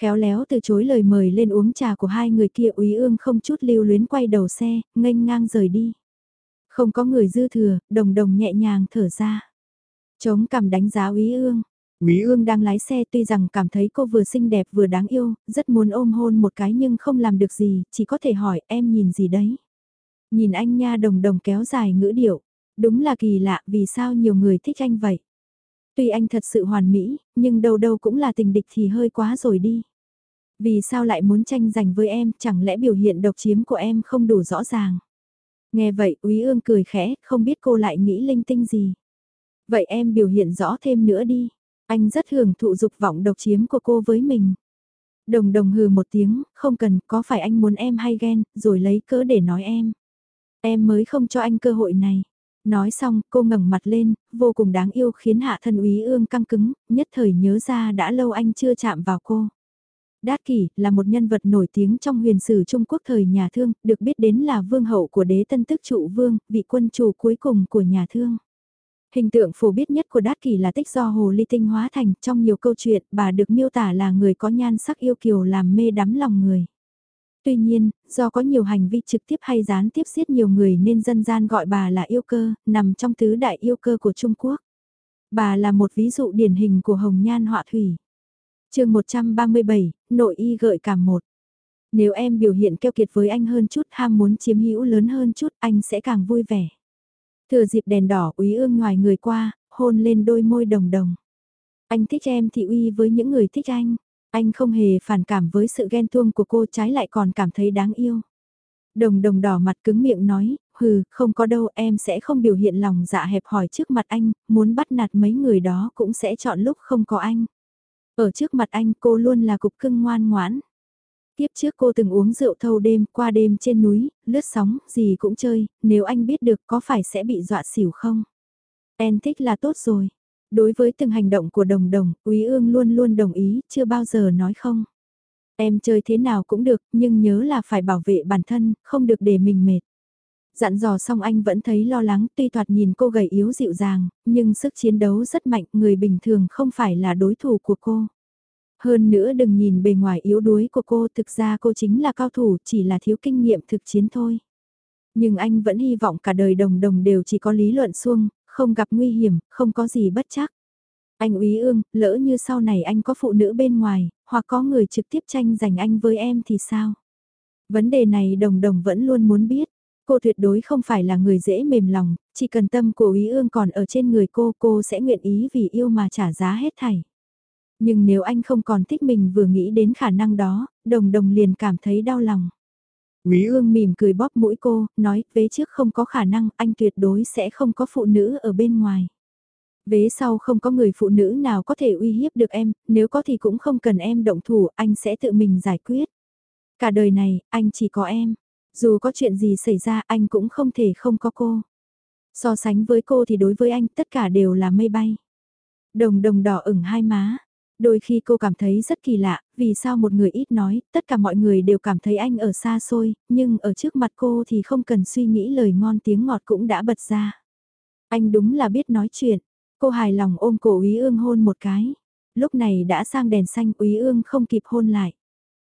Speaker 1: Khéo léo từ chối lời mời lên uống trà của hai người kia úy ương không chút lưu luyến quay đầu xe, nghênh ngang rời đi. Không có người dư thừa, đồng đồng nhẹ nhàng thở ra. Chống cằm đánh giá úy ương, Quý ương đang lái xe tuy rằng cảm thấy cô vừa xinh đẹp vừa đáng yêu, rất muốn ôm hôn một cái nhưng không làm được gì, chỉ có thể hỏi em nhìn gì đấy. Nhìn anh nha đồng đồng kéo dài ngữ điệu, đúng là kỳ lạ vì sao nhiều người thích anh vậy. Tuy anh thật sự hoàn mỹ, nhưng đâu đâu cũng là tình địch thì hơi quá rồi đi. Vì sao lại muốn tranh giành với em, chẳng lẽ biểu hiện độc chiếm của em không đủ rõ ràng. Nghe vậy, Úy Ương cười khẽ, không biết cô lại nghĩ linh tinh gì. Vậy em biểu hiện rõ thêm nữa đi. Anh rất hưởng thụ dục vọng độc chiếm của cô với mình. Đồng đồng hừ một tiếng, không cần, có phải anh muốn em hay ghen, rồi lấy cớ để nói em. Em mới không cho anh cơ hội này. Nói xong, cô ngẩng mặt lên, vô cùng đáng yêu khiến hạ thân úy ương căng cứng, nhất thời nhớ ra đã lâu anh chưa chạm vào cô. Đát Kỷ là một nhân vật nổi tiếng trong huyền sử Trung Quốc thời nhà thương, được biết đến là vương hậu của đế tân tức trụ vương, vị quân chủ cuối cùng của nhà thương. Hình tượng phổ biết nhất của Đát Kỳ là tích do Hồ Ly Tinh hóa thành trong nhiều câu chuyện bà được miêu tả là người có nhan sắc yêu kiều làm mê đắm lòng người. Tuy nhiên, do có nhiều hành vi trực tiếp hay gián tiếp giết nhiều người nên dân gian gọi bà là yêu cơ, nằm trong tứ đại yêu cơ của Trung Quốc. Bà là một ví dụ điển hình của hồng nhan họa thủy. chương 137, nội y gợi cảm một. Nếu em biểu hiện keo kiệt với anh hơn chút ham muốn chiếm hữu lớn hơn chút anh sẽ càng vui vẻ. Thừa dịp đèn đỏ úy ương ngoài người qua, hôn lên đôi môi đồng đồng. Anh thích em thì uy với những người thích anh. Anh không hề phản cảm với sự ghen tuông của cô trái lại còn cảm thấy đáng yêu. Đồng đồng đỏ mặt cứng miệng nói, hừ, không có đâu em sẽ không biểu hiện lòng dạ hẹp hỏi trước mặt anh, muốn bắt nạt mấy người đó cũng sẽ chọn lúc không có anh. Ở trước mặt anh cô luôn là cục cưng ngoan ngoãn. Tiếp trước cô từng uống rượu thâu đêm, qua đêm trên núi, lướt sóng, gì cũng chơi, nếu anh biết được có phải sẽ bị dọa xỉu không? En thích là tốt rồi. Đối với từng hành động của đồng đồng, Quý ương luôn luôn đồng ý, chưa bao giờ nói không. Em chơi thế nào cũng được, nhưng nhớ là phải bảo vệ bản thân, không được để mình mệt. Dặn dò xong anh vẫn thấy lo lắng, tuy thoạt nhìn cô gầy yếu dịu dàng, nhưng sức chiến đấu rất mạnh, người bình thường không phải là đối thủ của cô. Hơn nữa đừng nhìn bề ngoài yếu đuối của cô, thực ra cô chính là cao thủ, chỉ là thiếu kinh nghiệm thực chiến thôi. Nhưng anh vẫn hy vọng cả đời đồng đồng đều chỉ có lý luận xuông, không gặp nguy hiểm, không có gì bất chắc. Anh úy ương, lỡ như sau này anh có phụ nữ bên ngoài, hoặc có người trực tiếp tranh giành anh với em thì sao? Vấn đề này đồng đồng vẫn luôn muốn biết. Cô tuyệt đối không phải là người dễ mềm lòng, chỉ cần tâm của úy ương còn ở trên người cô, cô sẽ nguyện ý vì yêu mà trả giá hết thảy. Nhưng nếu anh không còn thích mình vừa nghĩ đến khả năng đó, đồng đồng liền cảm thấy đau lòng. Quý ương mỉm cười bóp mũi cô, nói, vế trước không có khả năng, anh tuyệt đối sẽ không có phụ nữ ở bên ngoài. Vế sau không có người phụ nữ nào có thể uy hiếp được em, nếu có thì cũng không cần em động thủ, anh sẽ tự mình giải quyết. Cả đời này, anh chỉ có em. Dù có chuyện gì xảy ra, anh cũng không thể không có cô. So sánh với cô thì đối với anh tất cả đều là mây bay. Đồng đồng đỏ ửng hai má, Đôi khi cô cảm thấy rất kỳ lạ, vì sao một người ít nói, tất cả mọi người đều cảm thấy anh ở xa xôi, nhưng ở trước mặt cô thì không cần suy nghĩ lời ngon tiếng ngọt cũng đã bật ra. Anh đúng là biết nói chuyện, cô hài lòng ôm cổ Úy Ương hôn một cái. Lúc này đã sang đèn xanh Úy Ương không kịp hôn lại.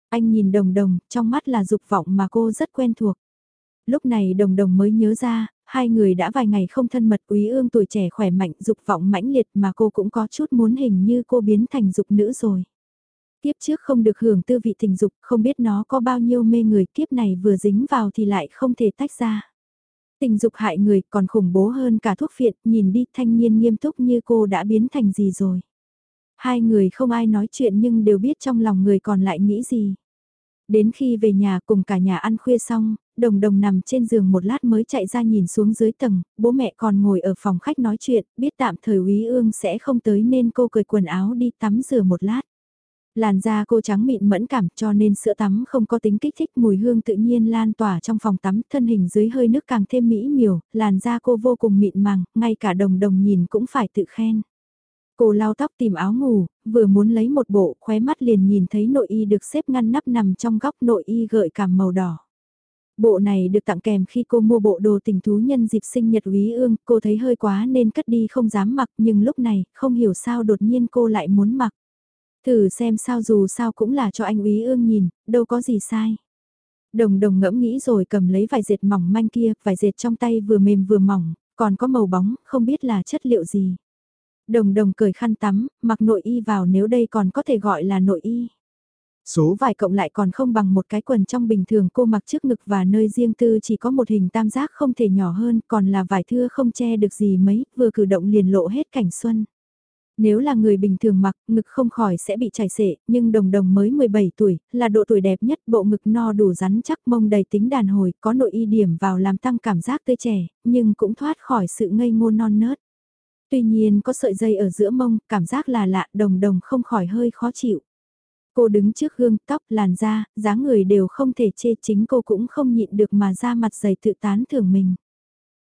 Speaker 1: Anh nhìn đồng đồng, trong mắt là dục vọng mà cô rất quen thuộc. Lúc này đồng đồng mới nhớ ra, hai người đã vài ngày không thân mật quý ương tuổi trẻ khỏe mạnh dục vọng mãnh liệt mà cô cũng có chút muốn hình như cô biến thành dục nữ rồi. kiếp trước không được hưởng tư vị tình dục, không biết nó có bao nhiêu mê người kiếp này vừa dính vào thì lại không thể tách ra. Tình dục hại người còn khủng bố hơn cả thuốc phiện, nhìn đi thanh niên nghiêm túc như cô đã biến thành gì rồi. Hai người không ai nói chuyện nhưng đều biết trong lòng người còn lại nghĩ gì. Đến khi về nhà cùng cả nhà ăn khuya xong, đồng đồng nằm trên giường một lát mới chạy ra nhìn xuống dưới tầng, bố mẹ còn ngồi ở phòng khách nói chuyện, biết tạm thời úy ương sẽ không tới nên cô cởi quần áo đi tắm rửa một lát. Làn da cô trắng mịn mẫn cảm cho nên sữa tắm không có tính kích thích mùi hương tự nhiên lan tỏa trong phòng tắm thân hình dưới hơi nước càng thêm mỹ miều, làn da cô vô cùng mịn màng, ngay cả đồng đồng nhìn cũng phải tự khen. Cô lau tóc tìm áo ngủ, vừa muốn lấy một bộ khóe mắt liền nhìn thấy nội y được xếp ngăn nắp nằm trong góc nội y gợi cảm màu đỏ. Bộ này được tặng kèm khi cô mua bộ đồ tình thú nhân dịp sinh nhật Úy Ương, cô thấy hơi quá nên cất đi không dám mặc nhưng lúc này không hiểu sao đột nhiên cô lại muốn mặc. Thử xem sao dù sao cũng là cho anh Úy Ương nhìn, đâu có gì sai. Đồng đồng ngẫm nghĩ rồi cầm lấy vải dệt mỏng manh kia, vải dệt trong tay vừa mềm vừa mỏng, còn có màu bóng, không biết là chất liệu gì. Đồng đồng cởi khăn tắm, mặc nội y vào nếu đây còn có thể gọi là nội y. Số vải cộng lại còn không bằng một cái quần trong bình thường cô mặc trước ngực và nơi riêng tư chỉ có một hình tam giác không thể nhỏ hơn, còn là vải thưa không che được gì mấy, vừa cử động liền lộ hết cảnh xuân. Nếu là người bình thường mặc, ngực không khỏi sẽ bị chảy xệ, nhưng đồng đồng mới 17 tuổi, là độ tuổi đẹp nhất, bộ ngực no đủ rắn chắc mông đầy tính đàn hồi, có nội y điểm vào làm tăng cảm giác tươi trẻ, nhưng cũng thoát khỏi sự ngây ngô non nớt. Tuy nhiên có sợi dây ở giữa mông, cảm giác là lạ, đồng đồng không khỏi hơi khó chịu. Cô đứng trước gương, tóc, làn da, dáng người đều không thể chê chính cô cũng không nhịn được mà ra mặt dày tự tán thưởng mình.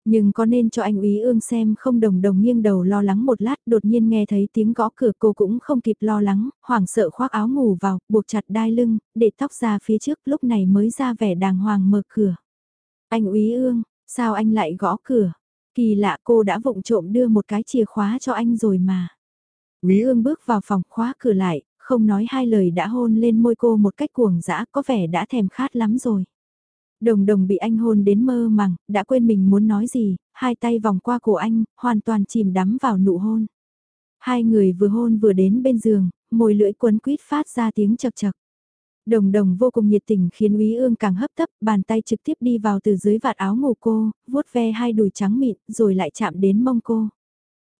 Speaker 1: Nhưng có nên cho anh úy ương xem không đồng đồng nghiêng đầu lo lắng một lát đột nhiên nghe thấy tiếng gõ cửa cô cũng không kịp lo lắng, hoảng sợ khoác áo ngủ vào, buộc chặt đai lưng, để tóc ra phía trước lúc này mới ra vẻ đàng hoàng mở cửa. Anh úy ương, sao anh lại gõ cửa? Kỳ lạ cô đã vụng trộm đưa một cái chìa khóa cho anh rồi mà. Quý ương bước vào phòng khóa cửa lại, không nói hai lời đã hôn lên môi cô một cách cuồng dã có vẻ đã thèm khát lắm rồi. Đồng đồng bị anh hôn đến mơ màng, đã quên mình muốn nói gì, hai tay vòng qua cổ anh, hoàn toàn chìm đắm vào nụ hôn. Hai người vừa hôn vừa đến bên giường, môi lưỡi quấn quýt phát ra tiếng chật chật. Đồng đồng vô cùng nhiệt tình khiến úy ương càng hấp tấp, bàn tay trực tiếp đi vào từ dưới vạt áo ngủ cô, vuốt ve hai đùi trắng mịn, rồi lại chạm đến mông cô.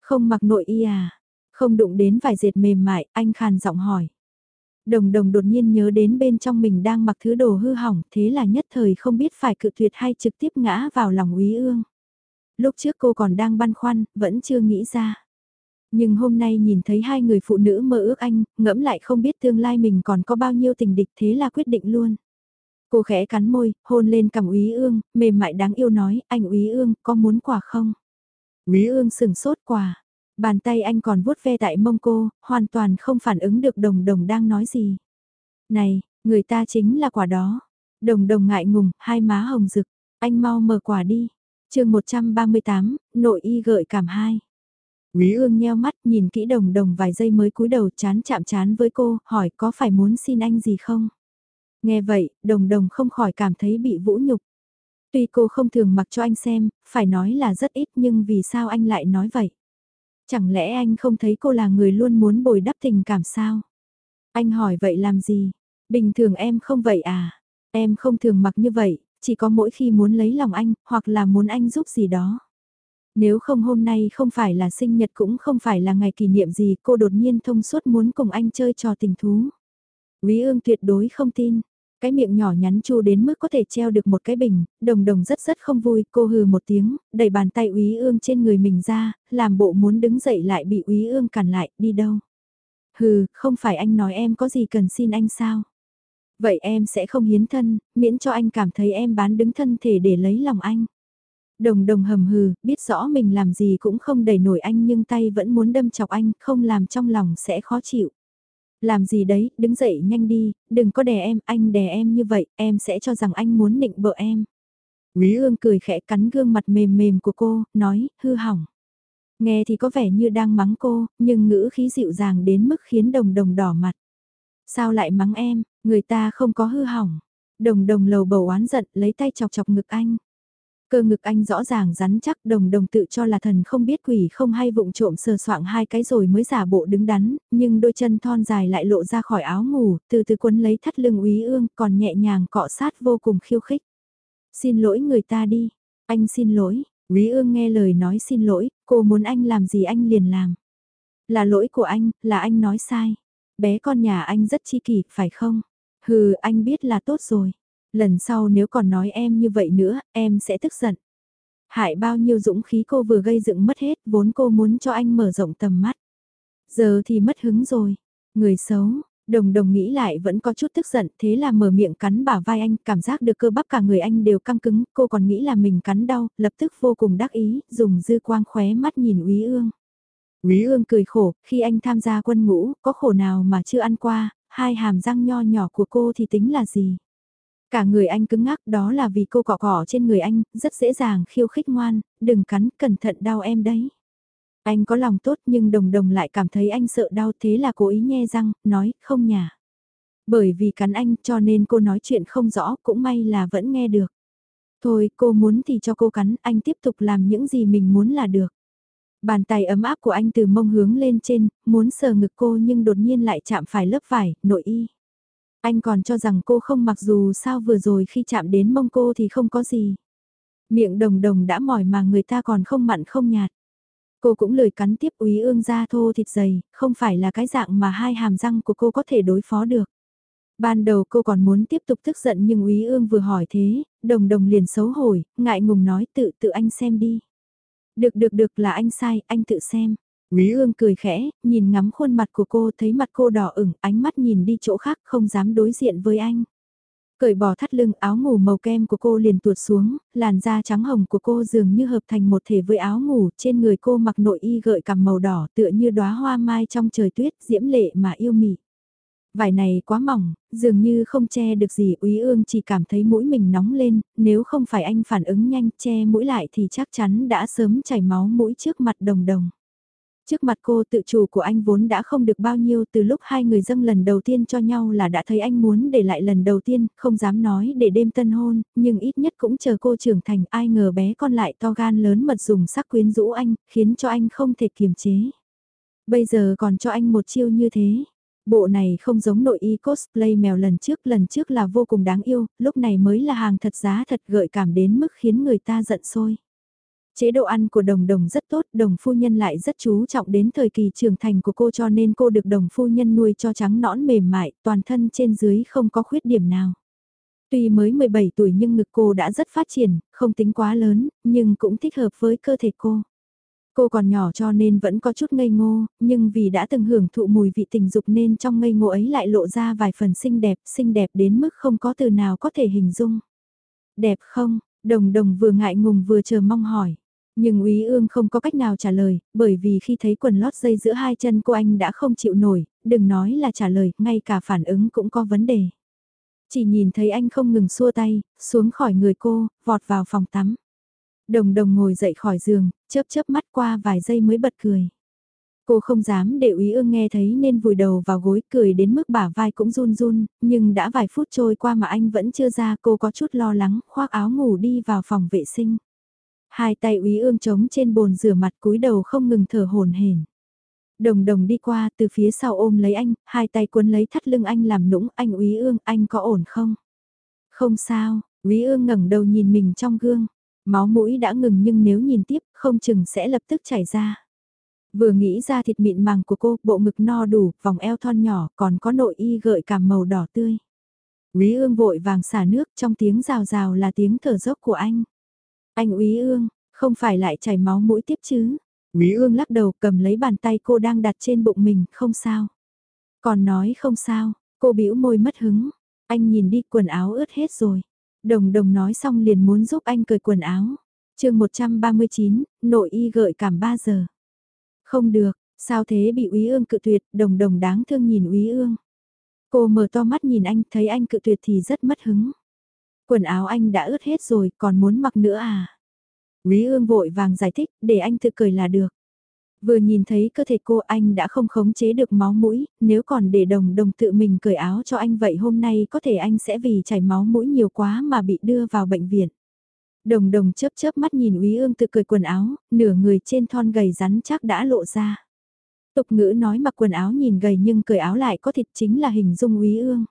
Speaker 1: Không mặc nội y à, không đụng đến vài dệt mềm mại, anh khàn giọng hỏi. Đồng đồng đột nhiên nhớ đến bên trong mình đang mặc thứ đồ hư hỏng, thế là nhất thời không biết phải cự tuyệt hay trực tiếp ngã vào lòng úy ương. Lúc trước cô còn đang băn khoăn, vẫn chưa nghĩ ra. Nhưng hôm nay nhìn thấy hai người phụ nữ mơ ước anh, ngẫm lại không biết tương lai mình còn có bao nhiêu tình địch thế là quyết định luôn. Cô khẽ cắn môi, hôn lên cằm úy ương, mềm mại đáng yêu nói, anh úy ương, có muốn quà không? Úy ương sừng sốt quà. Bàn tay anh còn vuốt ve tại mông cô, hoàn toàn không phản ứng được đồng đồng đang nói gì. Này, người ta chính là quả đó. Đồng đồng ngại ngùng, hai má hồng rực. Anh mau mở quả đi. chương 138, nội y gợi cảm hai. Quý ương nheo mắt nhìn kỹ đồng đồng vài giây mới cúi đầu chán chạm chán với cô, hỏi có phải muốn xin anh gì không? Nghe vậy, đồng đồng không khỏi cảm thấy bị vũ nhục. Tuy cô không thường mặc cho anh xem, phải nói là rất ít nhưng vì sao anh lại nói vậy? Chẳng lẽ anh không thấy cô là người luôn muốn bồi đắp tình cảm sao? Anh hỏi vậy làm gì? Bình thường em không vậy à? Em không thường mặc như vậy, chỉ có mỗi khi muốn lấy lòng anh, hoặc là muốn anh giúp gì đó. Nếu không hôm nay không phải là sinh nhật cũng không phải là ngày kỷ niệm gì, cô đột nhiên thông suốt muốn cùng anh chơi trò tình thú. Quý ương tuyệt đối không tin. Cái miệng nhỏ nhắn chu đến mức có thể treo được một cái bình, đồng đồng rất rất không vui, cô hừ một tiếng, đẩy bàn tay úy ương trên người mình ra, làm bộ muốn đứng dậy lại bị úy ương cản lại, đi đâu. Hừ, không phải anh nói em có gì cần xin anh sao? Vậy em sẽ không hiến thân, miễn cho anh cảm thấy em bán đứng thân thể để lấy lòng anh. Đồng đồng hầm hừ, biết rõ mình làm gì cũng không đẩy nổi anh nhưng tay vẫn muốn đâm chọc anh, không làm trong lòng sẽ khó chịu. Làm gì đấy, đứng dậy nhanh đi, đừng có đè em, anh đè em như vậy, em sẽ cho rằng anh muốn nịnh bợ em. Quý ương cười khẽ cắn gương mặt mềm mềm của cô, nói, hư hỏng. Nghe thì có vẻ như đang mắng cô, nhưng ngữ khí dịu dàng đến mức khiến đồng đồng đỏ mặt. Sao lại mắng em, người ta không có hư hỏng. Đồng đồng lầu bầu oán giận lấy tay chọc chọc ngực anh. Cơ ngực anh rõ ràng rắn chắc đồng đồng tự cho là thần không biết quỷ không hay vụng trộm sờ soạng hai cái rồi mới giả bộ đứng đắn, nhưng đôi chân thon dài lại lộ ra khỏi áo ngủ, từ từ quấn lấy thắt lưng úy ương còn nhẹ nhàng cọ sát vô cùng khiêu khích. Xin lỗi người ta đi, anh xin lỗi, úy ương nghe lời nói xin lỗi, cô muốn anh làm gì anh liền làm. Là lỗi của anh, là anh nói sai. Bé con nhà anh rất chi kỷ, phải không? Hừ, anh biết là tốt rồi. Lần sau nếu còn nói em như vậy nữa, em sẽ tức giận. Hại bao nhiêu dũng khí cô vừa gây dựng mất hết, vốn cô muốn cho anh mở rộng tầm mắt. Giờ thì mất hứng rồi. Người xấu, đồng đồng nghĩ lại vẫn có chút tức giận, thế là mở miệng cắn bả vai anh, cảm giác được cơ bắp cả người anh đều căng cứng, cô còn nghĩ là mình cắn đau, lập tức vô cùng đắc ý, dùng dư quang khóe mắt nhìn úy ương. Úy ương cười khổ, khi anh tham gia quân ngũ, có khổ nào mà chưa ăn qua, hai hàm răng nho nhỏ của cô thì tính là gì? Cả người anh cứng ngắc đó là vì cô cọ cỏ trên người anh, rất dễ dàng khiêu khích ngoan, đừng cắn, cẩn thận đau em đấy. Anh có lòng tốt nhưng đồng đồng lại cảm thấy anh sợ đau thế là cố ý nhe răng, nói, không nhả. Bởi vì cắn anh cho nên cô nói chuyện không rõ, cũng may là vẫn nghe được. Thôi, cô muốn thì cho cô cắn, anh tiếp tục làm những gì mình muốn là được. Bàn tay ấm áp của anh từ mông hướng lên trên, muốn sờ ngực cô nhưng đột nhiên lại chạm phải lớp vải, nội y. Anh còn cho rằng cô không mặc dù sao vừa rồi khi chạm đến mông cô thì không có gì. Miệng đồng đồng đã mỏi mà người ta còn không mặn không nhạt. Cô cũng lời cắn tiếp úy ương ra thô thịt dày, không phải là cái dạng mà hai hàm răng của cô có thể đối phó được. Ban đầu cô còn muốn tiếp tục tức giận nhưng úy ương vừa hỏi thế, đồng đồng liền xấu hổi, ngại ngùng nói tự tự anh xem đi. Được được được là anh sai, anh tự xem. Quý ương cười khẽ, nhìn ngắm khuôn mặt của cô thấy mặt cô đỏ ửng, ánh mắt nhìn đi chỗ khác không dám đối diện với anh. Cởi bỏ thắt lưng áo ngủ màu kem của cô liền tuột xuống, làn da trắng hồng của cô dường như hợp thành một thể với áo ngủ, trên người cô mặc nội y gợi cằm màu đỏ tựa như đóa hoa mai trong trời tuyết diễm lệ mà yêu mị. Vải này quá mỏng, dường như không che được gì, Úy Ương chỉ cảm thấy mũi mình nóng lên, nếu không phải anh phản ứng nhanh che mũi lại thì chắc chắn đã sớm chảy máu mũi trước mặt đồng đồng. Trước mặt cô tự chủ của anh vốn đã không được bao nhiêu từ lúc hai người dâng lần đầu tiên cho nhau là đã thấy anh muốn để lại lần đầu tiên, không dám nói để đêm tân hôn, nhưng ít nhất cũng chờ cô trưởng thành ai ngờ bé con lại to gan lớn mật dùng sắc quyến rũ anh, khiến cho anh không thể kiềm chế. Bây giờ còn cho anh một chiêu như thế. Bộ này không giống nội y cosplay mèo lần trước, lần trước là vô cùng đáng yêu, lúc này mới là hàng thật giá thật gợi cảm đến mức khiến người ta giận sôi. Chế độ ăn của đồng đồng rất tốt, đồng phu nhân lại rất chú trọng đến thời kỳ trưởng thành của cô cho nên cô được đồng phu nhân nuôi cho trắng nõn mềm mại, toàn thân trên dưới không có khuyết điểm nào. Tuy mới 17 tuổi nhưng ngực cô đã rất phát triển, không tính quá lớn, nhưng cũng thích hợp với cơ thể cô. Cô còn nhỏ cho nên vẫn có chút ngây ngô, nhưng vì đã từng hưởng thụ mùi vị tình dục nên trong ngây ngô ấy lại lộ ra vài phần xinh đẹp, xinh đẹp đến mức không có từ nào có thể hình dung. Đẹp không? Đồng đồng vừa ngại ngùng vừa chờ mong hỏi. Nhưng Úy Ương không có cách nào trả lời, bởi vì khi thấy quần lót dây giữa hai chân cô anh đã không chịu nổi, đừng nói là trả lời, ngay cả phản ứng cũng có vấn đề. Chỉ nhìn thấy anh không ngừng xua tay, xuống khỏi người cô, vọt vào phòng tắm. Đồng đồng ngồi dậy khỏi giường, chớp chớp mắt qua vài giây mới bật cười. Cô không dám để Úy Ương nghe thấy nên vùi đầu vào gối cười đến mức bả vai cũng run run, nhưng đã vài phút trôi qua mà anh vẫn chưa ra cô có chút lo lắng, khoác áo ngủ đi vào phòng vệ sinh. Hai tay Úy Ương trống trên bồn rửa mặt cúi đầu không ngừng thở hồn hển. Đồng đồng đi qua từ phía sau ôm lấy anh, hai tay cuốn lấy thắt lưng anh làm nũng, anh Úy Ương, anh có ổn không? Không sao, Úy Ương ngẩng đầu nhìn mình trong gương, máu mũi đã ngừng nhưng nếu nhìn tiếp không chừng sẽ lập tức chảy ra. Vừa nghĩ ra thịt mịn màng của cô, bộ ngực no đủ, vòng eo thon nhỏ, còn có nội y gợi cảm màu đỏ tươi. Úy Ương vội vàng xả nước trong tiếng rào rào là tiếng thở dốc của anh. Anh Úy Ương, không phải lại chảy máu mũi tiếp chứ? Úy Ương lắc đầu cầm lấy bàn tay cô đang đặt trên bụng mình, không sao. Còn nói không sao, cô bĩu môi mất hứng. Anh nhìn đi quần áo ướt hết rồi. Đồng đồng nói xong liền muốn giúp anh cởi quần áo. chương 139, nội y gợi cảm 3 giờ. Không được, sao thế bị Úy Ương cự tuyệt, đồng đồng đáng thương nhìn Úy Ương. Cô mở to mắt nhìn anh, thấy anh cự tuyệt thì rất mất hứng. Quần áo anh đã ướt hết rồi, còn muốn mặc nữa à? Quý ương vội vàng giải thích, để anh tự cười là được. Vừa nhìn thấy cơ thể cô anh đã không khống chế được máu mũi, nếu còn để đồng đồng tự mình cởi áo cho anh vậy hôm nay có thể anh sẽ vì chảy máu mũi nhiều quá mà bị đưa vào bệnh viện. Đồng đồng chớp chớp mắt nhìn Úy Ương tự cười quần áo, nửa người trên thon gầy rắn chắc đã lộ ra. Tục ngữ nói mặc quần áo nhìn gầy nhưng cởi áo lại có thịt chính là hình dung Úy Ương.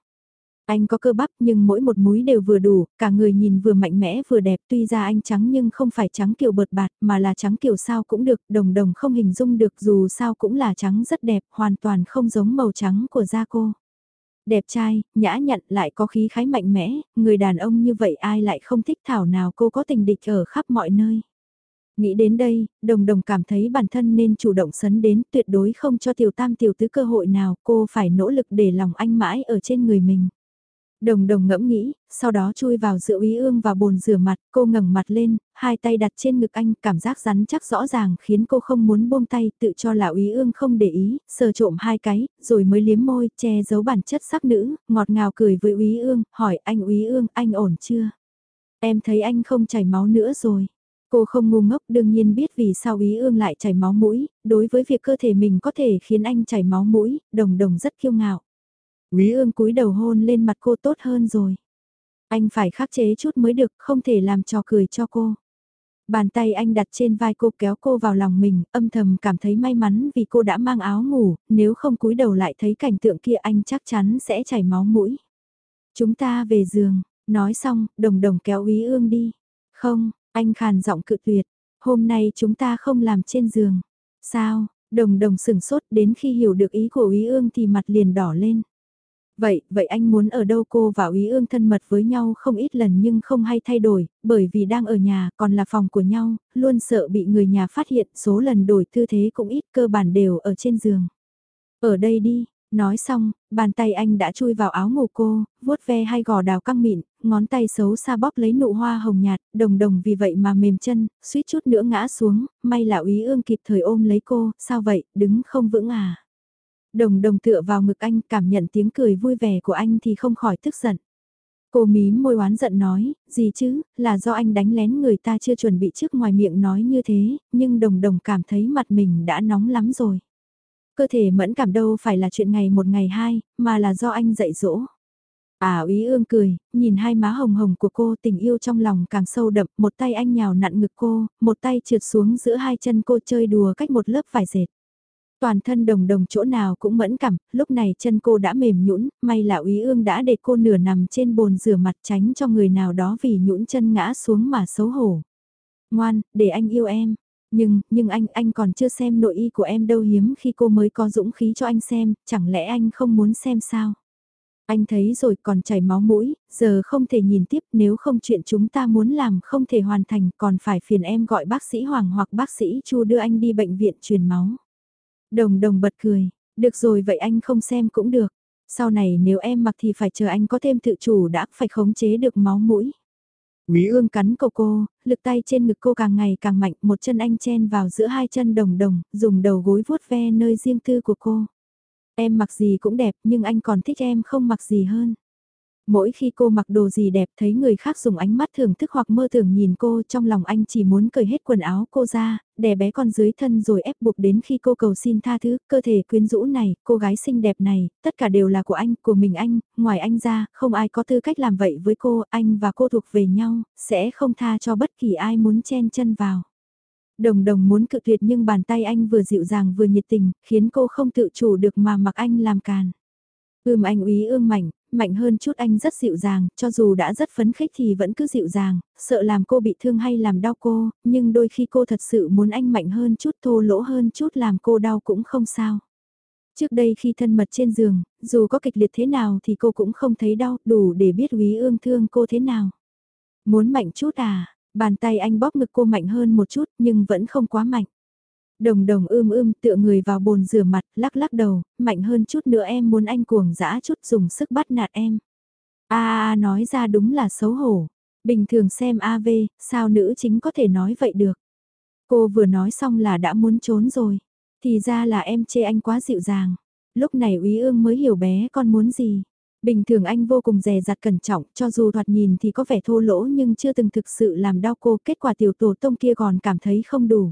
Speaker 1: Anh có cơ bắp nhưng mỗi một múi đều vừa đủ, cả người nhìn vừa mạnh mẽ vừa đẹp tuy ra anh trắng nhưng không phải trắng kiểu bợt bạt mà là trắng kiểu sao cũng được, đồng đồng không hình dung được dù sao cũng là trắng rất đẹp, hoàn toàn không giống màu trắng của da cô. Đẹp trai, nhã nhặn lại có khí khái mạnh mẽ, người đàn ông như vậy ai lại không thích thảo nào cô có tình địch ở khắp mọi nơi. Nghĩ đến đây, đồng đồng cảm thấy bản thân nên chủ động sấn đến tuyệt đối không cho tiểu tam tiểu tứ cơ hội nào cô phải nỗ lực để lòng anh mãi ở trên người mình. Đồng đồng ngẫm nghĩ, sau đó chui vào giữa úy ương và bồn rửa mặt, cô ngẩng mặt lên, hai tay đặt trên ngực anh, cảm giác rắn chắc rõ ràng khiến cô không muốn buông tay, tự cho là úy ương không để ý, sờ trộm hai cái, rồi mới liếm môi, che giấu bản chất sắc nữ, ngọt ngào cười với úy ương, hỏi anh úy ương, anh ổn chưa? Em thấy anh không chảy máu nữa rồi. Cô không ngu ngốc đương nhiên biết vì sao úy ương lại chảy máu mũi, đối với việc cơ thể mình có thể khiến anh chảy máu mũi, đồng đồng rất kiêu ngạo. Quý ương cúi đầu hôn lên mặt cô tốt hơn rồi. Anh phải khắc chế chút mới được, không thể làm trò cười cho cô. Bàn tay anh đặt trên vai cô kéo cô vào lòng mình, âm thầm cảm thấy may mắn vì cô đã mang áo ngủ, nếu không cúi đầu lại thấy cảnh tượng kia anh chắc chắn sẽ chảy máu mũi. Chúng ta về giường, nói xong, đồng đồng kéo Úy ương đi. Không, anh khàn giọng cự tuyệt, hôm nay chúng ta không làm trên giường. Sao, đồng đồng sửng sốt đến khi hiểu được ý của Úy ương thì mặt liền đỏ lên. Vậy, vậy anh muốn ở đâu cô và Úy Ương thân mật với nhau không ít lần nhưng không hay thay đổi, bởi vì đang ở nhà còn là phòng của nhau, luôn sợ bị người nhà phát hiện số lần đổi tư thế cũng ít cơ bản đều ở trên giường. Ở đây đi, nói xong, bàn tay anh đã chui vào áo ngủ cô, vuốt ve hai gò đào căng mịn, ngón tay xấu xa bóp lấy nụ hoa hồng nhạt, đồng đồng vì vậy mà mềm chân, suýt chút nữa ngã xuống, may là Úy Ương kịp thời ôm lấy cô, sao vậy, đứng không vững à. Đồng đồng tựa vào ngực anh cảm nhận tiếng cười vui vẻ của anh thì không khỏi tức giận. Cô mím môi oán giận nói, gì chứ, là do anh đánh lén người ta chưa chuẩn bị trước ngoài miệng nói như thế, nhưng đồng đồng cảm thấy mặt mình đã nóng lắm rồi. Cơ thể mẫn cảm đâu phải là chuyện ngày một ngày hai, mà là do anh dạy dỗ. À ý ương cười, nhìn hai má hồng hồng của cô tình yêu trong lòng càng sâu đậm, một tay anh nhào nặn ngực cô, một tay trượt xuống giữa hai chân cô chơi đùa cách một lớp vải dệt. Toàn thân đồng đồng chỗ nào cũng mẫn cảm, lúc này chân cô đã mềm nhũn, may là úy ương đã để cô nửa nằm trên bồn rửa mặt tránh cho người nào đó vì nhũn chân ngã xuống mà xấu hổ. Ngoan, để anh yêu em. Nhưng, nhưng anh, anh còn chưa xem nội y của em đâu hiếm khi cô mới có dũng khí cho anh xem, chẳng lẽ anh không muốn xem sao? Anh thấy rồi còn chảy máu mũi, giờ không thể nhìn tiếp nếu không chuyện chúng ta muốn làm không thể hoàn thành còn phải phiền em gọi bác sĩ Hoàng hoặc bác sĩ Chu đưa anh đi bệnh viện truyền máu. Đồng đồng bật cười, được rồi vậy anh không xem cũng được. Sau này nếu em mặc thì phải chờ anh có thêm tự chủ đã phải khống chế được máu mũi. Quý ương cắn cầu cô, lực tay trên ngực cô càng ngày càng mạnh, một chân anh chen vào giữa hai chân đồng đồng, dùng đầu gối vuốt ve nơi riêng tư của cô. Em mặc gì cũng đẹp nhưng anh còn thích em không mặc gì hơn. Mỗi khi cô mặc đồ gì đẹp thấy người khác dùng ánh mắt thưởng thức hoặc mơ tưởng nhìn cô trong lòng anh chỉ muốn cởi hết quần áo cô ra, đè bé con dưới thân rồi ép buộc đến khi cô cầu xin tha thứ, cơ thể quyến rũ này, cô gái xinh đẹp này, tất cả đều là của anh, của mình anh, ngoài anh ra, không ai có tư cách làm vậy với cô, anh và cô thuộc về nhau, sẽ không tha cho bất kỳ ai muốn chen chân vào. Đồng đồng muốn cự tuyệt nhưng bàn tay anh vừa dịu dàng vừa nhiệt tình, khiến cô không tự chủ được mà mặc anh làm càn. Ưm anh úy ương mảnh mạnh hơn chút anh rất dịu dàng, cho dù đã rất phấn khích thì vẫn cứ dịu dàng, sợ làm cô bị thương hay làm đau cô, nhưng đôi khi cô thật sự muốn anh mạnh hơn chút thô lỗ hơn chút làm cô đau cũng không sao. Trước đây khi thân mật trên giường, dù có kịch liệt thế nào thì cô cũng không thấy đau, đủ để biết quý ương thương cô thế nào. Muốn mạnh chút à, bàn tay anh bóp ngực cô mạnh hơn một chút nhưng vẫn không quá mạnh. Đồng đồng ưm ưm tựa người vào bồn rửa mặt, lắc lắc đầu, mạnh hơn chút nữa em muốn anh cuồng dã chút dùng sức bắt nạt em. a à, nói ra đúng là xấu hổ. Bình thường xem AV, sao nữ chính có thể nói vậy được. Cô vừa nói xong là đã muốn trốn rồi. Thì ra là em chê anh quá dịu dàng. Lúc này úy ương mới hiểu bé con muốn gì. Bình thường anh vô cùng dè dặt cẩn trọng, cho dù thoạt nhìn thì có vẻ thô lỗ nhưng chưa từng thực sự làm đau cô, kết quả tiểu tổ tông kia còn cảm thấy không đủ.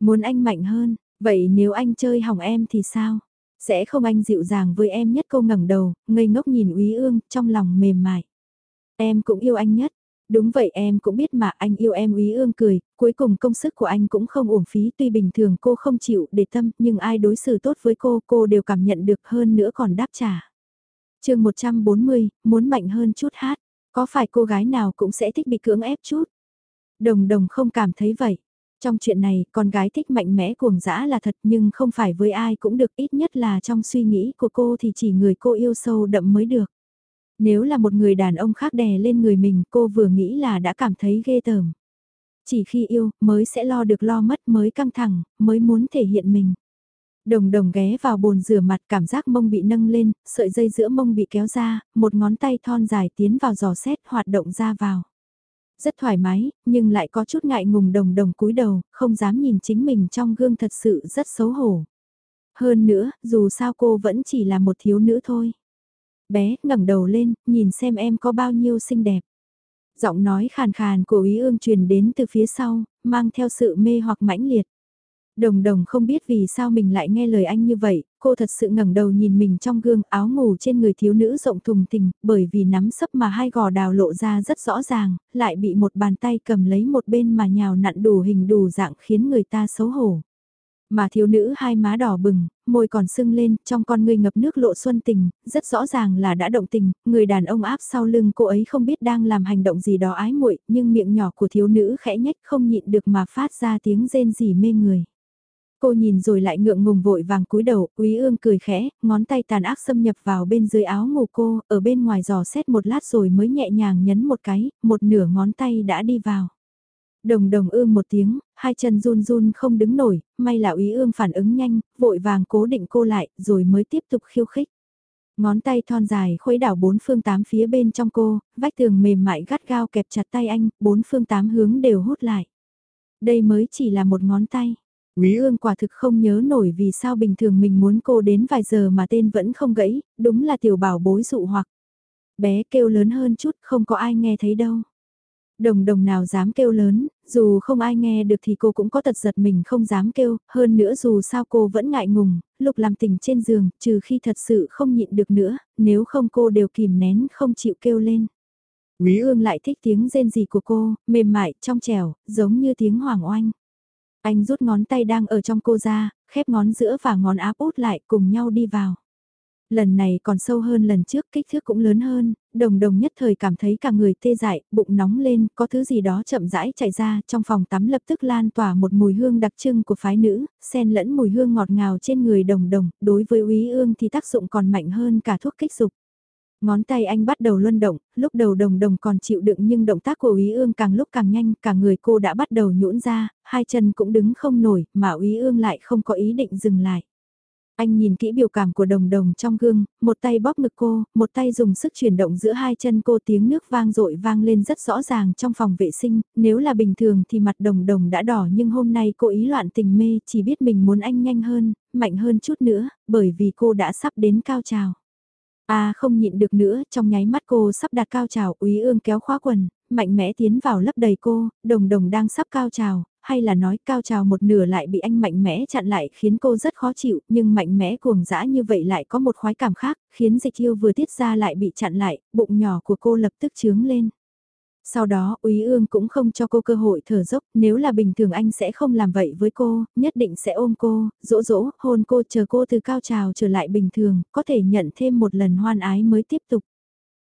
Speaker 1: Muốn anh mạnh hơn, vậy nếu anh chơi hỏng em thì sao? Sẽ không anh dịu dàng với em nhất câu ngẩng đầu, ngây ngốc nhìn úy ương, trong lòng mềm mại. Em cũng yêu anh nhất. Đúng vậy em cũng biết mà anh yêu em úy ương cười, cuối cùng công sức của anh cũng không uổng phí tuy bình thường cô không chịu để tâm nhưng ai đối xử tốt với cô cô đều cảm nhận được hơn nữa còn đáp trả. chương 140, muốn mạnh hơn chút hát, có phải cô gái nào cũng sẽ thích bị cưỡng ép chút? Đồng đồng không cảm thấy vậy. Trong chuyện này, con gái thích mạnh mẽ cuồng dã là thật nhưng không phải với ai cũng được ít nhất là trong suy nghĩ của cô thì chỉ người cô yêu sâu đậm mới được. Nếu là một người đàn ông khác đè lên người mình cô vừa nghĩ là đã cảm thấy ghê tởm. Chỉ khi yêu mới sẽ lo được lo mất mới căng thẳng, mới muốn thể hiện mình. Đồng đồng ghé vào bồn rửa mặt cảm giác mông bị nâng lên, sợi dây giữa mông bị kéo ra, một ngón tay thon dài tiến vào giò xét hoạt động ra vào. Rất thoải mái, nhưng lại có chút ngại ngùng đồng đồng cúi đầu, không dám nhìn chính mình trong gương thật sự rất xấu hổ. Hơn nữa, dù sao cô vẫn chỉ là một thiếu nữ thôi. Bé, ngẩng đầu lên, nhìn xem em có bao nhiêu xinh đẹp. Giọng nói khàn khàn của Ý ương truyền đến từ phía sau, mang theo sự mê hoặc mãnh liệt. Đồng đồng không biết vì sao mình lại nghe lời anh như vậy, cô thật sự ngẩng đầu nhìn mình trong gương áo ngủ trên người thiếu nữ rộng thùng tình, bởi vì nắm sấp mà hai gò đào lộ ra rất rõ ràng, lại bị một bàn tay cầm lấy một bên mà nhào nặn đủ hình đủ dạng khiến người ta xấu hổ. Mà thiếu nữ hai má đỏ bừng, môi còn sưng lên, trong con người ngập nước lộ xuân tình, rất rõ ràng là đã động tình, người đàn ông áp sau lưng cô ấy không biết đang làm hành động gì đó ái muội, nhưng miệng nhỏ của thiếu nữ khẽ nhách không nhịn được mà phát ra tiếng rên rỉ mê người. Cô nhìn rồi lại ngượng ngùng vội vàng cúi đầu, Quý Ương cười khẽ, ngón tay tàn ác xâm nhập vào bên dưới áo ngủ cô, ở bên ngoài giò xét một lát rồi mới nhẹ nhàng nhấn một cái, một nửa ngón tay đã đi vào. Đồng đồng ương một tiếng, hai chân run run không đứng nổi, may là Quý Ương phản ứng nhanh, vội vàng cố định cô lại, rồi mới tiếp tục khiêu khích. Ngón tay thon dài khuấy đảo bốn phương tám phía bên trong cô, vách tường mềm mại gắt gao kẹp chặt tay anh, bốn phương tám hướng đều hút lại. Đây mới chỉ là một ngón tay. Quý ương quả thực không nhớ nổi vì sao bình thường mình muốn cô đến vài giờ mà tên vẫn không gãy, đúng là tiểu bảo bối dụ hoặc. Bé kêu lớn hơn chút không có ai nghe thấy đâu. Đồng đồng nào dám kêu lớn, dù không ai nghe được thì cô cũng có tật giật mình không dám kêu, hơn nữa dù sao cô vẫn ngại ngùng, lục làm tình trên giường, trừ khi thật sự không nhịn được nữa, nếu không cô đều kìm nén không chịu kêu lên. Quý ương lại thích tiếng rên rỉ của cô, mềm mại, trong trẻo, giống như tiếng hoàng oanh. Anh rút ngón tay đang ở trong cô ra, khép ngón giữa và ngón áp út lại cùng nhau đi vào. Lần này còn sâu hơn lần trước, kích thước cũng lớn hơn, đồng đồng nhất thời cảm thấy cả người tê dại, bụng nóng lên, có thứ gì đó chậm rãi chạy ra, trong phòng tắm lập tức lan tỏa một mùi hương đặc trưng của phái nữ, xen lẫn mùi hương ngọt ngào trên người đồng đồng, đối với úy ương thì tác dụng còn mạnh hơn cả thuốc kích dục. Ngón tay anh bắt đầu luân động, lúc đầu đồng đồng còn chịu đựng nhưng động tác của Úy Ương càng lúc càng nhanh, cả người cô đã bắt đầu nhũn ra, hai chân cũng đứng không nổi, mà Úy Ương lại không có ý định dừng lại. Anh nhìn kỹ biểu cảm của đồng đồng trong gương, một tay bóp ngực cô, một tay dùng sức chuyển động giữa hai chân cô tiếng nước vang dội vang lên rất rõ ràng trong phòng vệ sinh, nếu là bình thường thì mặt đồng đồng đã đỏ nhưng hôm nay cô ý loạn tình mê chỉ biết mình muốn anh nhanh hơn, mạnh hơn chút nữa, bởi vì cô đã sắp đến cao trào. À không nhịn được nữa, trong nháy mắt cô sắp đạt cao trào, úy ương kéo khóa quần, mạnh mẽ tiến vào lấp đầy cô, đồng đồng đang sắp cao trào, hay là nói cao trào một nửa lại bị anh mạnh mẽ chặn lại khiến cô rất khó chịu, nhưng mạnh mẽ cuồng dã như vậy lại có một khoái cảm khác, khiến dịch yêu vừa tiết ra lại bị chặn lại, bụng nhỏ của cô lập tức trướng lên. Sau đó, Úy Ương cũng không cho cô cơ hội thở dốc, nếu là bình thường anh sẽ không làm vậy với cô, nhất định sẽ ôm cô, dỗ dỗ, hôn cô chờ cô từ cao trào trở lại bình thường, có thể nhận thêm một lần hoan ái mới tiếp tục.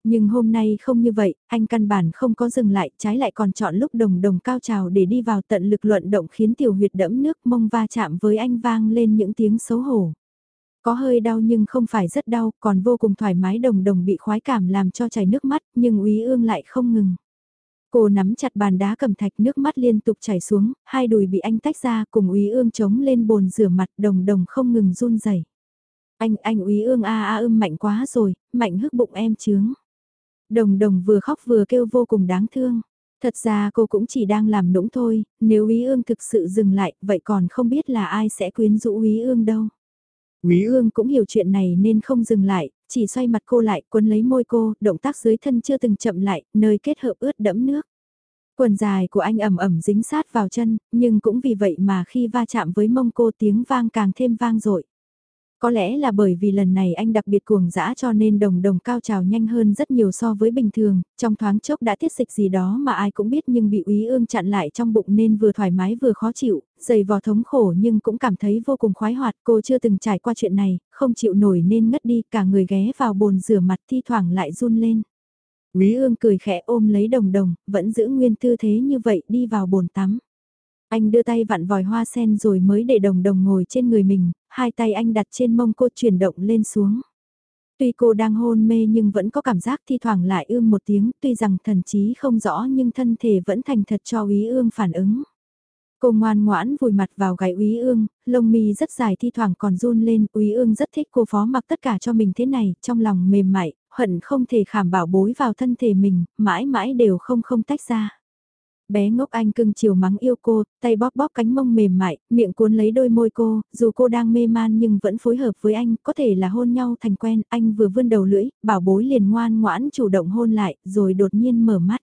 Speaker 1: Nhưng hôm nay không như vậy, anh căn bản không có dừng lại, trái lại còn chọn lúc đồng đồng cao trào để đi vào tận lực luận động khiến tiểu huyệt đẫm nước mông va chạm với anh vang lên những tiếng xấu hổ. Có hơi đau nhưng không phải rất đau, còn vô cùng thoải mái đồng đồng bị khoái cảm làm cho chảy nước mắt, nhưng úy ương lại không ngừng. Cô nắm chặt bàn đá cầm thạch nước mắt liên tục chảy xuống, hai đùi bị anh tách ra cùng úy ương chống lên bồn rửa mặt đồng đồng không ngừng run rẩy. Anh, anh úy ương a a ưm mạnh quá rồi, mạnh hức bụng em chướng. Đồng đồng vừa khóc vừa kêu vô cùng đáng thương. Thật ra cô cũng chỉ đang làm nũng thôi, nếu úy ương thực sự dừng lại, vậy còn không biết là ai sẽ quyến rũ úy ương đâu. Úy ương cũng hiểu chuyện này nên không dừng lại, chỉ xoay mặt cô lại, quấn lấy môi cô, động tác dưới thân chưa từng chậm lại, nơi kết hợp ướt đẫm nước. Quần dài của anh ẩm ẩm dính sát vào chân, nhưng cũng vì vậy mà khi va chạm với mông cô tiếng vang càng thêm vang dội. Có lẽ là bởi vì lần này anh đặc biệt cuồng dã cho nên đồng đồng cao trào nhanh hơn rất nhiều so với bình thường, trong thoáng chốc đã tiết dịch gì đó mà ai cũng biết nhưng bị úy ương chặn lại trong bụng nên vừa thoải mái vừa khó chịu, dày vò thống khổ nhưng cũng cảm thấy vô cùng khoái hoạt. Cô chưa từng trải qua chuyện này, không chịu nổi nên ngất đi cả người ghé vào bồn rửa mặt thi thoảng lại run lên. Úy ương cười khẽ ôm lấy đồng đồng, vẫn giữ nguyên tư thế như vậy đi vào bồn tắm. Anh đưa tay vặn vòi hoa sen rồi mới để đồng đồng ngồi trên người mình, hai tay anh đặt trên mông cô chuyển động lên xuống. Tuy cô đang hôn mê nhưng vẫn có cảm giác thi thoảng lại ưm một tiếng, tuy rằng thần trí không rõ nhưng thân thể vẫn thành thật cho úy ương phản ứng. Cô ngoan ngoãn vùi mặt vào gáy úy ương, lông mi rất dài thi thoảng còn run lên, úy ương rất thích cô phó mặc tất cả cho mình thế này, trong lòng mềm mại, hận không thể khảm bảo bối vào thân thể mình, mãi mãi đều không không tách ra bé ngốc anh cưng chiều mắng yêu cô, tay bóp bóp cánh mông mềm mại, miệng cuốn lấy đôi môi cô, dù cô đang mê man nhưng vẫn phối hợp với anh, có thể là hôn nhau thành quen, anh vừa vươn đầu lưỡi, bảo bối liền ngoan ngoãn chủ động hôn lại, rồi đột nhiên mở mắt.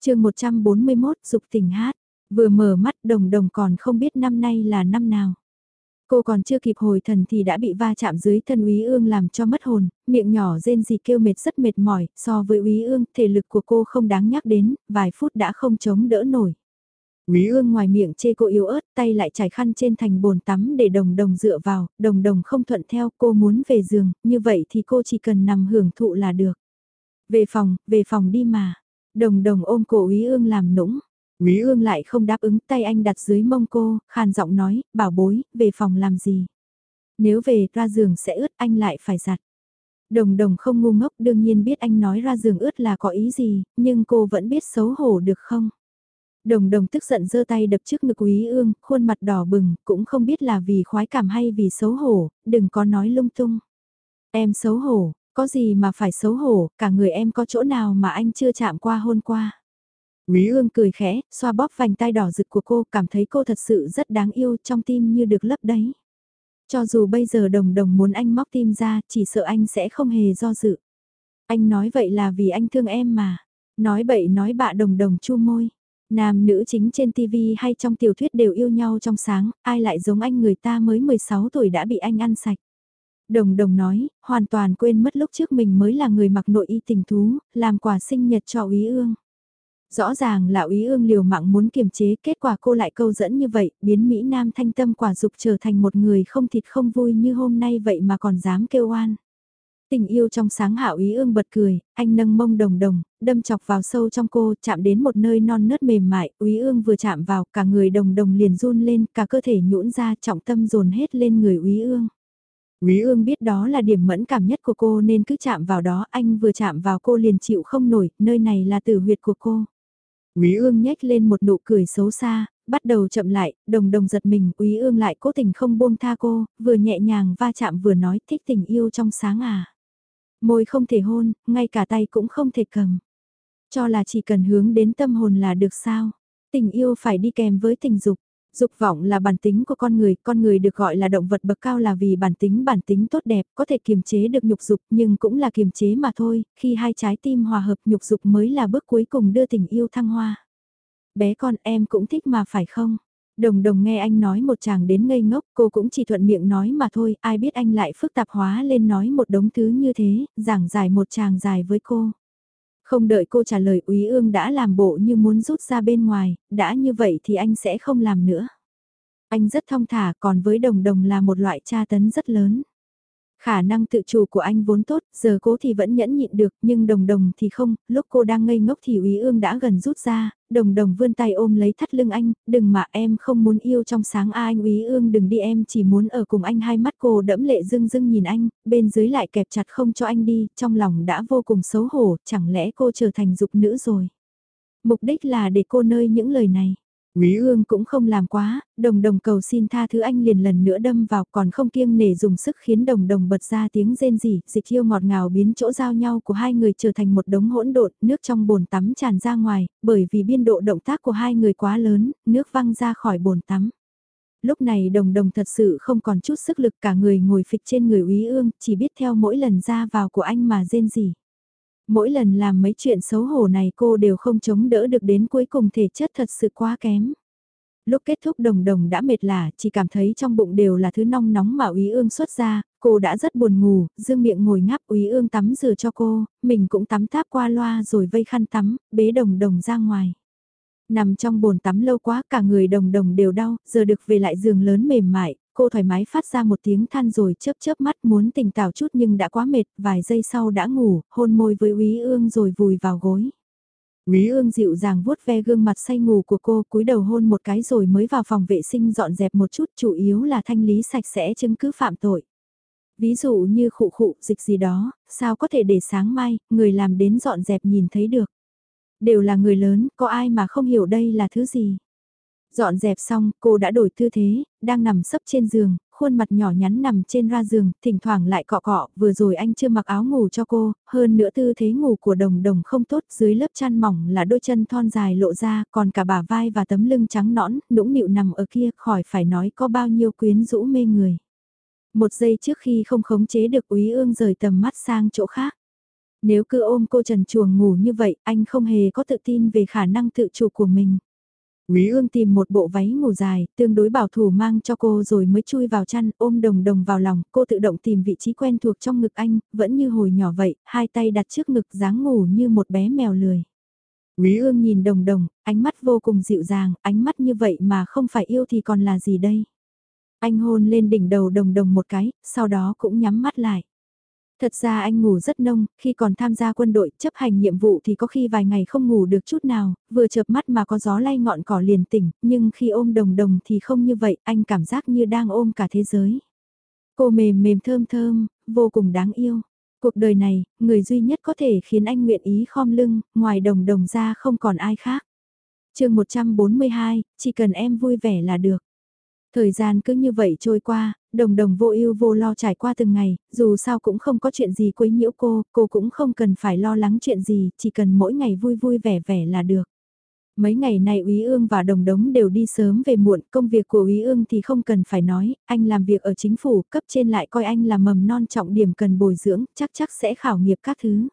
Speaker 1: chương 141, dục tình hát, vừa mở mắt đồng đồng còn không biết năm nay là năm nào. Cô còn chưa kịp hồi thần thì đã bị va chạm dưới thân úy ương làm cho mất hồn, miệng nhỏ rên gì kêu mệt rất mệt mỏi, so với úy ương, thể lực của cô không đáng nhắc đến, vài phút đã không chống đỡ nổi. Úy ương ngoài miệng chê cô yếu ớt, tay lại trải khăn trên thành bồn tắm để đồng đồng dựa vào, đồng đồng không thuận theo, cô muốn về giường, như vậy thì cô chỉ cần nằm hưởng thụ là được. Về phòng, về phòng đi mà. Đồng đồng ôm cổ úy ương làm nũng, Quý ương lại không đáp ứng tay anh đặt dưới mông cô, khàn giọng nói, bảo bối, về phòng làm gì. Nếu về ra giường sẽ ướt anh lại phải giặt. Đồng đồng không ngu ngốc đương nhiên biết anh nói ra giường ướt là có ý gì, nhưng cô vẫn biết xấu hổ được không. Đồng đồng tức giận giơ tay đập trước ngực quý ương, khuôn mặt đỏ bừng, cũng không biết là vì khoái cảm hay vì xấu hổ, đừng có nói lung tung. Em xấu hổ, có gì mà phải xấu hổ, cả người em có chỗ nào mà anh chưa chạm qua hôn qua. Quý ương cười khẽ, xoa bóp vành tay đỏ rực của cô, cảm thấy cô thật sự rất đáng yêu trong tim như được lấp đấy. Cho dù bây giờ đồng đồng muốn anh móc tim ra, chỉ sợ anh sẽ không hề do dự. Anh nói vậy là vì anh thương em mà. Nói bậy nói bạ đồng đồng chu môi. Nam nữ chính trên TV hay trong tiểu thuyết đều yêu nhau trong sáng, ai lại giống anh người ta mới 16 tuổi đã bị anh ăn sạch. Đồng đồng nói, hoàn toàn quên mất lúc trước mình mới là người mặc nội y tình thú, làm quà sinh nhật cho úy ương. Rõ ràng là úy ương liều mạng muốn kiềm chế, kết quả cô lại câu dẫn như vậy, biến Mỹ Nam thanh tâm quả dục trở thành một người không thịt không vui như hôm nay vậy mà còn dám kêu oan. Tình yêu trong sáng hảo ý ương bật cười, anh nâng mông đồng đồng, đâm chọc vào sâu trong cô, chạm đến một nơi non nớt mềm mại, úy ương vừa chạm vào, cả người đồng đồng liền run lên, cả cơ thể nhũn ra, trọng tâm dồn hết lên người úy ương. Úy ương biết đó là điểm mẫn cảm nhất của cô nên cứ chạm vào đó, anh vừa chạm vào cô liền chịu không nổi, nơi này là tử huyệt của cô. Úy ương nhếch lên một nụ cười xấu xa, bắt đầu chậm lại, đồng đồng giật mình, Úy ương lại cố tình không buông tha cô, vừa nhẹ nhàng va chạm vừa nói thích tình yêu trong sáng à. Môi không thể hôn, ngay cả tay cũng không thể cầm. Cho là chỉ cần hướng đến tâm hồn là được sao. Tình yêu phải đi kèm với tình dục. Dục vọng là bản tính của con người, con người được gọi là động vật bậc cao là vì bản tính bản tính tốt đẹp, có thể kiềm chế được nhục dục nhưng cũng là kiềm chế mà thôi, khi hai trái tim hòa hợp nhục dục mới là bước cuối cùng đưa tình yêu thăng hoa. Bé con em cũng thích mà phải không? Đồng đồng nghe anh nói một chàng đến ngây ngốc, cô cũng chỉ thuận miệng nói mà thôi, ai biết anh lại phức tạp hóa lên nói một đống thứ như thế, giảng giải một chàng dài với cô. Không đợi cô trả lời úy ương đã làm bộ như muốn rút ra bên ngoài, đã như vậy thì anh sẽ không làm nữa. Anh rất thong thả còn với đồng đồng là một loại tra tấn rất lớn. Khả năng tự chủ của anh vốn tốt, giờ cố thì vẫn nhẫn nhịn được, nhưng đồng đồng thì không, lúc cô đang ngây ngốc thì úy ương đã gần rút ra, đồng đồng vươn tay ôm lấy thắt lưng anh, đừng mà em không muốn yêu trong sáng a anh úy ương đừng đi em chỉ muốn ở cùng anh hai mắt cô đẫm lệ dưng dưng nhìn anh, bên dưới lại kẹp chặt không cho anh đi, trong lòng đã vô cùng xấu hổ, chẳng lẽ cô trở thành dục nữ rồi. Mục đích là để cô nơi những lời này. Quý ương cũng không làm quá, đồng đồng cầu xin tha thứ anh liền lần nữa đâm vào còn không kiêng nể dùng sức khiến đồng đồng bật ra tiếng rên rỉ, dịch yêu ngọt ngào biến chỗ giao nhau của hai người trở thành một đống hỗn độn, nước trong bồn tắm tràn ra ngoài, bởi vì biên độ động tác của hai người quá lớn, nước văng ra khỏi bồn tắm. Lúc này đồng đồng thật sự không còn chút sức lực cả người ngồi phịch trên người úy ương, chỉ biết theo mỗi lần ra vào của anh mà rên rỉ mỗi lần làm mấy chuyện xấu hổ này cô đều không chống đỡ được đến cuối cùng thể chất thật sự quá kém. Lúc kết thúc đồng đồng đã mệt lả, chỉ cảm thấy trong bụng đều là thứ nong nóng mà úy ương xuất ra, cô đã rất buồn ngủ, dương miệng ngồi ngáp úy ương tắm rửa cho cô, mình cũng tắm táp qua loa rồi vây khăn tắm, bế đồng đồng ra ngoài. Nằm trong bồn tắm lâu quá cả người đồng đồng đều đau, giờ được về lại giường lớn mềm mại, cô thoải mái phát ra một tiếng than rồi chớp chớp mắt muốn tỉnh táo chút nhưng đã quá mệt, vài giây sau đã ngủ, hôn môi với Úy Ương rồi vùi vào gối. Úy Ương dịu dàng vuốt ve gương mặt say ngủ của cô, cúi đầu hôn một cái rồi mới vào phòng vệ sinh dọn dẹp một chút, chủ yếu là thanh lý sạch sẽ chứng cứ phạm tội. Ví dụ như khụ khụ, dịch gì đó, sao có thể để sáng mai, người làm đến dọn dẹp nhìn thấy được. Đều là người lớn, có ai mà không hiểu đây là thứ gì. Dọn dẹp xong, cô đã đổi tư thế, đang nằm sấp trên giường, khuôn mặt nhỏ nhắn nằm trên ra giường, thỉnh thoảng lại cọ cọ, vừa rồi anh chưa mặc áo ngủ cho cô, hơn nữa tư thế ngủ của đồng đồng không tốt, dưới lớp chăn mỏng là đôi chân thon dài lộ ra, còn cả bả vai và tấm lưng trắng nõn, nũng nịu nằm ở kia, khỏi phải nói có bao nhiêu quyến rũ mê người. Một giây trước khi không khống chế được úy ương rời tầm mắt sang chỗ khác. Nếu cứ ôm cô trần chuồng ngủ như vậy, anh không hề có tự tin về khả năng tự chủ của mình. Quý ương tìm một bộ váy ngủ dài, tương đối bảo thủ mang cho cô rồi mới chui vào chăn, ôm đồng đồng vào lòng, cô tự động tìm vị trí quen thuộc trong ngực anh, vẫn như hồi nhỏ vậy, hai tay đặt trước ngực dáng ngủ như một bé mèo lười. Quý ương nhìn đồng đồng, ánh mắt vô cùng dịu dàng, ánh mắt như vậy mà không phải yêu thì còn là gì đây? Anh hôn lên đỉnh đầu đồng đồng một cái, sau đó cũng nhắm mắt lại. Thật ra anh ngủ rất nông, khi còn tham gia quân đội chấp hành nhiệm vụ thì có khi vài ngày không ngủ được chút nào, vừa chợp mắt mà có gió lay ngọn cỏ liền tỉnh, nhưng khi ôm đồng đồng thì không như vậy, anh cảm giác như đang ôm cả thế giới. Cô mềm mềm thơm thơm, vô cùng đáng yêu. Cuộc đời này, người duy nhất có thể khiến anh nguyện ý khom lưng, ngoài đồng đồng ra không còn ai khác. chương 142, chỉ cần em vui vẻ là được. Thời gian cứ như vậy trôi qua, đồng đồng vô ưu vô lo trải qua từng ngày, dù sao cũng không có chuyện gì quấy nhiễu cô, cô cũng không cần phải lo lắng chuyện gì, chỉ cần mỗi ngày vui vui vẻ vẻ là được. Mấy ngày này Úy Ương và Đồng Đống đều đi sớm về muộn, công việc của Úy Ương thì không cần phải nói, anh làm việc ở chính phủ, cấp trên lại coi anh là mầm non trọng điểm cần bồi dưỡng, chắc chắc sẽ khảo nghiệp các thứ.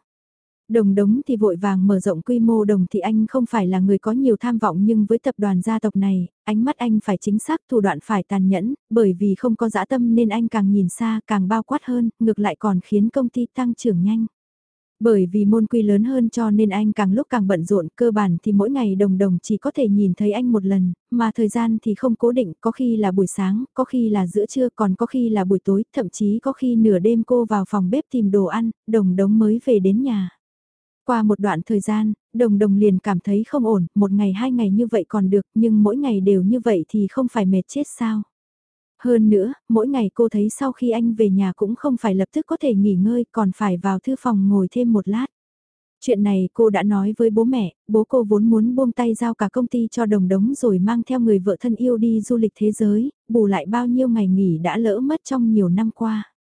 Speaker 1: Đồng đống thì vội vàng mở rộng quy mô đồng thì anh không phải là người có nhiều tham vọng nhưng với tập đoàn gia tộc này, ánh mắt anh phải chính xác thủ đoạn phải tàn nhẫn, bởi vì không có dã tâm nên anh càng nhìn xa càng bao quát hơn, ngược lại còn khiến công ty tăng trưởng nhanh. Bởi vì môn quy lớn hơn cho nên anh càng lúc càng bận rộn, cơ bản thì mỗi ngày đồng đồng chỉ có thể nhìn thấy anh một lần, mà thời gian thì không cố định, có khi là buổi sáng, có khi là giữa trưa, còn có khi là buổi tối, thậm chí có khi nửa đêm cô vào phòng bếp tìm đồ ăn, đồng đống mới về đến nhà. Qua một đoạn thời gian, đồng đồng liền cảm thấy không ổn, một ngày hai ngày như vậy còn được, nhưng mỗi ngày đều như vậy thì không phải mệt chết sao. Hơn nữa, mỗi ngày cô thấy sau khi anh về nhà cũng không phải lập tức có thể nghỉ ngơi còn phải vào thư phòng ngồi thêm một lát. Chuyện này cô đã nói với bố mẹ, bố cô vốn muốn buông tay giao cả công ty cho đồng đống rồi mang theo người vợ thân yêu đi du lịch thế giới, bù lại bao nhiêu ngày nghỉ đã lỡ mất trong nhiều năm qua.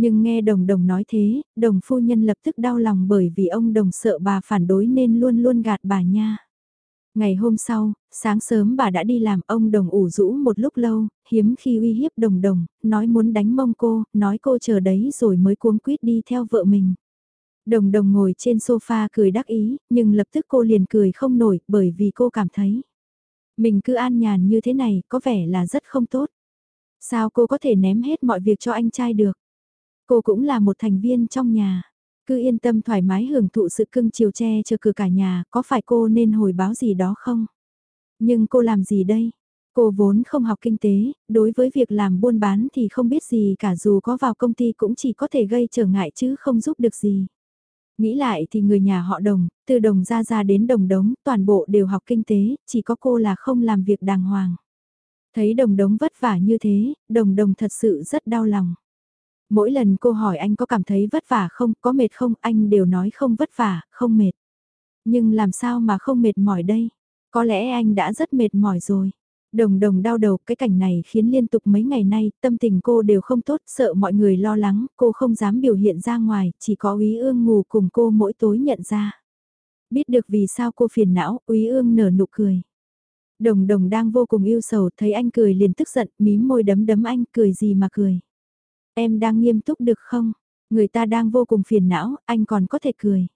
Speaker 1: Nhưng nghe đồng đồng nói thế, đồng phu nhân lập tức đau lòng bởi vì ông đồng sợ bà phản đối nên luôn luôn gạt bà nha. Ngày hôm sau, sáng sớm bà đã đi làm ông đồng ủ rũ một lúc lâu, hiếm khi uy hiếp đồng đồng, nói muốn đánh mông cô, nói cô chờ đấy rồi mới cuống quýt đi theo vợ mình. Đồng đồng ngồi trên sofa cười đắc ý, nhưng lập tức cô liền cười không nổi bởi vì cô cảm thấy. Mình cứ an nhàn như thế này có vẻ là rất không tốt. Sao cô có thể ném hết mọi việc cho anh trai được? Cô cũng là một thành viên trong nhà. Cứ yên tâm thoải mái hưởng thụ sự cưng chiều che chờ cửa cả nhà, có phải cô nên hồi báo gì đó không? Nhưng cô làm gì đây? Cô vốn không học kinh tế, đối với việc làm buôn bán thì không biết gì cả dù có vào công ty cũng chỉ có thể gây trở ngại chứ không giúp được gì. Nghĩ lại thì người nhà họ đồng, từ đồng ra ra đến đồng đống, toàn bộ đều học kinh tế, chỉ có cô là không làm việc đàng hoàng. Thấy đồng đống vất vả như thế, đồng đồng thật sự rất đau lòng. Mỗi lần cô hỏi anh có cảm thấy vất vả không, có mệt không, anh đều nói không vất vả, không mệt. Nhưng làm sao mà không mệt mỏi đây? Có lẽ anh đã rất mệt mỏi rồi. Đồng đồng đau đầu, cái cảnh này khiến liên tục mấy ngày nay, tâm tình cô đều không tốt, sợ mọi người lo lắng, cô không dám biểu hiện ra ngoài, chỉ có úy ương ngủ cùng cô mỗi tối nhận ra. Biết được vì sao cô phiền não, úy ương nở nụ cười. Đồng đồng đang vô cùng yêu sầu, thấy anh cười liền tức giận, mím môi đấm đấm anh, cười gì mà cười. Em đang nghiêm túc được không? Người ta đang vô cùng phiền não, anh còn có thể cười.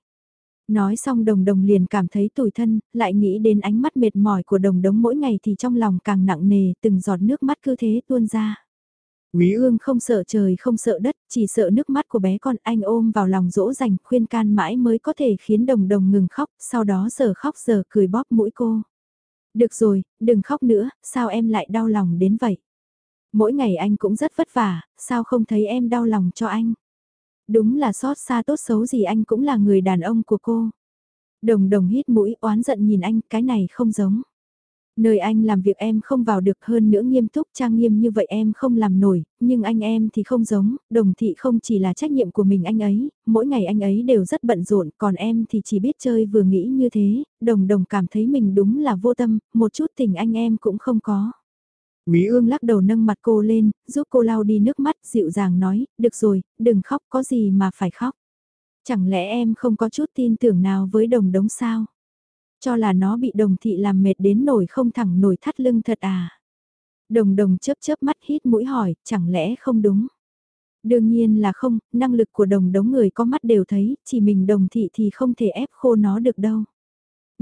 Speaker 1: Nói xong đồng đồng liền cảm thấy tủi thân, lại nghĩ đến ánh mắt mệt mỏi của đồng đống mỗi ngày thì trong lòng càng nặng nề, từng giọt nước mắt cứ thế tuôn ra. Quý ương không sợ trời không sợ đất, chỉ sợ nước mắt của bé con anh ôm vào lòng dỗ dành khuyên can mãi mới có thể khiến đồng đồng ngừng khóc, sau đó giờ khóc giờ cười bóp mũi cô. Được rồi, đừng khóc nữa, sao em lại đau lòng đến vậy? Mỗi ngày anh cũng rất vất vả, sao không thấy em đau lòng cho anh? Đúng là xót xa tốt xấu gì anh cũng là người đàn ông của cô. Đồng đồng hít mũi oán giận nhìn anh, cái này không giống. Nơi anh làm việc em không vào được hơn nữa nghiêm túc trang nghiêm như vậy em không làm nổi, nhưng anh em thì không giống, đồng thị không chỉ là trách nhiệm của mình anh ấy, mỗi ngày anh ấy đều rất bận rộn, còn em thì chỉ biết chơi vừa nghĩ như thế, đồng đồng cảm thấy mình đúng là vô tâm, một chút tình anh em cũng không có. Quý ương lắc đầu nâng mặt cô lên, giúp cô lau đi nước mắt, dịu dàng nói, được rồi, đừng khóc, có gì mà phải khóc. Chẳng lẽ em không có chút tin tưởng nào với đồng đống sao? Cho là nó bị đồng thị làm mệt đến nổi không thẳng nổi thắt lưng thật à? Đồng đồng chớp chớp mắt hít mũi hỏi, chẳng lẽ không đúng? Đương nhiên là không, năng lực của đồng đống người có mắt đều thấy, chỉ mình đồng thị thì không thể ép khô nó được đâu.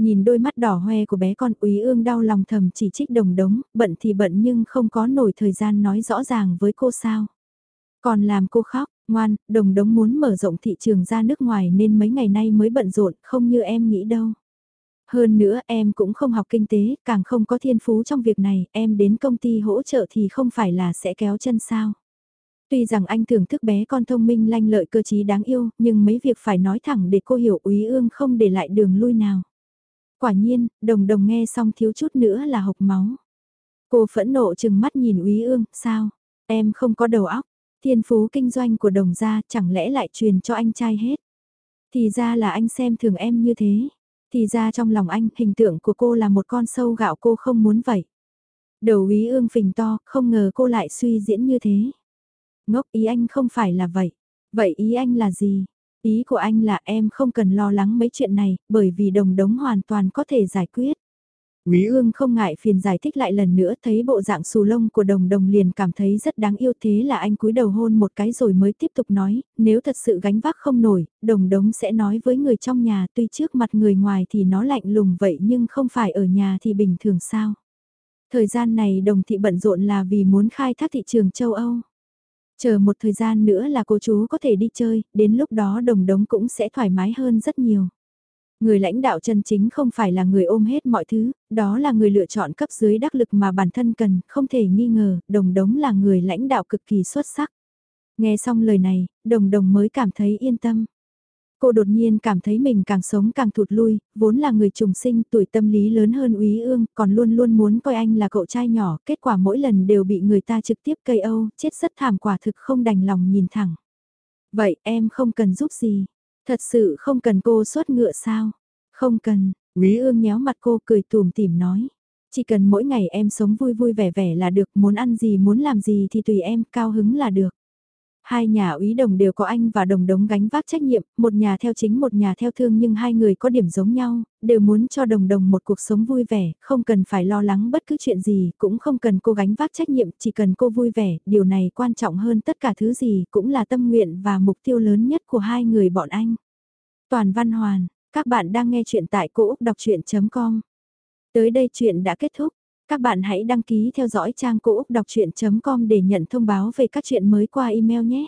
Speaker 1: Nhìn đôi mắt đỏ hoe của bé con úy ương đau lòng thầm chỉ trích đồng đống, bận thì bận nhưng không có nổi thời gian nói rõ ràng với cô sao. Còn làm cô khóc, ngoan, đồng đống muốn mở rộng thị trường ra nước ngoài nên mấy ngày nay mới bận rộn, không như em nghĩ đâu. Hơn nữa em cũng không học kinh tế, càng không có thiên phú trong việc này, em đến công ty hỗ trợ thì không phải là sẽ kéo chân sao. Tuy rằng anh thưởng thức bé con thông minh lanh lợi cơ trí đáng yêu, nhưng mấy việc phải nói thẳng để cô hiểu úy ương không để lại đường lui nào. Quả nhiên, đồng đồng nghe xong thiếu chút nữa là hộc máu. Cô phẫn nộ chừng mắt nhìn úy ương, sao? Em không có đầu óc, thiên phú kinh doanh của đồng gia chẳng lẽ lại truyền cho anh trai hết. Thì ra là anh xem thường em như thế. Thì ra trong lòng anh, hình tượng của cô là một con sâu gạo cô không muốn vậy. Đầu úy ương phình to, không ngờ cô lại suy diễn như thế. Ngốc ý anh không phải là vậy. Vậy ý anh là gì? Ý của anh là em không cần lo lắng mấy chuyện này, bởi vì đồng đống hoàn toàn có thể giải quyết. Quý ương không ngại phiền giải thích lại lần nữa thấy bộ dạng xù lông của đồng đồng liền cảm thấy rất đáng yêu thế là anh cúi đầu hôn một cái rồi mới tiếp tục nói, nếu thật sự gánh vác không nổi, đồng đống sẽ nói với người trong nhà tuy trước mặt người ngoài thì nó lạnh lùng vậy nhưng không phải ở nhà thì bình thường sao. Thời gian này đồng thị bận rộn là vì muốn khai thác thị trường châu Âu. Chờ một thời gian nữa là cô chú có thể đi chơi, đến lúc đó đồng đống cũng sẽ thoải mái hơn rất nhiều. Người lãnh đạo chân chính không phải là người ôm hết mọi thứ, đó là người lựa chọn cấp dưới đắc lực mà bản thân cần, không thể nghi ngờ, đồng đống là người lãnh đạo cực kỳ xuất sắc. Nghe xong lời này, đồng đồng mới cảm thấy yên tâm. Cô đột nhiên cảm thấy mình càng sống càng thụt lui, vốn là người trùng sinh tuổi tâm lý lớn hơn úy ương, còn luôn luôn muốn coi anh là cậu trai nhỏ, kết quả mỗi lần đều bị người ta trực tiếp cây âu, chết rất thảm quả thực không đành lòng nhìn thẳng. Vậy em không cần giúp gì, thật sự không cần cô xuất ngựa sao? Không cần, úy ương nhéo mặt cô cười tùm tìm nói. Chỉ cần mỗi ngày em sống vui vui vẻ vẻ là được, muốn ăn gì muốn làm gì thì tùy em, cao hứng là được. Hai nhà úy đồng đều có anh và đồng đống gánh vác trách nhiệm, một nhà theo chính một nhà theo thương nhưng hai người có điểm giống nhau, đều muốn cho đồng đồng một cuộc sống vui vẻ, không cần phải lo lắng bất cứ chuyện gì, cũng không cần cô gánh vác trách nhiệm, chỉ cần cô vui vẻ, điều này quan trọng hơn tất cả thứ gì, cũng là tâm nguyện và mục tiêu lớn nhất của hai người bọn anh. Toàn Văn Hoàn, các bạn đang nghe chuyện tại cỗ đọc chuyện.com. Tới đây chuyện đã kết thúc. Các bạn hãy đăng ký theo dõi trang cỗ đọc chuyện.com để nhận thông báo về các chuyện mới qua email nhé.